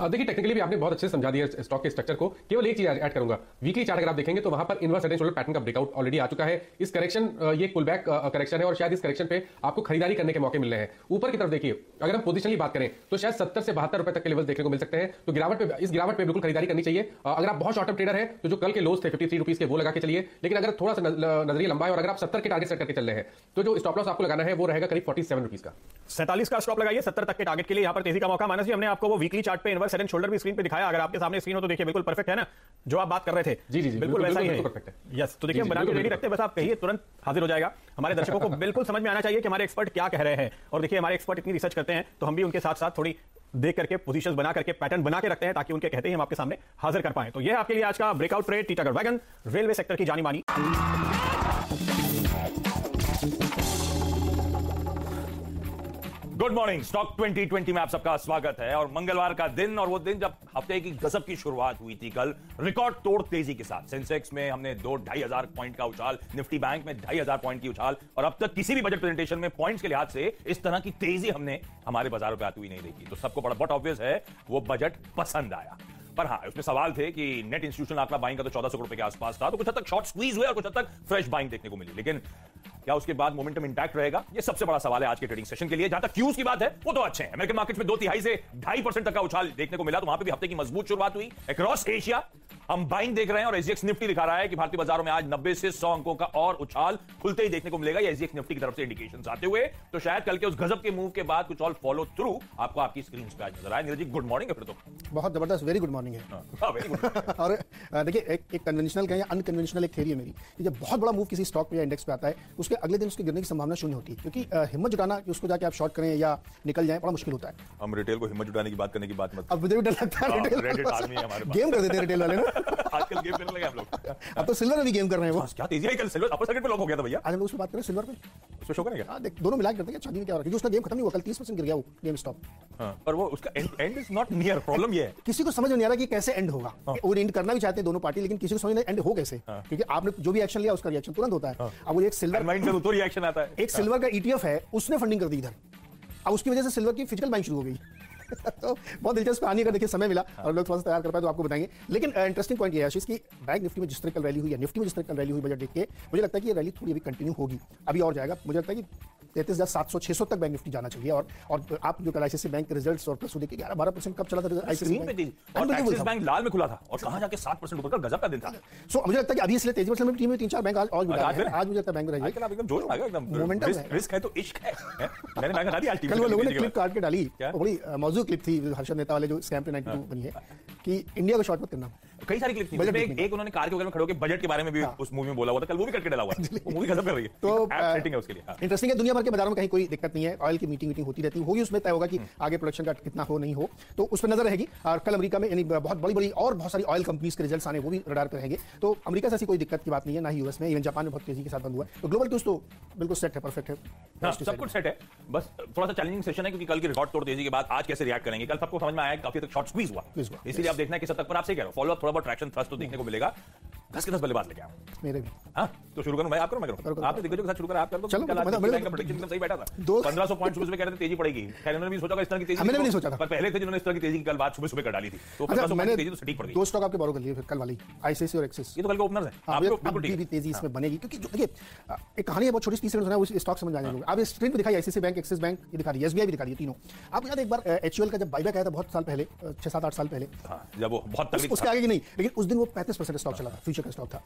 देखिए टेक्निकली भी आपने बहुत अच्छे समझा दिया स्टॉक के स्ट्रक्चर को। केवल एक चीज़ ऐड करूँगा। वीकली चार्ट अगर आप देखेंगे तो वहाँ पर इनवर्स एंड शोल्डर पैटर्न का ब्रेकआउट ऑलरेडी आ चुका है। इस करेक्शन ये पुल बैक करेक्शन है और शायद इस करेक्शन पे आपको खरीदारी करने के मौके मिल रहे हैं। ऊपर की तरफ़ देखिए, अगर हम पोजीशन की बात करें तो शायद सत्तर से बहत्तर रुपए तक के लेवल देखने को मिल सकते हैं। तो गिरावट पे, इस गिरावट पे बिल्कुल खरीदारी करनी चाहिए। अगर आप बहुत शॉर्ट टर्म ट्रेडर है तो जो कल के लोज थे फिफ्टी थ्री रुपीज़ के, वो लगा के चलिए। लेकिन अगर थोड़ा सा नज़रिया लंबा है और अगर आप सत्तर के टारगेट सेट करके चल रहे हैं तो जो स्टॉप लॉस आपको लगाना है, वो रहेगा करीब फोर्टी सेवन रुपीज़ का। सैतालीस का स्टॉप लगाइए, सत्तर तक के टारगेट के लिए यहाँ पर तेज़ी का मौका। मानस जी, हमने आपको वो वीकली चार्ट पे इनवर्स हेड एंड शोल्डर भी स्क्रीन पे दिखाया। अगर आपके सामने स्क्रीन हो तो देखिए बिल्कुल परफेक्ट है ना? जो आप बात कर रहे थे। जी, जी, बिल्कुल बिल्कुल, वैसा ही है। यस तो देखिए बना के रेडी रखते हैं बस आप कहिए तुरंत हाजिर हो जाएगा। हमारे दर्शकों को बिल्कुल समझ में आना चाहिए कि हमारे एक्सपर्ट क्या कह रहे हैं। और देखिए हमारे एक्सपर्ट इतनी रिसर्च करते हैं तो हम भी उनके साथ साथ थोड़ी देख करके पोजीशंस बना करके पैटर्न बना के रखते हैं ताकि उनके कहते ही हम आपके सामने हाजिर कर पाए। तो यह आपके लिए आज का breakout trade Titagarh wagon railway sector की जानी मानी गुड मॉर्निंग स्टॉक 2020 में आप सबका स्वागत है और मंगलवार का दिन और वो दिन जब हफ़्ते की गजब की शुरुआत हुई थी कल, रिकॉर्ड तोड़ तेज़ी के साथ। सेंसेक्स में हमने दो ढाई हज़ार पॉइंट का उछाल, निफ्टी बैंक में ढाई हज़ार पॉइंट की उछाल और अब तक किसी भी बजट प्रेजेंटेशन में पॉइंट्स के लिहाज से इस तरह की तेज़ी हमने हमारे बाजारों पे आती हुई नहीं देखी। तो सबको बड़ा, बहुत ऑब्वियस है, वो बजट पसंद आया। पर हाँ उसमें सवाल थे कि नेट इंस्टीट्यूशनल आंकड़ा बाइंग का तो चौदह सौ रुपए के आसपास था तो कुछ हद तक शॉर्ट स्क्वीज हुए और कुछ हद तक फ्रेश बाइंग देखने को मिली। लेकिन क्या उसके बाद मोमेंटम इंटैक्ट रहेगा? ये सबसे बड़ा सवाल है आज के ट्रेडिंग सेशन के लिए। जहाँ तक क्यूज की बात है वो तो अच्छे हैं। अमेरिकन मार्केट में दो तिहाई से ढाई परसेंट तक का उछाल देखने को मिला तो वहाँ पे भी हफ़्ते की मज़बूत शुरुआत हुई। अक्रॉस एशिया हम बाइंग देख रहे हैं और एसजीएक्स निफ्टी दिखा रहा है कि भारतीय बाजारों में आज 90 से 100 अंकों का और उछाल खुलते ही देखने को मिलेगा। ये एसजीएक्स निफ्टी की तरफ़ से इंडिकेशन आते हुए। तो शायद कल के उस गजब के मूव के बाद कुछ और फॉलो थ्रू आपको आपकी स्क्रीन पे आज नज़र आए। नीरज जी गुड मॉर्निंग है फिर तो बहुत ज़बरदस्त वेरी गुड मॉर्निंग है। हाँ, good. [LAUGHS] और देखिए एक एक कन्वेंशनल कहें या अनकन्वेंशनल एक थेरी है मेरी कि जब बहुत बड़ा मूव किसी स्टॉक पे या इंडेक्स पे आता है उसके अगले दिन उसके गिरने की संभावना शून्य होती है क्योंकि हिम्मत जुटाना कि उसको जाके आप शॉर्ट करें या निकल जाए बड़ा मुश्किल होता है। हम रिटेल को हिम्मत जुटाने की बात करने की बात मत अब मुझे भी डर लगता है हाँ, आदमी है। गेम कर देते हैं रिटेल वाले ना। [LAUGHS] आजकल गेम करने लगे हम लोग। अब तो सिल्वर में भी गेम कर रहे हैं वो। क्या तेज़ी है कल सिल्वर अपर सर्किट पे लॉक हो गया था भैया। आज हम उस पर बात करें सिल्वर पे। उसमें शो करेंगे हाँ देख दोनों मिला के करते हैं शादी में क्या हो रहा है? उसका गेम खत्म नहीं हुआ कल तीस परसेंट गिर गया वो गेम स्टॉप हाँ, पर वो उसका end is not near problem ये है। किसी को समझ नहीं आ रहा कि कैसे एंड होगा। वो एंड करना भी चाहते हैं दोनों पार्टी लेकिन किसी को समझ नहीं एंड हो कैसे। क्योंकि आपने जो भी एक्शन लिया उसका रिएक्शन तुरंत होता है। अब वो एक सिल्वर माइंड से तो रिएक्शन आता है। एक सिल्वर का ईटीएफ है उसने फंडिंग कर दी इधर। अब उसकी वजह से सिल्वर की फ़िज़िकल बाइंग शुरू हो गई। [LAUGHS] तो बहुत दिलचस्प कहानी का देखिए समय मिला और लोग थोड़ा सा तैयार कर पाए तो आपको बताएँगे। लेकिन इंटरेस्टिंग पॉइंट ये है आशीष की बैंक निफ्टी में जिस तरह कल रैली हुई है निफ्टी में जिस तरह कल रैली हुई बजट देख के मुझे लगता है कि ये रैली थोड़ी अभी कंटिन्यू होगी। अभी और जाएगा। मुझे लगता है कि तैतीस हज़ार सात सौ छह सौ तक बैंक निफ्टी जाना चाहिए और और आप जो कल आईसीसी बैंक के रिजल्ट्स और प्लस देखिए ग्यारह बारह परसेंट कब चला था आईसीसी एक्सिस बैंक लाल में खुला था और कहाँ जाके 7% ऊपर का गजब का दिन था। सो मुझे लगता है कि अभी इसलिए तेज़ी में टीम में तीन चार बैंक आज डाले? हैं। मुझे लगता है बैंक एकदम जोश में एकदम Momentum रिस्क है। है तो इश्क है मैंने बैंक दी आज कल वो लोगों ने क्लिप काट के डाली? बड़ी मौजूद क्लिप थी हर्षद नेता वाले जो स्कैम पे 92 बनी है कि इंडिया को शॉर्ट मत करना। कई सारी क्लिप थी एक, एक उन्होंने कार के में खड़े होकर बजट के बारे में भी हाँ। उस मूवी में बोला हुआ था। कल वो भी करके डाला हुआ है [LAUGHS] वो मूवी गजब कर रही है। तो सेटिंग है उसके लिए हाँ। इंटरेस्टिंग है दुनिया भर के बाजारों में कहीं कोई दिक्कत नहीं है। ऑयल की मीटिंग मीटिंग होती रहती है। होगी उसमें तय होगा कि आगे प्रोडक्शन का कितना हो नहीं हो। तो उस पर नज़र रहेगी। और कल अमेरिका में यानी बहुत बड़ी बड़ी और बहुत सारी ऑयल कंपनीज़ के रिज़ल्ट आने वो भी रडार पर रहेंगे। तो अमेरिका से ऐसी कोई दिक्कत की बात नहीं है ना ही यूएस में। इवन जापान में बहुत तेज़ी के साथ बंद हुआ है। तो ग्लोबल क्यूज तो बिल्कुल सेट है परफेक्ट है। हाँ, सब कुछ सेट है। बस थोड़ा सा चैलेंजिंग सेशन है क्योंकि कल की रिकॉर्ड तोड़ तेज़ी के बाद आज कैसे रिएक्ट करेंगे। कल सबको समझ में आया काफ़ी तक शॉर्ट स्क्वीज हुआ। इसीलिए आप देखना है कि तक पर आपसे कह रहा हूँ। फॉलो अप थोड़ा बहुत ट्रैक्शन थ्रस्ट तो देखने को मिलेगा। दस के दस बल्लेबाज लेके आऊँ मेरे भी हाँ तो शुरू करूँ मैं आप करूँ। मैं करो। आपने दिग्गजों के साथ शुरू करा आप कर दो। चलो, सही बैठा था। दो- 1500 पॉइंट सुबह सुबह कह रहे थे तेज़ी पड़ेगी। खैर उन्होंने भी सोचा इस तरह की तेज़ी हमने भी नहीं सोचा था। पर पहले थे जिन्होंने इस तरह की तेज़ी की कल बात सुबह सुबह कर डाली थी। तो अच्छा 1500 मैंने तेज़ी तो सटीक पड़ गई दो स्टॉक आपके बोरो कर लिए फिर कल वाली आईसीआईसी और एक्सिस ये तो कल के ओपनर्स हैं। हाँ, आपको भी तेज़ी इसमें बनेगी क्योंकि देखिए एक कहानी है बहुत छोटी सी तीस सेकंड सुना है उस स्टॉक समझ लोग आप इस स्क्रीन पे दिखाई आईसीसी बैंक एक्सिस बैंक ये दिखा रही है एसबीआई भी दिखा रही है तीनों। आप याद एक बार एचयूएल का जब बाईबैक आया था बहुत साल पहले छह सात आठ साल पहले हाँ, जब वो बहुत उस- उसके आगे की नहीं लेकिन उस दिन वो पैंतीस परसेंट स्टॉक चला था फ्यूचर का स्टॉक था।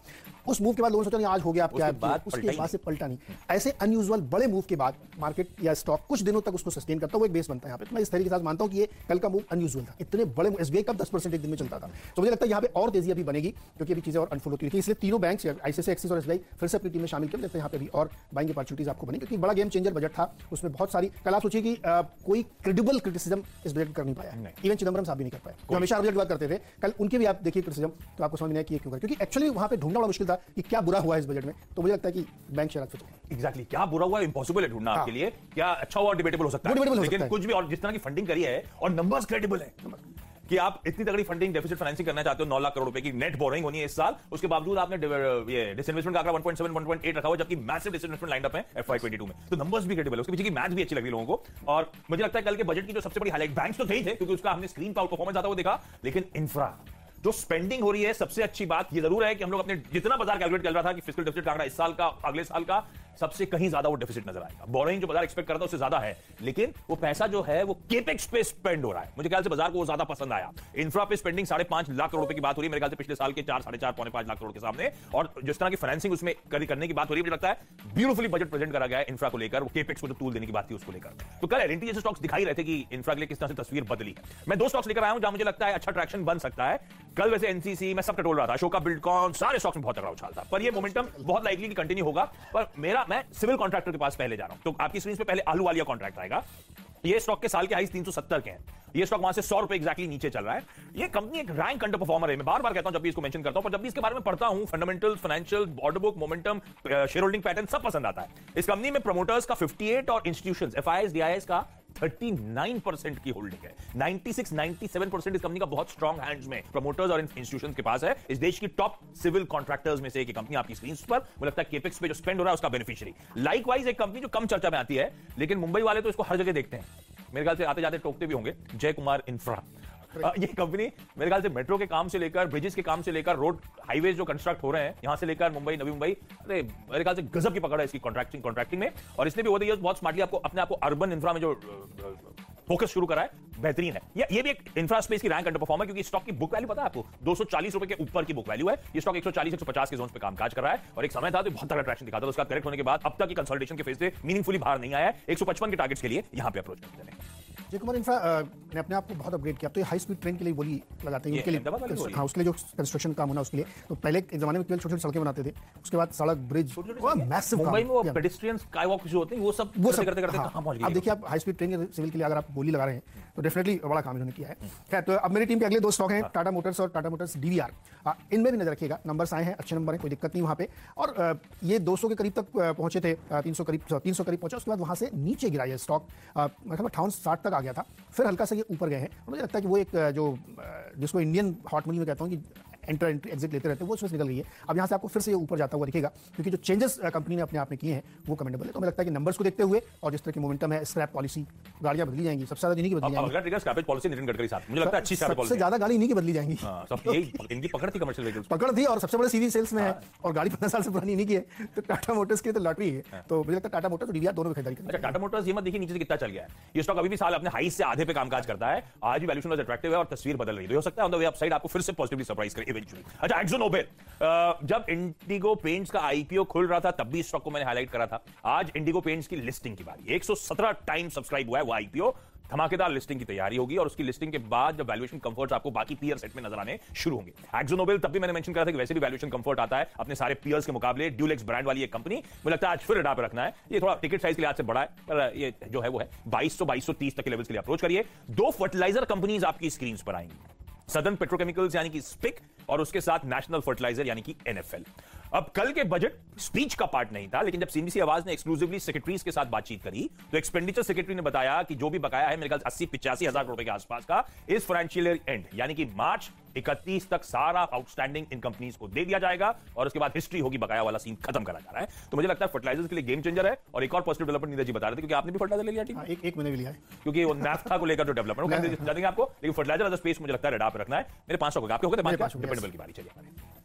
उस मूव के बाद लोगों ने सोचा नहीं आज हो गया आप क्या उसके बाद उसके बाद से पलटा नहीं। ऐसे अनयूजुअल बड़े मूव के बाद मार्केट या स्टॉक कुछ दिनों तक उसको सस्टेन करता है एक बेस बनता है यहाँ पे। तो मैं इस तरीके के साथ मानता हूँ कि ये कल का मूव अनयूजुअल था। इतने बड़े एस बी का दस परसेंट एक दिन में चलता था? तो मुझे लगता है यहाँ पे और तेज़ी अभी बनेगी क्योंकि अभी चीज़ें और अनफोल्ड होती है। इसलिए तीनों बैंक आईसीआई एक्सिस और एस फिर से अपनी टीम में शामिल कर लेते हैं। यहाँ पे भी और बाइंग अपॉर्चुनिटीज़ आपको बनी क्योंकि बड़ा गेम चेंजर बजट था। उसमें बहुत सारी कल आप सोचिए कि कोई क्रेडिबल क्रिटिसिज्म इस बजट कर नहीं पाया। इवन चिदम्बरम साहब भी नहीं कर पाए। हमेशा बजट बात करते थे कल उनके भी आप देखिए क्रिटिसिज्म तो आपको समझ में आया कि ये क्यों कर। क्योंकि एक्चुअली वहाँ पे ढूंढना बड़ा मुश्किल था कि क्या बुरा हुआ है इस बजट में। तो मुझे लगता है कि बैंक शेयर आज फिर एग्जैक्टली क्या बुरा हुआ इम्पॉसिबल है ढूंढना हाँ। आपके लिए? क्या अच्छा हुआ डिबेटेबल हो सकता है? लेकिन कुछ भी और जिस तरह की फंडिंग करी है और नंबर्स क्रेडिबल है। कि आप इतनी तगड़ी फंडिंग डेफिसिट फाइनेंसिंग करना चाहते हो 9 लाख करोड़ रुपए की नेट बोरिंग होनी है इस साल उसके बावजूद आपने ये डिसइन्वेस्टमेंट का आंकड़ा 1.7 1.8 रखा हुआ जबकि मैसिव डिसइन्वेस्टमेंट लाइन अप है एफवाई 22 में। तो नंबर्स भी क्रेडिबल है उसके पीछे की मैथ भी अच्छी लगी लोगों को। और मुझे लगता है कल के बजट की जो सबसे बड़ी हाईलाइट बैंक्स तो थे थे क्योंकि उसका हमने स्क्रीन पर परफॉर्मेंस आता हुआ देखा लेकिन इंफ्रा जो स्पेंडिंग हो रही है, सबसे अच्छी बात ये ज़रूर है कि हम लोग अपने जितना बाज़ार कैलकुलेट कर रहा था कि फ़िज़िकल डेफिसिट आंकड़ा इस साल का, अगले साल का, सबसे कहीं ज़्यादा वो डेफिसिट नज़र आएगा। बोरिंग जो बाज़ार एक्सपेक्ट कर रहा था, उससे ज़्यादा है। लेकिन वो पैसा जो है, वो केपेक्स पे स्पेंड हो रहा है। मुझे ख्याल से बाज़ार को वो ज़्यादा पसंद आया। इंफ्रा पे स्पेंडिंग साढ़े पाँच लाख करोड़ की बात हो रही है। मेरे ख्याल से पिछले साल के चार, साढ़े चार, पौने पाँच लाख करोड़ के सामने। और जिस तरह की फाइनेंसिंग उसमें करने की बात हो रही है, मुझे लगता है ब्यूटीफुली बजट प्रेजेंट करा गया है इंफ्रा को लेकर। केपेक्स को जो टूल देने की बात थी, उसको लेकर। तो कल एलएनटी जैसे स्टॉक्स दिखाई रहे थे कि इंफ्रा के लिए किस तरह से तस्वीर बदली। है मैं दो स्टॉक्स लेकर आया हूँ जहाँ मुझे लगता है अच्छा ट्रैक्शन बन सकता है। कल वैसे एनसीसी मैं सब टटोल रहा था, अशोका बिल्डकॉन सारे स्टॉक्स में बहुत तगड़ा उछाल था। पर ये मोमेंटम बहुत लाइकली कि कंटिन्यू होगा। पर मेरा, मैं सिविल कॉन्ट्रैक्टर के पास पहले जा रहा हूँ। तो आपकी स्क्रीन पे पहले आलू वालिया कॉन्ट्रैक्ट आएगा। ये स्टॉक के साल के हाईस 370 के हैं। ये स्टॉक वहाँ से सौ रुपए एक्जैक्टली नीचे चल रहा है। ये कंपनी एक रैंक अंडर परफॉर्मर है। मैं बार बार कहता हूँ, जब भी इसको मेंशन करता हूँ, पर जब भी इसके बारे में पढ़ता हूँ fundamental financial order book momentum share holding pattern सब पसंद आता है। इस कंपनी में प्रमोटर्स का 58 और इंस्टीट्यूशंस एफआईएस डीआईएस का 39% की होल्डिंग है। 96 97% इस कंपनी का बहुत स्ट्रॉन्ग हैंड्स में प्रमोटर्स और इंस्टीट्यूशंस के पास है। इस देश की टॉप सिविल कॉन्ट्रैक्टर्स में से एक कंपनी आपकी स्क्रीन पर मुझे लगता है केपेक्स पे जो स्पेंड हो रहा है उसका बेनिफिशियरी लाइकवाइज एक कंपनी जो कम चर्चा में आती है, लेकिन मुंबई वाले तो इसको हर जगह देखते हैं। मेरे ख्याल से आते जाते टोकते भी होंगे। जय कुमार इंफ्रा। [LAUGHS] ये कंपनी मेरे ख्याल से मेट्रो के काम से लेकर ब्रिजेस के काम से लेकर रोड हाईवे जो कंस्ट्रक्ट हो रहे हैं, यहाँ से लेकर मुंबई, नवी मुंबई, अरे मेरे ख्याल से गजब की पकड़ है इसकी कॉन्ट्रैक्टिंग कॉन्ट्रैक्टिंग में। और इसने भी द years बहुत स्मार्टली आपको अपने आपको अर्बन इंफ्रा में जो फोकस शुरू करा है, बेहतरीन है। ये ये भी एक इंफ्रा स्पेस की रैंक अंडर परफॉर्म है, क्योंकि स्टॉक की बुक वैल्यू पता है आपको 240 रुपए के ऊपर की बुक वैल्यू है। ये स्टॉक 140 150 के जोन पे कामकाज कर रहा है। और एक समय था तो बहुत तगड़ा ट्रैक्शन दिखाता था, उसका करेक्ट होने के बाद अब तक की कंसोलिडेशन के फ़ेज़ से मीनिंगफुली बाहर नहीं आया 155 के टारगेट्स के लिए यहाँ पे अप्रोच करते हैं। जय कुमार इंफ्रा अ, ने अपने आप को बहुत अपग्रेड किया। तो ये हाई स्पीड ट्रेन के लिए बोली लगाते हैं उनके लिए? हाँ उसके लिए जो कंस्ट्रक्शन काम होना उसके लिए। तो पहले एक जमाने में केवल छोटी छोटी सड़कें बनाते थे उसके बाद सड़क ब्रिज मैसिव मुंबई में वो पेडिस्ट्रियन स्काई वॉक जो होते हैं वो सब वो सब करते करते हाँ, कहाँ पहुँच अब देखिए आप हाई स्पीड ट्रेन सिविल के लिए अगर आप बोली लगा रहे हैं तो डेफिनेटली बड़ा काम इन्होंने किया है। खैर तो अब मेरी टीम के अगले दो स्टॉक हैं टाटा मोटर्स और टाटा मोटर्स डीवीआर इनमें भी नज़र रखिएगा नंबर्स आए हैं अच्छे नंबर है कोई दिक्कत नहीं वहाँ पे। और ये 200 के करीब तक पहुँचे थे तीन सौ करीब तीन सौ करीब पहुँचे उसके बाद वहाँ से नीचे गिरा ये स्टॉक मतलब अठावन साठ तक आ गया था। फिर हल्का सा ये ऊपर गए हैं। मुझे लगता है कि वो एक, जो जिसको इंडियन हॉट मनी में कहता हूँ कि एंटर एग्जिट लेते रहते हैं वो उसमें निकल गई है। अब यहाँ से आपको फिर से ये ऊपर जाता हुआ दिखेगा क्योंकि जो चेंजेस कंपनी ने अपने आप में किए हैं वो कमेंडेबल है। तो मुझे लगता है कि नंबर्स को देखते हुए और जिस तरह की मोमेंटम है स्क्रैप पॉलिसी गाड़ियाँ बदली जाएँगी। सबसे ज़्यादा इन्हीं की बदली जाएँगी। पॉलिसी नितिन गडकरी साहब मुझे लगता है अच्छी सबसे ज़्यादा गाड़ी इन्हीं की बदली जाएँगी। हाँ इनकी पकड़ थी कमर्शियल व्हीकल्स पकड़ थी और सबसे बड़े सीवी सेल्स में है हाँ। और गाड़ी पंद्रह साल से पुरानी नहीं की है तो टाटा मोटर्स की तो लॉटरी है। तो मुझे लगता है टाटा मोटर्स और डीवीआर दोनों में खरीदारी अच्छा टाटा मोटर्स ये मत देखिए नीचे से कितना चल गया है। ये स्टॉक अभी भी साल अपने हाई से आधे पे कामकाज करता है। आज भी वैल्यूएशन वाज अट्रैक्टिव है और तस्वीर बदल रही है। तो हो सकता है ऑन द वे अपसाइड आपको फिर से पॉजिटिवली सरप्राइज़ करे। इवेंचुअली अच्छा एक्सो नोबेल जब इंडिगो पेंट्स का आईपीओ खुल रहा था, तब भी स्टॉक को मैंने हाईलाइट करा था। आज इंडिगो पेंट्स की लिस्टिंग की बारी। 117 टाइम सब्सक्राइब हुआ है वो आईपीओ धमाकेदार लिस्टिंग की तैयारी होगी और उसकी लिस्टिंग के बाद जब वैल्यूएशन कंफर्ट्स आपको बाकी पीयर सेट में नज़र आने शुरू होंगे। एक्सोनोबेल तब भी मैंने मेंशन करा था कि वैसे भी वैल्यूएशन कंफर्ट आता है अपने सारे पीयर्स के मुकाबले। ड्यूलेक्स ब्रांड वाली एक कंपनी मुझे लगता है आज फिर अडा पे रखना है। ये थोड़ा टिकट साइज़ के लिहाज से बड़ा है, पर ये जो है वो है। 2200 2230 तक के लेवल्स के लिए अप्रोच करिए। दो फर्टिलाइज़र कंपनीज़ आपकी स्क्रीन पर आएँगी। सदर्न पेट्रोकेमिकल्स यानी कि स्पिक और उसके साथ नेशनल फर्टिलाइज़र यानी कि एनएफएल अब कल के बजट स्पीच का पार्ट नहीं था लेकिन जब सीबीसी आवाज़ ने एक्सक्लूसिवली सेक्रेटरीज के साथ बातचीत करी तो एक्सपेंडिचर सेक्रेटरी ने बताया कि जो भी बकाया है मेरे ख्याल अस्सी पिचासी हज़ार रुपए के आसपास का इस फाइनेंशियल ईयर एंड यानी कि मार्च 31 तक सारा आउटस्टैंडिंग इन कंपनीज़ को दे दिया जाएगा और उसके बाद हिस्ट्री होगी बकाया वाला सीन खत्म करा जा रहा है। तो मुझे लगता है फर्टिलाइजर्स के लिए गेम चेंजर है और एक और पॉजिटिव डेवलपमेंट नीरज जी बता रहे थे क्योंकि आपने भी फर्टिलाइज़र ले लिया टीम। एक एक महीने भी लिया है क्योंकि वो नाफ्था को लेकर जो डेवलपमेंट देंगे [LAUGHS] आपको लेकिन फर्टिलाइज़र स्पेस मुझे लगता है रेडा पे रखना है। मेरे पाँच सौ आपके हो गए पाँच हो डिपेंडेबल की बारी चलिए।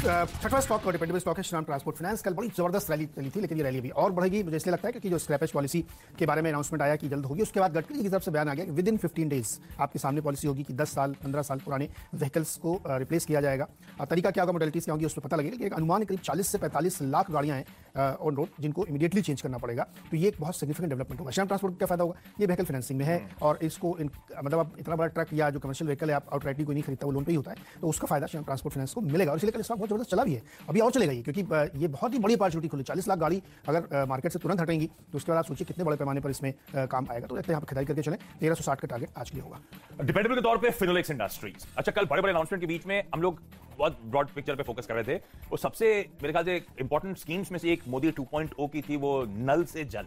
छठवा स्टॉक और डिपेंडेबल स्टॉक है श्रीराम ट्रांसपोर्ट फाइनेंस कल बड़ी ज़बरदस्त रैली चली थी लेकिन ये रैली भी और बढ़ेगी। मुझे इसलिए लगता है क्योंकि जो स्क्रैपेज पॉलिसी के बारे में अनाउंसमेंट आया कि जल्द होगी उसके बाद गडकरी की तरफ़ से बयान आ गया कि विद इन फिफ्टीन डेज़ आपके सामने पॉलिसी होगी कि दस साल पंद्रह साल पुराने व्हीकल्स को रिप्लेस किया जाएगा। तरीका क्या होगा मोडलिटीज क्या होगी उस पर पता लगेगा एक अनुमान करीब चालीस से पैंतालीस लाख गाड़ियाँ हैं ऑन रोड जिनको इमीडिएटली चेंज करना पड़ेगा। तो ये एक बहुत सिग्निफिकेंट डेवलपमेंट होगा। श्याम ट्रांसपोर्ट क्या फ़ायदा होगा? ये व्हीकल फाइनेंसिंग में है और इसको मतलब आप इतना बड़ा ट्रक या जो कमर्शियल व्हीकल है आप आउटराइटली कोई नहीं खरीदता वो लोन पे ही होता है। तो उसका फ़ायदा श्याम ट्रांसपोर्ट फाइनेंस को मिलेगा और इसलिए कल स्टॉक बहुत ज़बरदस्त चला भी है। अभी और चलेगा ये, क्योंकि ये बहुत ही बड़ी अपॉर्चुनिटी खुली। चालीस लाख गाड़ी अगर मार्केट से तुरंत हटेंगी तो उसके बाद आप सोचिए कितने बड़े पैमाने पर इसमें काम आएगा। तो लगता है यहाँ खरीदारी करके चले। तेरह सौ साठ का टारगेट आज के होगा। डिपेंडेबल के तौर पर फिनोलेक्स इंडस्ट्रीज़ अच्छा कल बड़े बड़े अनाउंसमेंट के बीच में हम लोग बहुत ब्रॉड पिक्चर पे फोकस कर रहे थे। वो सबसे, मेरे ख्याल से इंपॉर्टेंट स्कीम्स में से एक मोदी 2.0 की थी, वो नल से जल।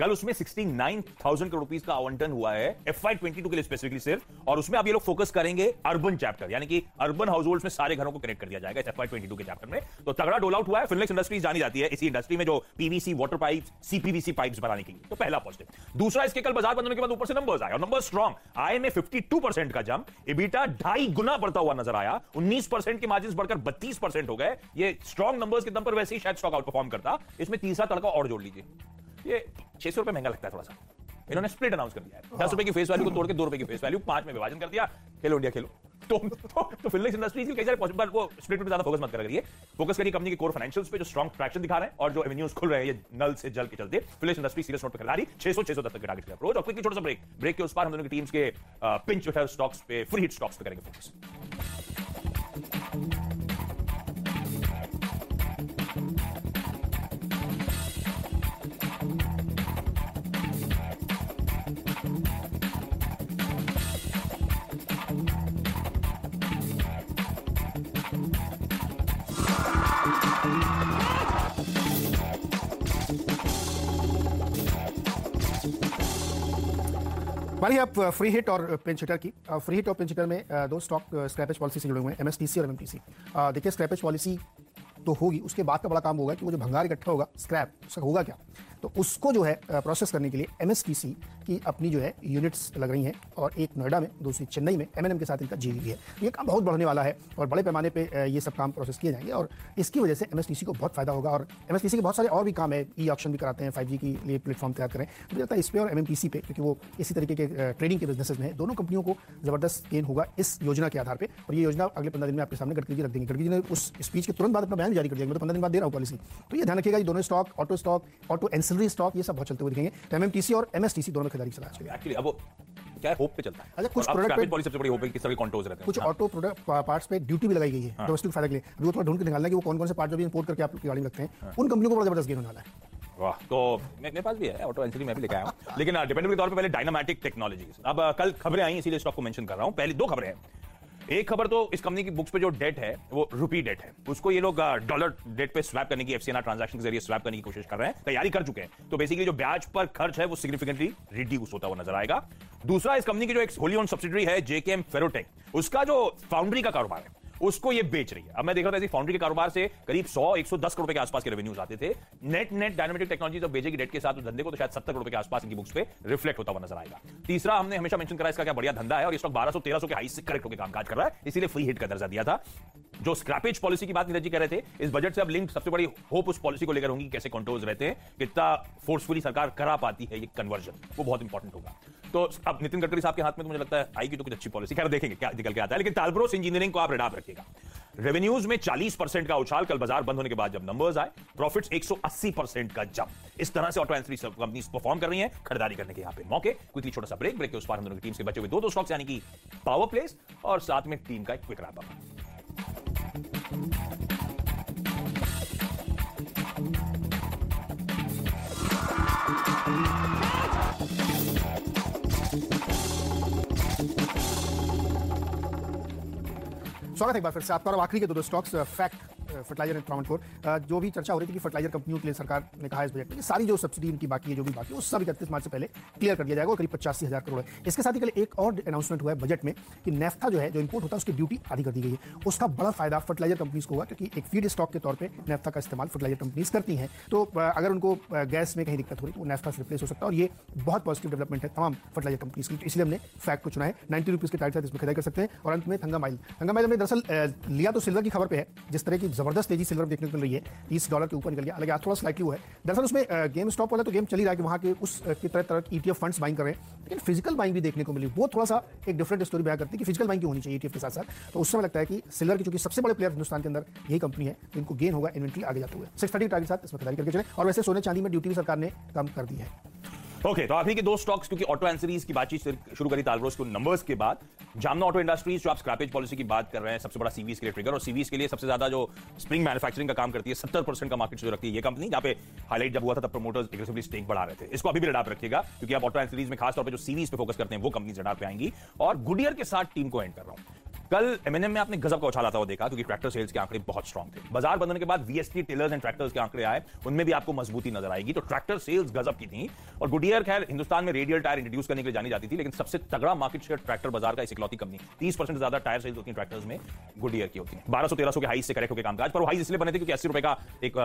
कल उसमें 69,000 करोड़ का आवंटन हुआ है एफ़ आई ट्वेंटी के लिए स्पेसिफिकली सिर्फ़ और उसमें अब ये लोग फोकस करेंगे अर्बन चैप्टर यानी कि अर्बन हाउस होल्ड में सारे घरों को कनेक्ट कर दिया जाएगा एफ़ आई ट्वेंटी के चैप्टर में। तो तगड़ा डोल आउट हुआ है फिनलेक्स इंडस्ट्रीज़ जानी जाती है इसी इंडस्ट्री में जो PVC water pipe CPVC pipe बनाने के लिए। तो पहला पॉजिटिव दूसरा इसके कल बाज़ार बंद होने के बाद ऊपर से नंबर्स आए और नंबर स्ट्रॉन्ग आए में फिफ्टी का जम इबीटा ढाई गुना बढ़ता हुआ नज़र आया उन्नीस परसेंट के मार्जिन बढ़कर बत्तीस परसेंट हो गए। ये स्ट्रॉन्ग नंबर्स के दम पर वैसे ही शायद स्टॉक आउट परफॉर्म करता। इसमें तीसरा तड़का और जोड़ लीजिए। ये छह सौ रुपए महँगा लगता है थोड़ा सा। इन्होंने स्प्लिट अनाउंस कर दिया दस रुपए की फेस वैल्यू को तोड़ के दो रुपए की फेस वैल्यू पाँच में विभाजन कर दिया। खेलो इंडिया खेलो। तो तो, तो फिनलेक्स इंडस्ट्रीज़ कई सारे पॉसिबल वो स्प्लिट पे ज़्यादा फोकस मत करिए। फोकस करिए कंपनी के कोर फाइनेंशियल्स पे जो स्ट्रॉन्ग ट्रैक्शन दिखा रहे हैं और जो एवेन्यूज खुल रहे हैं ये नल से जल के चलते। फिनलेक्स इंडस्ट्री सीरियस नोट पे खिला रही 600 600 तक के टारगेट के अप्रोच और क्विकली छोटा सा ब्रेक ब्रेक के उस पार हम दोनों की टीम्स के पिंच स्टॉक्स पे फ्री हिट स्टॉक्स पे करेंगे फोकस मानिए आप फ्री हिट और पिंच की फ्री हिट और पिंच में दो स्टॉक स्क्रैपेज पॉलिसी से जुड़े हुए हैं एमएसटीसी और एमएमटीसी देखिए स्क्रैपेज पॉलिसी तो होगी। उसके बाद का बड़ा काम होगा कि वो जो भंगार इकट्ठा होगा स्क्रैप उसका होगा क्या? तो उसको जो है प्रोसेस करने के लिए एम की अपनी जो है यूनिट्स लग रही हैं और एक नोएडा में, दूसरी चेन्नई में एम के साथ इनका जी है। ये काम बहुत बढ़ने वाला है और बड़े पैमाने पर ये सब काम प्रोसेस किए जाएँगे और इसकी वजह से एम को बहुत फ़ायदा होगा और एम के बहुत सारे और भी काम है। ई ऑप्शन भी कराते हैं फाइव के लिए प्लेटफॉर्म तैयार करें। मुझे लगता है इस पर और एम पे, क्योंकि वो इसी तरीके के ट्रेडिंग के बिजनेसेस में दोनों कंपनियों को ज़बरदस्त गेन होगा इस योजना के आधार पर और ये योजना अगले पंद्रह दिन में आपके सामने गडकरी जी रख देंगे। गडकरी जी ने उस स्पीच के तुरंत बाद अपना बयान जारी कर दिया मैं तो पंद्रह दिन बाद दे रहा हूँ पॉलिसी तो ये ध्यान रखिएगा दोनों stock auto stock auto ancillary stock ये सब बहुत चलते हुए दिखेंगे। तो एमएमटीसी और एमएसटीसी दोनों खरीदारी चला एक्चुअली अब क्या है? होप पे चलता है। अच्छा कुछ प्रोडक्ट पे पॉलिसी सबसे बड़ी होप है कि सभी कंट्रोल्स रहते हैं। कुछ ऑटो प्रोडक्ट पार्ट्स पे ड्यूटी भी लगाई गई है डोमेस्टिक फ़ायदा के लिए। अभी वो थोड़ा ढूंढ के निकालना है कि वो कौन कौन से पार्ट जो भी इंपोर्ट करके आप गाड़ी में लगते हैं। उन कंपनियों को बड़ा ज़बरदस्त गेन होने वाला है। वाह तो मेरे पास भी है ऑटो एंसिली मैं भी लेके आया हूँ। लेकिन डिपेंडेबल के तौर पे पहले डायनामैटिक टेक्नोलॉजीज़ अब कल खबरें आई इसीलिए स्टॉक को मेंशन कर रहा हूँ। पहले दो खबरें हैं। एक खबर तो इस कंपनी की बुक्स पे जो डेट है, वो रुपी डेट है। उसको ये लोग डॉलर डेट पे स्वैप करने की एफसीएनआर ट्रांजैक्शन के ज़रिए स्वैप करने की कोशिश कर रहे हैं, तैयारी कर चुके हैं। तो बेसिकली जो ब्याज पर खर्च है, वो सिग्निफिकेंटली रिड्यूस होता हुआ नज़र आएगा। दूसरा, इस कंपनी की जो एक होली ऑन सब्सिडरी है जेकेएम फेरोटेक उसका जो फाउंड्री का कारोबार है उसको ये बेच रही है। अब मैं देख रहा था फाउंड्री के कारोबार से करीब 100 110 करोड़ के आसपास के रेवेन्यूज आते थे। नेट नेट डायनामिक टेक्नोलॉजी जब बेचेगी डेट के साथ धंधे को तो शायद 70 करोड़ के आसपास इनकी बुक्स पे रिफ्लेक्ट होता हुआ नज़र आएगा। तीसरा, हमने हमेशा मेंशन करा इसका क्या बढ़िया धंधा है और वक्त बारह सौ के हाई से करेक्ट होकर कामकाज कर रहा है। इसीलिए फ्री हिट का दर्जा दिया था। जो स्क्रैपेज पॉलिसी की बात नीरज जी कह रहे थे, इस बजट से अब लिंक सबसे बड़ी होप उस पॉलिसी को लेकर होंगी कैसे कंट्रोल्स रहते हैं, कितना फोर्सफुली सरकार करा पाती है ये कन्वर्जन वो बहुत इंपॉर्टेंट होगा। तो अब नितिन गडकरी साहब के हाथ में तो मुझे लगता है आएगी तो कुछ अच्छी पॉलिसी खैर, देखेंगे क्या निकल के आता है। लेकिन तालब्रोस इंजीनियरिंग को आप रेडाप रखिएगा। रेवेन्यूज में 40 परसेंट का उछाल, कल बाज़ार बंद होने के बाद जब नंबर्स आए प्रॉफिट्स 180 परसेंट का जंप इस तरह से ऑटो एंसरी कंपनी परफॉर्म कर रही है, खरीदारी करने के यहाँ पे मौके। क्विकली छोटा सा ब्रेक ब्रेक के उस पार हम दोनों की टीम के बचे हुए दो दो स्टॉक्स यानी कि पावर प्लेस और साथ में टीम का एक क्विक रैप स्वागत है एक बार फिर से आपका और आखिरी के दो दो stocks FACT fertiliser and Travancore जो भी चर्चा हो रही थी कि फर्टिलाइज़र कंपनियों के लिए सरकार ने कहा इस बजट में सारी जो सब्सिडी इनकी बाकी है, जो भी बाकी है, वो सब इकतीस मार्च से पहले क्लियर कर दिया जाएगा और करीब पचासी हज़ार करोड़ है। इसके साथ ही कल एक और अनाउंसमेंट हुआ है बजट में कि नेफ्था जो है, जो इंपोर्ट होता है, उसकी ड्यूटी आधी कर दी गई है। उसका बड़ा फ़ायदा फर्टिलाइज़र कंपनीज़ को होगा क्योंकि एक फ़ीड स्टॉक के तौर पर नेफ्था का इस्तेमाल फर्टिलाइज़र कंपनीज़ करती हैं। तो अगर उनको गैस में कहीं दिक्कत हो रही तो नेफ्था से रिप्लेस हो सकता है और ये बहुत पॉजिटिव डेवलपमेंट है तमाम फर्टिलाइज़र कंपनीज़ की। तो इसलिए हमने फैक्ट को चुना है। नाइन्टी रुपीज़ के टाइट साथ इसमें खरीदारी कर सकते हैं। और अंत में थंगा माइल थंगा माइल हमने दरअसल लिया तो सिल्वर की खबर पे है, जिस तरह की ज़बरदस्त तेज़ी सिल्वर देखने को मिल रही है, तीस डॉलर के ऊपर निकल गया। हालाँकि आज थोड़ा स्लाइटली हुआ है। दरअसल उसमें गेम स्टॉप वाला तो गेम चल रहा है कि वहाँ के उस की तरह तरह की ईटीएफ फंड्स बाइंग कर रहे हैं। लेकिन फ़िज़िकल बाइंग भी देखने को मिली। वो थोड़ा सा एक डिफरेंट स्टोरी बयां करती है कि फ़िज़िकल बाइंग क्यों होनी चाहिए ईटीएफ के साथ साथ तो उस समय लगता है कि सिल्वर की चूँकि सबसे बड़े प्लेयर हिंदुस्तान के अंदर यही कंपनी है तो इनको गेन होगा इन्वेंट्री आगे जाते हुए। सिक्स थर्टी टारगेट साथ इसमें खरीदारी करके चले। और वैसे सोने चांदी में ड्यूटी भी सरकार ने कम कर दी है। ओके तो अभी के दो स्टॉक्स क्योंकि ऑटो एंसरीज की बातचीत शुरू करी तालब्रोस को नंबर्स के बाद। जामना ऑटो इंडस्ट्रीज़ जो आप स्क्रैपेज पॉलिसी की बात कर रहे हैं, सबसे बड़ा सीवीज के लिए ट्रिगर और सीवीज के लिए सबसे ज़्यादा जो स्प्रिंग मैन्युफैक्चरिंग का काम करती है, सत्तर परसेंट का मार्केट जो रखती है, ये कंपनी जहाँ पे हाईलाइट जब हुआ था, तब प्रमोटर्स एग्रेसिवली स्टेक बढ़ा रहे थे। इसको अभी भी रडार पे रखिएगा, क्योंकि आप ऑटो एंसरीज में खासतौर पर जो सीवीज पे फोकस करते हैं, वो कंपनी रडार पे आएँगी। और गुडियर के साथ टीम को एंड कर रहा हूँ। कल एमएनएम में आपने गजब का उछाल आता हुआ देखा क्योंकि ट्रैक्टर सेल्स के आंकड़े बहुत स्ट्रांग थे। बाज़ार बंधन के बाद वीएसटी टेलर्स एंड ट्रैक्टर्स के आंकड़े आए उनमें भी आपको मजबूती नज़र आएगी। तो ट्रैक्टर सेल्स गजब की थी और गुडियर खैर हिंदुस्तान में रेडियल टायर इंट्रोड्यूस करने के लिए जानी जाती थी लेकिन सबसे तगड़ा मार्केट शेयर ट्रैक्टर बाज़ार का इकलौती कंपनी तीस परसेंट ज़्यादा टायर सेल्स होती है ट्रैक्टर्स में गुडियर की होती है। बारह सौ तेरह सौ के हाई से करेक्ट होकर कामकाज पर वो हाई इसलिए बने थे क्योंकि अस्सी रुपए का एक,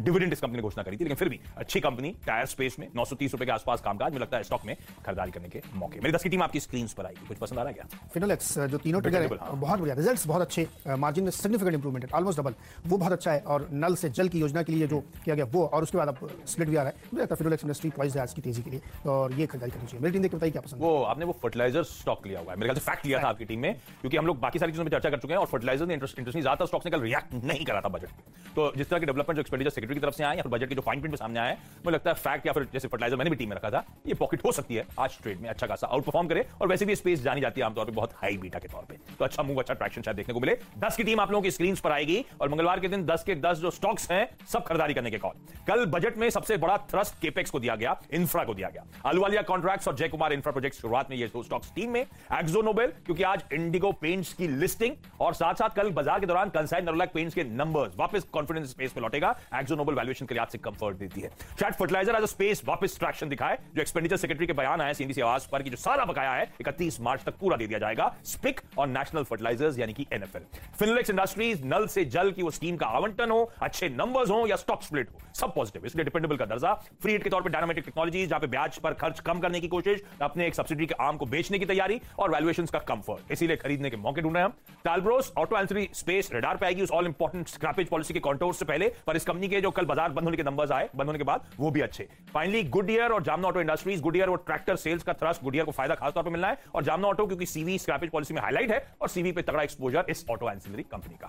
डिविडेंड इस कंपनी ने घोषणा करी थी लेकिन फिर भी अच्छी कंपनी टायर स्पेस में नौ सौ तीस रुपए के आसपास कामकाज में लगता है स्टॉक में खरीदारी करने के मौके। मेरी दस की टीम आपकी स्क्रीन पर आएगी। कुछ पसंद आ रहा है क्या? फिनोलेक्स जो तीनों ट्रिगर है हाँ। बहुत बढ़िया। रिजल्ट्स बहुत अच्छे मार्जिन में सिग्निफिकेंट इंप्रूवमेंट है। ऑलमोस्ट डबल वो बहुत अच्छा है और नल से जल की योजना के लिए जो किया गया वो और उसके बाद अब स्प्लिट भी आ रहा है। मुझे लगता है फिनोलेक्स इंडस्ट्री पॉइज है आज की तेज़ी के लिए और ये खरीदारी करनी चाहिए। मेरी टीम देख के बताइए क्या पसंद वो आपने वो फर्टिलाइज़र स्टॉक लिया हुआ है। मेरे ख्याल से फैक्ट लिया था आपकी टीम में क्योंकि हम लोग बाकी सारी चीज़ों में चर्चा कर चुके हैं और फर्टिलाइज़र ने इंटरेस्टिंग ज़्यादा स्टॉक्स ने कल रिएक्ट नहीं करा था बजट तो जिस तरह के डेवलपमेंट जो एक्सपेंडिचर सेक्रेटरी की तरफ़ से आए या फिर बजट के जो फाइन प्रिंट सामने आए मुझे लगता है फैक्ट या फिर जैसे फर्टिलाइज़र मैंने भी टीम में रखा था ये पॉकेट हो सकती है आज ट्रेड में अच्छा खासा आउट परफॉर्म करे और वैसे भी स्पेस जानी जाती है आमतौर पर बहुत हाई बीटा के तौर पर तो अच्छा मूव अच्छा ट्रैक्शन शायद देखने को मिले। दस की टीम आप लोगों की स्क्रीन पर आएगी और मंगलवार के दिन दस के दस जो स्टॉक्स हैं, सब खरीदारी करने के कॉल कल बजट में सबसे बड़ा थ्रस्ट केपेक्स को दिया गया इंफ्रा को दिया गया। आलूवालिया कॉन्ट्रैक्ट्स और जय कुमार इंफ्रा प्रोजेक्ट शुरुआत में ये दो स्टॉक्स टीम में एक्सो नोबेल क्योंकि आज इंडिगो पेंट्स की लिस्टिंग और साथ साथ कल बाज़ार के दौरान कंसाइन नरोलैक पेंट्स के नंबर्स वापस कॉन्फिडेंस स्पेस पे लौटेगा। एक्सो नोबेल वैल्यूएशन के लिए आज से कंफर्ट देती है। शायद फर्टिलाइज़र एज अ स्पेस वापस ट्रैक्शन दिखाए, जो एक्सपेंडिचर सेक्रेटरी के बयान आए सीएनबीसी आवाज़ पर, कि जो सारा बकाया है 31 मार्च तक पूरा दे दिया जाएगा। स्पिक और नेशनल फर्टिलाइजर्स यानी कि एनएफएल फिनलेक्स इंडस्ट्रीज़ नल से जल की वो स्कीम का आवंटन हो, अच्छे नंबर्स हो या स्टॉक स्प्लिट हो, सब पॉजिटिव इसलिए डिपेंडेबल का दर्जा। फ्री हिट के तौर पर डायनामेटिक टेक्नोलॉजी जहाँ पे ब्याज पर खर्च कम करने की कोशिश, अपने एक सब्सिडी के आर्म को बेचने की तैयारी और वैल्यूएशंस का कंफर्ट इसीलिए खरीदने के मौके ढूंढ रहे हैं हम। Talbros auto ancillary space radar पे आएगी, उस ऑल इंपॉर्टेंट स्क्रैपेज पॉलिसी के कॉन्टोर से पहले, पर इस कंपनी के जो कल बाज़ार बंद होने के नंबर्स आए, बंद होने के बाद, वो भी अच्छे। फाइनली गुडियर और जामना ऑटो इंडस्ट्रीज़ गुडियर और ट्रैक्टर सेल्स का थ्रस्ट गुडियर को फ़ायदा खासतौर पर मिलना है, और जामना ऑटो क्योंकि सीवी स्क्रैपेज पॉलिसी में हाईलाइट है, और सीवी पे तगड़ा एक्सपोजर इस ऑटो एंसिलरी कंपनी का।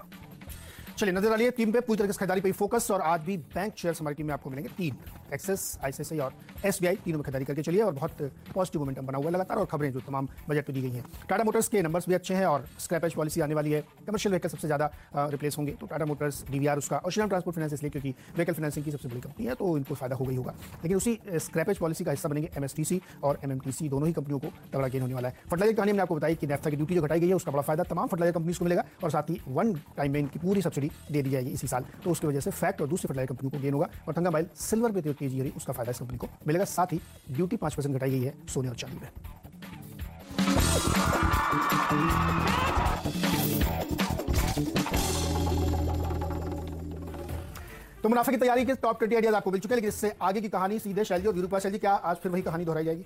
चलिए, नज़र डालिए, टीम पे पूरी तरह से खरीदारी पे ही फोकस और आज भी बैंक शेयर्स हमारी टीम में आपको मिलेंगे तीन। एक्सेस आईसीआईसीआई और एसबीआई तीनों में खरीदारी करके चलिए और बहुत पॉजिटिव मोमेंटम बना हुआ है लगातार और खबरें जो तमाम बजट पे दी गई हैं। टाटा मोटर्स के नंबर्स भी अच्छे हैं और स्क्रैपेज पॉलिसी आने वाली है। कमर्शियल व्हीकल सबसे ज़्यादा रिप्लेस होंगे। तो टाटा मोटर्स डीवीआर उसका और श्रीराम ट्रांसपोर्ट फाइनेंस इसलिए क्योंकि व्हीकल फाइनेंसिंग की सबसे बड़ी कंपनी है तो इनको फ़ायदा हो गई होगा। लेकिन उसी स्क्रैपेज पॉलिसी का हिस्सा बनेंगे एमएसटीसी और एमएमटीसी दोनों ही कंपनियों को तगड़ा गेन होने वाला है। फर्टिलाइज़र कहानी हमने आपको बताई कि नेफ्था की ड्यूटी जो घटाई गई है, उसका बड़ा फ़ायदा तमाम फर्टिलाइज़र कंपनीज़ को मिलेगा और साथ ही वन टाइम में इनकी पूरी सब्सिडी दे दी जाएगी इसी साल। तो उसकी वजह से फैक्ट और दूसरी फर्टिलाइज़र कंपनी को गेन होगा और थंगा माइल सिल्वर पे जो तेज़ी रही उसका फ़ायदा इस कंपनी को मिलेगा। साथ ही ड्यूटी पाँच परसेंट घटाई गई है सोने और चांदी में। तो मुनाफे की तैयारी के टॉप ट्वेंटी आइडियाज़ आपको मिल चुके हैं लेकिन इससे आगे की कहानी सीधे शैली और यूरोपा शैली क्या आज फिर वही कहानी दोहराई जाएगी?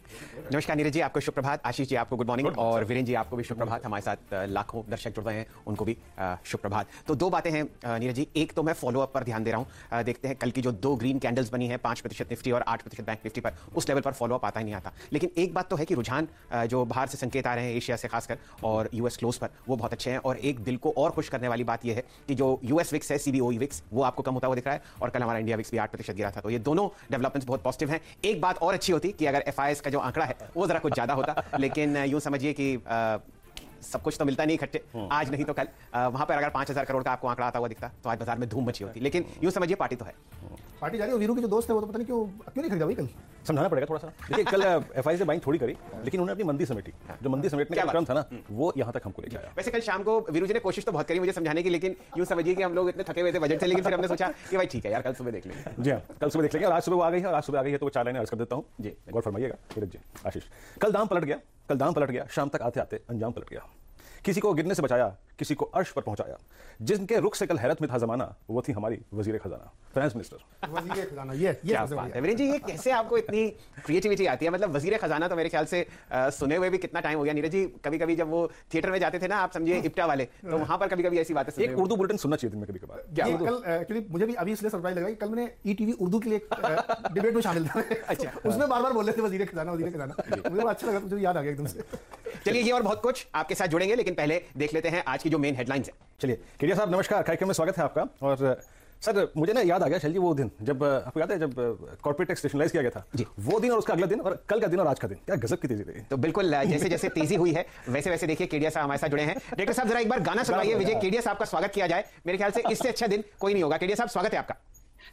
नमस्कार नीरज जी आपको शुभ प्रभात आशीष जी आपको गुड मॉर्निंग और वीरेन जी आपको भी शुभ प्रभात हमारे साथ लाखों दर्शक जुड़ रहे हैं उनको भी अ, शुभ प्रभात तो दो बातें हैं नीरज जी। एक तो मैं फॉलो अप पर ध्यान दे रहा हूँ। देखते हैं कल की जो दो ग्रीन कैंडल्स बनी है पाँच प्रतिशत निफ्टी और आठ प्रतिशत बैंक निफ्टी पर उस लेवल पर फॉलो अप आता ही नहीं आता। लेकिन एक बात तो है कि रुझान जो बाहर से संकेत आ रहे हैं एशिया से खासकर और यूएस क्लोज पर वो बहुत अच्छे हैं। और एक दिल को और खुश करने वाली बात यह है कि जो यूएस विक्स है सीबीओई विक्स वो आपको कम होता हुआ दिख रहा है। और कल हमारा इंडिया विक्स भी आठ प्रतिशत गिरा था। तो ये दोनों डेवलपमेंट्स बहुत पॉजिटिव हैं। एक बात और अच्छी होती कि अगर एफ़ का जो आंकड़ा है वो जरा कुछ ज़्यादा होता। [LAUGHS] लेकिन यूँ समझिए कि सब कुछ तो मिलता नहीं इकट्ठे। आज नहीं तो कल। वहाँ पर अगर पाँच हज़ार करोड़ का आपको आंकड़ा आता हुआ दिखता तो आज बाज़ार में धूम मची होती। लेकिन यूँ समझिए पार्टी तो है। पार्टी जा रही है वीरू के जो दोस्त है वो तो पता नहीं क्यों क्यों नहीं खरीदा भाई कल समझाना पड़ेगा थोड़ा सा। देखिए कल [LAUGHS] एफ़ आई से बाइंग थोड़ी करी लेकिन उन्होंने अपनी मंदी समेटी। जो मंदी समेटने का? क्रम था ना वो यहाँ तक हमको लेके आया। वैसे कल शाम को वीरू जी ने कोशिश तो बहुत करी मुझे समझाने की लेकिन यूँ समझिए कि हम लोग इतने थके हुए थे बजट से लेकिन फिर हमने सोचा कि भाई ठीक है यार कल सुबह देख लेंगे। जी हाँ कल सुबह देख लेंगे। और आज सुबह आ गई है और आज सुबह आ गई है तो वो चार लाइनें अर्ज़ कर देता हूँ। जी। गौर फरमाइएगा। नीरज जी आशीष। कल दाम पलट गया कल दाम पलट गया शाम तक आते आते अंजाम पलट गया। किसी को गिरने से बचाया किसी को अर्श पर पहुँचाया। जिनके रुख से कल हैरत में था जमाना वो थी हमारी वज़ीर खजाना फाइनेंस मिनिस्टर वज़ीर खजाना ये ये क्या बात है। जी ये कैसे आपको इतनी क्रिएटिविटी आती है? मतलब वज़ीर खजाना तो मेरे ख्याल से अ, सुने हुए भी कितना टाइम हो गया। नीरज जी कभी कभी जब वो थिएटर में जाते थे ना आप समझिए इप्टा वाले तो वहाँ पर कभी कभी ऐसी बातें एक उर्दू बुलेटिन सुनना चाहिए दिन में कभी कभार ये कल एक्चुअली मुझे भी अभी इसलिए सरप्राइज़ लगा कि कल मैंने ईटीवी उर्दू के लिए डिबेट में शामिल था। अच्छा। [LAUGHS] उसमें बार बार बोल रहे थे वज़ीर खजाना वज़ीर खजाना। मुझे अच्छा लगा मुझे याद आ गया एकदम से। चलिए ये और बहुत कुछ आपके साथ जुड़ेंगे लेकिन पहले देख लेते हैं आज की जो मेन हेडलाइंस है। चलिए केडिया साहब नमस्कार। कार्यक्रम में स्वागत है आपका। और सर मुझे ना याद आ गया शैल जी वो दिन जब आपको याद है जब कॉर्पोरेट टैक्स स्टेशनलाइज किया गया था? जी। वो दिन और उसका अगला दिन और कल का दिन और आज का दिन। क्या गजब की तेज़ी रही। तो बिल्कुल जैसे जैसे तेज़ी हुई है वैसे वैसे देखिए केडिया साहब हमारे साथ जुड़े हैं। डायरेक्टर साहब जरा एक बार गाना सुनाइए विजय केडिया साहब का स्वागत किया जाए। मेरे ख्याल से इससे अच्छा दिन कोई नहीं होगा। केडिया साहब स्वागत है आपका।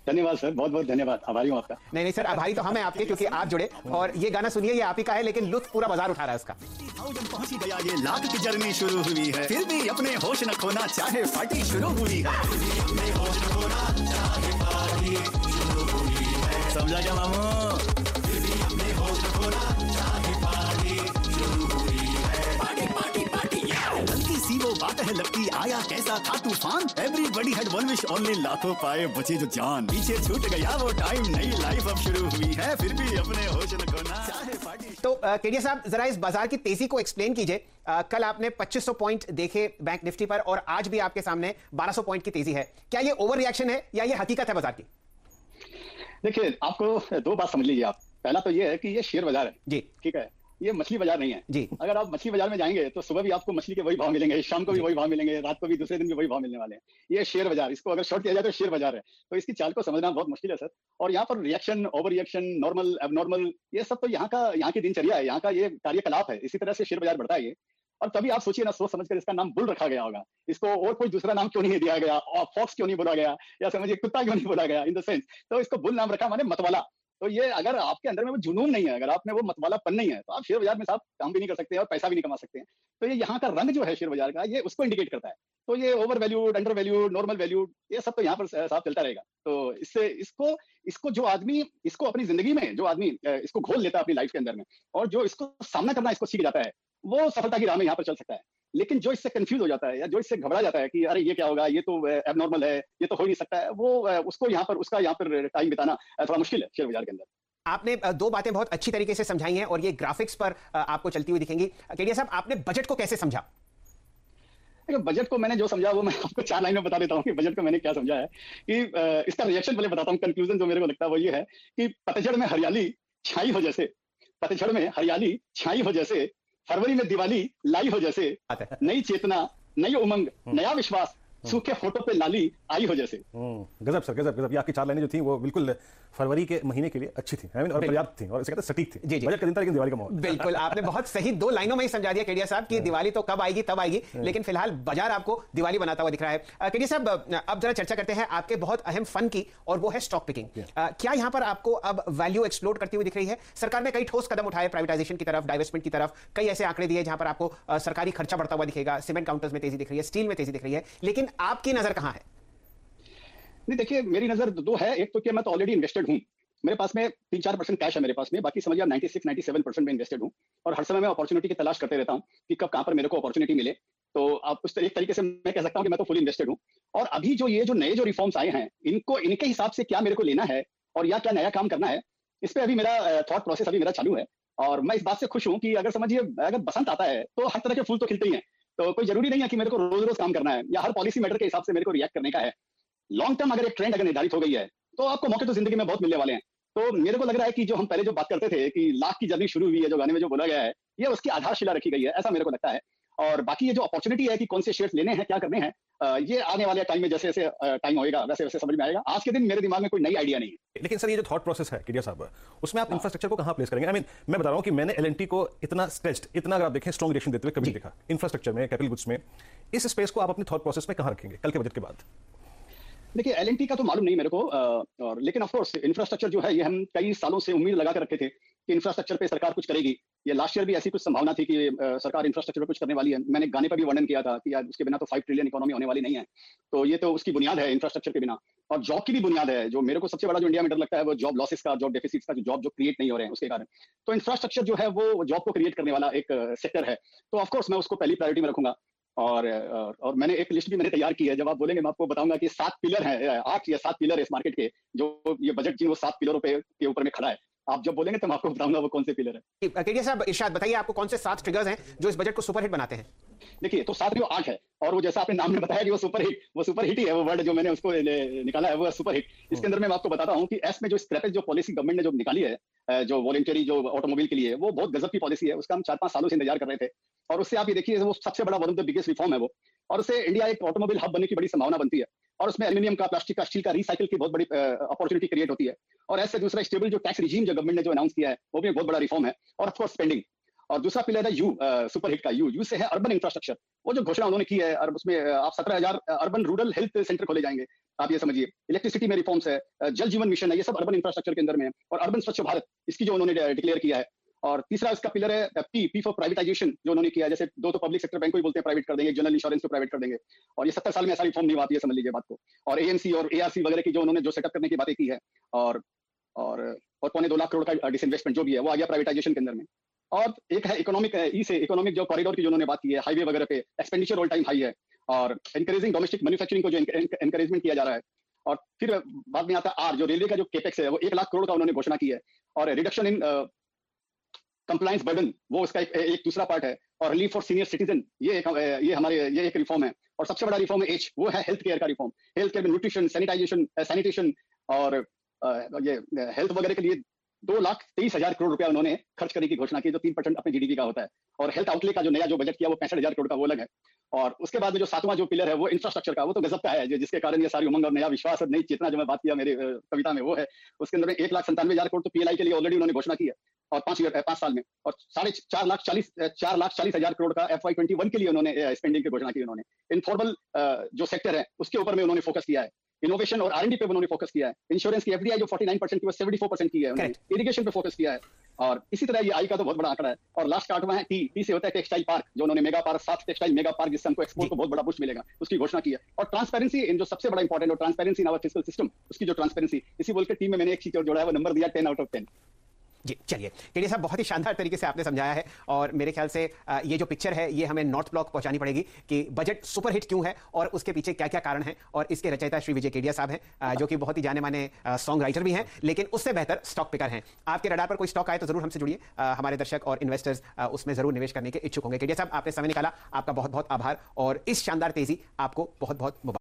धन्यवाद सर। बहुत बहुत धन्यवाद। आभारी हूँ आपका। नहीं नहीं सर आभारी तो हम हैं आपके क्योंकि आप जुड़े और ये गाना सुनिए ये आप ही का है लेकिन लुत्फ पूरा बाज़ार उठा रहा है इसका। पहुँच ही गया ये लाख की जर्नी शुरू हुई है। फिर भी अपने होश न खोना चाहे पार्टी शुरू हुई है। समझा क्या मामू? बात है लगती आया कैसा था तूफ़ान? Everybody had one wish only लाखों पाए बचे जो जान। पीछे छूट गया वो टाइम नई लाइफ अब शुरू हुई है फिर भी अपने होश न तो केडिया साहब जरा इस बाज़ार की तेज़ी को एक्सप्लेन कीजिए। कल आपने 2500 पॉइंट देखे बैंक निफ्टी पर और आज भी आपके सामने 1200 पॉइंट की तेज़ी है। क्या ये ओवर रिएक्शन है या ये हकीकत है बाज़ार की? देखिए आपको दो बात समझ लीजिए आप। पहला तो ये है कि ये शेयर बाज़ार है। जी। ठीक है? ये मछली बाज़ार नहीं है। जी। अगर आप मछली बाज़ार में जाएँगे तो सुबह भी आपको मछली के वही भाव मिलेंगे शाम को भी वही भाव मिलेंगे रात को भी दूसरे दिन भी वही भाव मिलने वाले हैं। ये शेयर बाज़ार इसको अगर शॉर्ट किया जाए तो शेयर बाज़ार है। तो इसकी चाल को समझना बहुत मुश्किल है सर। और यहाँ पर reaction over reaction normal abnormal ये सब तो यहाँ का यहाँ की दिनचर्या है यहाँ का ये कार्यकलाप है। इसी तरह से शेयर बाज़ार बढ़ता है ये। और तभी आप सोचिए ना सोच समझकर इसका नाम बुल रखा गया होगा। इसको और कोई दूसरा नाम क्यों नहीं दिया गया? और फॉक्स क्यों नहीं बोला गया? या समझिए कुत्ता क्यों नहीं बोला गया? इन द सेंस तो इसको बुल नाम रखा माने मतवाला। तो ये अगर आपके अंदर में वो जुनून नहीं है, अगर आप में वो मतवालापन नहीं है तो आप शेयर बाज़ार में साहब काम भी नहीं कर सकते हैं और पैसा भी नहीं कमा सकते हैं। तो ये यहाँ का रंग जो है शेयर बाज़ार का, ये उसको इंडिकेट करता है। तो ये over valued under valued normal valued ये सब तो यहाँ पर साफ़ चलता रहेगा। तो इससे इसको इसको जो आदमी, इसको अपनी ज़िंदगी में जो आदमी इसको घोल लेता है अपनी लाइफ के अंदर में, और जो इसको सामना करना, इसको सीख जाता है, वो सफलता की राह में यहाँ पर चल सकता है। लेकिन जो इससे कंफ्यूज हो जाता है या जो इससे घबरा जाता है कि अरे ये क्या होगा? ये तो एबनॉर्मल है ये तो हो ही नहीं सकता है। वो उसको यहाँ पर उसका यहाँ पर टाइम बिताना थोड़ा मुश्किल है शेयर बाज़ार के अंदर। आपने दो बातें बहुत अच्छी तरीके से समझाई हैं और ये ग्राफिक्स पर आपको चलती हुई दिखेंगी। केडिया साहब आपने बजट को कैसे समझा? देखिए बजट को मैंने जो समझा वो मैं आपको चार लाइन में बता देता हूँ कि बजट को मैंने क्या समझा है। कि इसका रिएक्शन पहले बताता हूँ। कंक्लूजन जो मेरे को लगता है वो ये है कि पतझड़ में हरियाली छाई हो जैसे पतझड़ में हरियाली छाई हो जैसे फरवरी में दिवाली लाई हो जैसे नई चेतना नई उमंग नया विश्वास सूखे फ़ोटो पे लाली आई हो जैसे? हम्म, गजब सर गजब गजब। ये आपकी चार लाइनें जो थी वो बिल्कुल फरवरी के महीने के लिए अच्छी थी और पर्याप्त थी और इसे कहते सटीक थी। जी, जी। बजट का दिन था लेकिन दिवाली का माहौल। बिल्कुल आपने बहुत सही दो लाइनों में ही समझा दिया केडिया साहब कि दिवाली तो कब आएगी तब आएगी लेकिन फ़िलहाल बाज़ार आपको दिवाली बनाता हुआ दिख रहा है। केडिया साहब अब जरा चर्चा करते हैं आपके बहुत अहम फन की और वो है स्टॉक पिकिंग क्या यहाँ पर आपको अब वैल्यू एक्सप्लोर करती हुई दिख रही है? सरकार ने कई ठोस कदम उठाए प्राइवेटाइजेशन की तरफ़ डाइवेस्टमेंट की तरफ़ कई ऐसे आंकड़े दिए जहाँ पर आपको सरकारी खर्चा बढ़ता हुआ दिखेगा सीमेंट काउंटर्स में तेज़ी दिख रही है स्टील में तेज़ी दिख रही है लेकिन आपकी नज़र कहाँ है? नहीं, देखिए, मेरी नज़र दो है। एक तो कि मैं तो ऑलरेडी इन्वेस्टेड हूँ। मेरे पास में तीन चार परसेंट कैश है मेरे पास में। बाकी समझिए आप 96 97 परसेंट में इन्वेस्टेड हूँ। और हर समय मैं अपॉर्चुनिटी की तलाश करते रहता हूँ कि कब कहाँ पर मेरे को अपॉर्चुनिटी मिले। तो आप उस एक तरीके से मैं कह सकता हूँ कि मैं तो फुल इन्वेस्टेड हूँ। और अभी जो ये जो नए जो रिफॉर्म्स आए हैं, इनको, इनके हिसाब से क्या मेरे को लेना है और या क्या नया काम करना है, इस पर अभी मेरा थॉट प्रोसेस अभी मेरा चालू है। और मैं इस बात से खुश हूँ कि अगर समझिए, अगर बसंत आता है तो हर तरह के फूल तो खिलते ही हैं। तो कोई ज़रूरी नहीं है कि मेरे को रोज रोज काम करना है, या हर पॉलिसी मैटर के हिसाब से मेरे को रिएक्ट करने का है। लॉन्ग टर्म अगर एक ट्रेंड अगर निर्धारित हो गई है तो आपको मौके तो ज़िंदगी में बहुत मिलने वाले हैं। तो मेरे को लग रहा है कि जो हम पहले जो बात करते थे कि लाख की जर्नी शुरू हुई है, जो गाने में जो बोला गया है, ये उसकी आधारशिला रखी गई है, ऐसा मेरे को लगता है। और बाकी ये जो अपॉर्चुनिटी है कि कौन से शेयर्स लेने हैं क्या करने हैं ये आने वाले टाइम में जैसे जैसे टाइम होएगा वैसे वैसे समझ में आएगा। आज के दिन मेरे दिमाग में कोई नई आइडिया नहीं है। लेकिन सर ये जो थॉट प्रोसेस है किडिया साहब उसमें आप इंफ्रास्ट्रक्चर को कहाँ प्लेस करेंगे? आई मीन मैं बता रहा हूँ कि मैंने एलएनटी को इतना स्ट्रेस्ड इतना अगर आप देखें स्ट्रॉन्ग रिएक्शन देते हुए कभी देखा। इंफ्रास्ट्रक्चर में कैपिटल गुड्स में इस स्पेस को आप अपने थॉट प्रोसेस में कहाँ रखेंगे? कल के बजट के बाद। देखिए एल का तो मालूम नहीं मेरे को और लेकिन ऑफ़ कोर्स इंफ्रास्ट्रक्चर जो है, ये हम कई सालों से उम्मीद लगा कर रखे थे कि इंफ्रास्ट्रक्चर पे सरकार कुछ करेगी। ये लास्ट ईयर भी ऐसी कुछ संभावना थी कि सरकार इंफ्रास्ट्रक्चर पे कुछ करने वाली है। मैंने गाने पर भी वर्णन किया था कि यार उसके बिना तो फाइव ट्रिलियन इकोनॉमी होने वाली नहीं है। तो ये तो उसकी बुनियाद है इंफ्रास्ट्रक्चर के बिना। और जॉब की भी बुनियाद है, जो मेरे को सबसे बड़ा जो इंडिया में डर लगता है, वो जॉब लॉसेस का जॉब डेफिसिट का, जो जॉब जो क्रिएट नहीं हो रहे हैं, उसके कारण। तो इंफ्रास्ट्रक्चर जो है, वो जॉब को क्रिएट करने वाला एक सेक्टर है। तो ऑफकोर्स मैं उसको पहली प्रायोरिटी में रखूँगा। और और मैंने एक लिस्ट भी मैंने तैयार की है। जब आप बोलेंगे, मैं आपको बताऊँगा कि सात पिलर है, आठ या सात पिलर है इस मार्केट के, जो ये बजट जी वो सात पिलरों पे, के ऊपर में खड़ा है। आप जब बोलेंगे तो मैं आपको बताऊँगा वो कौन से पिलर है। केडिया साहब इरशाद बताइए आपको कौन से सात ट्रिगर्स हैं जो इस बजट को सुपरहिट बनाते हैं? देखिए तो सात नहीं वो आठ है और वो जैसा आपने नाम में बताया कि वो सुपर हिट वो सुपर हिट ही है वो वर्ड जो मैंने उसको निकाला है वो सुपर हिट इसके अंदर मैं आपको बताता हूँ कि एस में जो स्क्रैपेज जो पॉलिसी गवर्नमेंट ने जो निकाली है जो वॉलेंटरी जो ऑटोमोबाइल के लिए वो बहुत गजब की पॉलिसी है उसका हम चार पाँच सालों से इंतज़ार कर रहे थे। और उससे आप ये देखिए वो सबसे बड़ा one of the biggest reform है वो। और उससे इंडिया एक ऑटोमोबाइल हब बनने की बड़ी संभावना बनती है। और उसमें एल्यूमिनियम का प्लास्टिक का स्टील का रिसाइकिल की बहुत बड़ी अपॉर्चुनिटी क्रिएट होती है। और ऐसे दूसरा स्टेबल जो टैक्स रिजीम जो गवर्नमेंट ने जो अनाउंस किया है, वो भी एक बहुत बड़ा रिफॉर्म है। और ऑफकोर्स स्पेंडिंग और दूसरा पिलर है यू सुपर हिट का यू यू से है अर्बन इंफ्रास्ट्रक्चर वो जो घोषणा उन्होंने की है, और उसमें आप सत्रह हज़ार अर्बन रूरल हेल्थ सेंटर खोले जाएँगे। आप ये समझिए। इलेक्ट्रिसिटी में रिफॉर्म्स है जल जीवन मिशन है, ये सब अर्बन इंफ्रास्ट्रक्चर के अंदर में है। और अर्बन स्वच्छ भारत, इसकी जो उन्होंने डिक्लेयर किया है और तीसरा इसका पिलर है पी पी फॉर प्राइवेटाइजेशन जो उन्होंने किया जैसे दो तो पब्लिक सेक्टर बैंक को ही बोलते हैं प्राइवेट कर देंगे जनरल इंश्योरेंस को प्राइवेट कर देंगे। और ये सत्तर साल में ऐसा रिफॉर्म नहीं हुआ है समझ लीजिए बात को। और एएनसी और एआरसी वगैरह की जो उन्होंने जो सेटअप करने की बातें की है, और और और पौने दो लाख करोड़ का डिसइन्वेस्टमेंट जो भी है, वो आ गया प्राइवेटाइजेशन के अंदर में। और एक है इकोनॉमिक ई से इकोनॉमिक जो कॉरिडोर की जो उन्होंने बात की है हाईवे वगैरह पे एक्सपेंडिचर ऑल टाइम हाई है। और इंकरेजिंग डोमेस्टिक मैन्युफैक्चरिंग को जो एनकरेजमेंट किया जा रहा है। और फिर बाद में आता है आर जो रेलवे का जो केपेक्स है, वो एक लाख करोड़ का उन्होंने घोषणा की है। और रिडक्शन इन कंप्लायंस बर्डन वो उसका एक, एक दूसरा पार्ट है। और रिलीफ फॉर सीनियर सिटीजन ये एक, ये हमारे ये एक रिफॉर्म है। और सबसे बड़ा रिफॉर्म है एच वो है हेल्थ केयर का रिफॉर्म हेल्थ केयर में न्यूट्रिशन सैनिटाइजेशन सैनिटेशन और ये हेल्थ वगैरह के लिए दो लाख तेईस हज़ार करोड़ रुपया उन्होंने खर्च करने की घोषणा की जो तीन परसेंट अपने जीडीपी का होता है। और हेल्थ आउटले का जो नया जो बजट किया वो पैंसठ हज़ार करोड़ का वो अलग है। और उसके बाद में जो सातवां जो पिलर है वो इंफ्रास्ट्रक्चर का वो तो गजब का है जिसके कारण ये सारी उमंग और नया विश्वास और नई चेतना जो मैं बात किया मेरी कविता में वो है। उसके अंदर में एक लाख संतानवे हज़ार करोड़ तो पीएलआई के लिए ऑलरेडी उन्होंने घोषणा की है। और पाँच ईयर पाँच साल में। और साढ़े चार लाख चालीस चार लाख चालीस हज़ार करोड़ का एफ़ वाई ट्वेंटी वन के लिए उन्होंने स्पेंडिंग की घोषणा की उन्होंने। इनफॉर्मल जो सेक्टर है उसके ऊपर में उन्होंने फोकस किया है। इनोवेशन और आरएनडी पे उन्होंने फोकस किया है। इंश्योरेंस की एफडीआई जो 49 परसेंट की वो 74 परसेंट की है उन्होंने। इरिगेशन पे फोकस किया है। और इसी तरह ये आई का तो बहुत बड़ा आंकड़ा है। और लास्ट का आठवां है टी टी से होता है टेक्सटाइल पार्क जो उन्होंने मेगा पार्क सात टेक्सटाइल मेगा पार्क जिससे हमको एक्सपोर्ट को बहुत बड़ा पुश मिलेगा उसकी घोषणा की है। और ट्रांसपेरेंसी इन जो सबसे बड़ा इंपॉर्टेंट और transparency in our physical system उसकी जो ट्रांसपेरेंसी इसी बोल के टीम में मैंने एक चीज़ और जोड़ा है वो नंबर दिया टेन आउट ऑफ़ टेन जी, चलिए। केडिया साहब बहुत ही शानदार तरीके से आपने समझाया है और मेरे ख्याल से ये जो पिक्चर है, ये हमें नॉर्थ ब्लॉक पहुंचानी पड़ेगी कि बजट सुपरहिट क्यों है और उसके पीछे क्या क्या कारण है और इसके रचयिता श्री विजय केडिया साहब हैं जो कि बहुत ही जाने माने सॉन्ग राइटर भी हैं। लेकिन उससे बेहतर स्टॉक पिकर हैं। आपके रडार पर कोई स्टॉक आए तो ज़रूर हमसे जुड़िए। हमारे दर्शक और इन्वेस्टर्स उसमें ज़रूर निवेश करने के इच्छुक होंगे। केडिया साहब, आपने समय निकाला। आपका बहुत बहुत आभार और इस शानदार तेज़ी आपको बहुत बहुत मुबारक।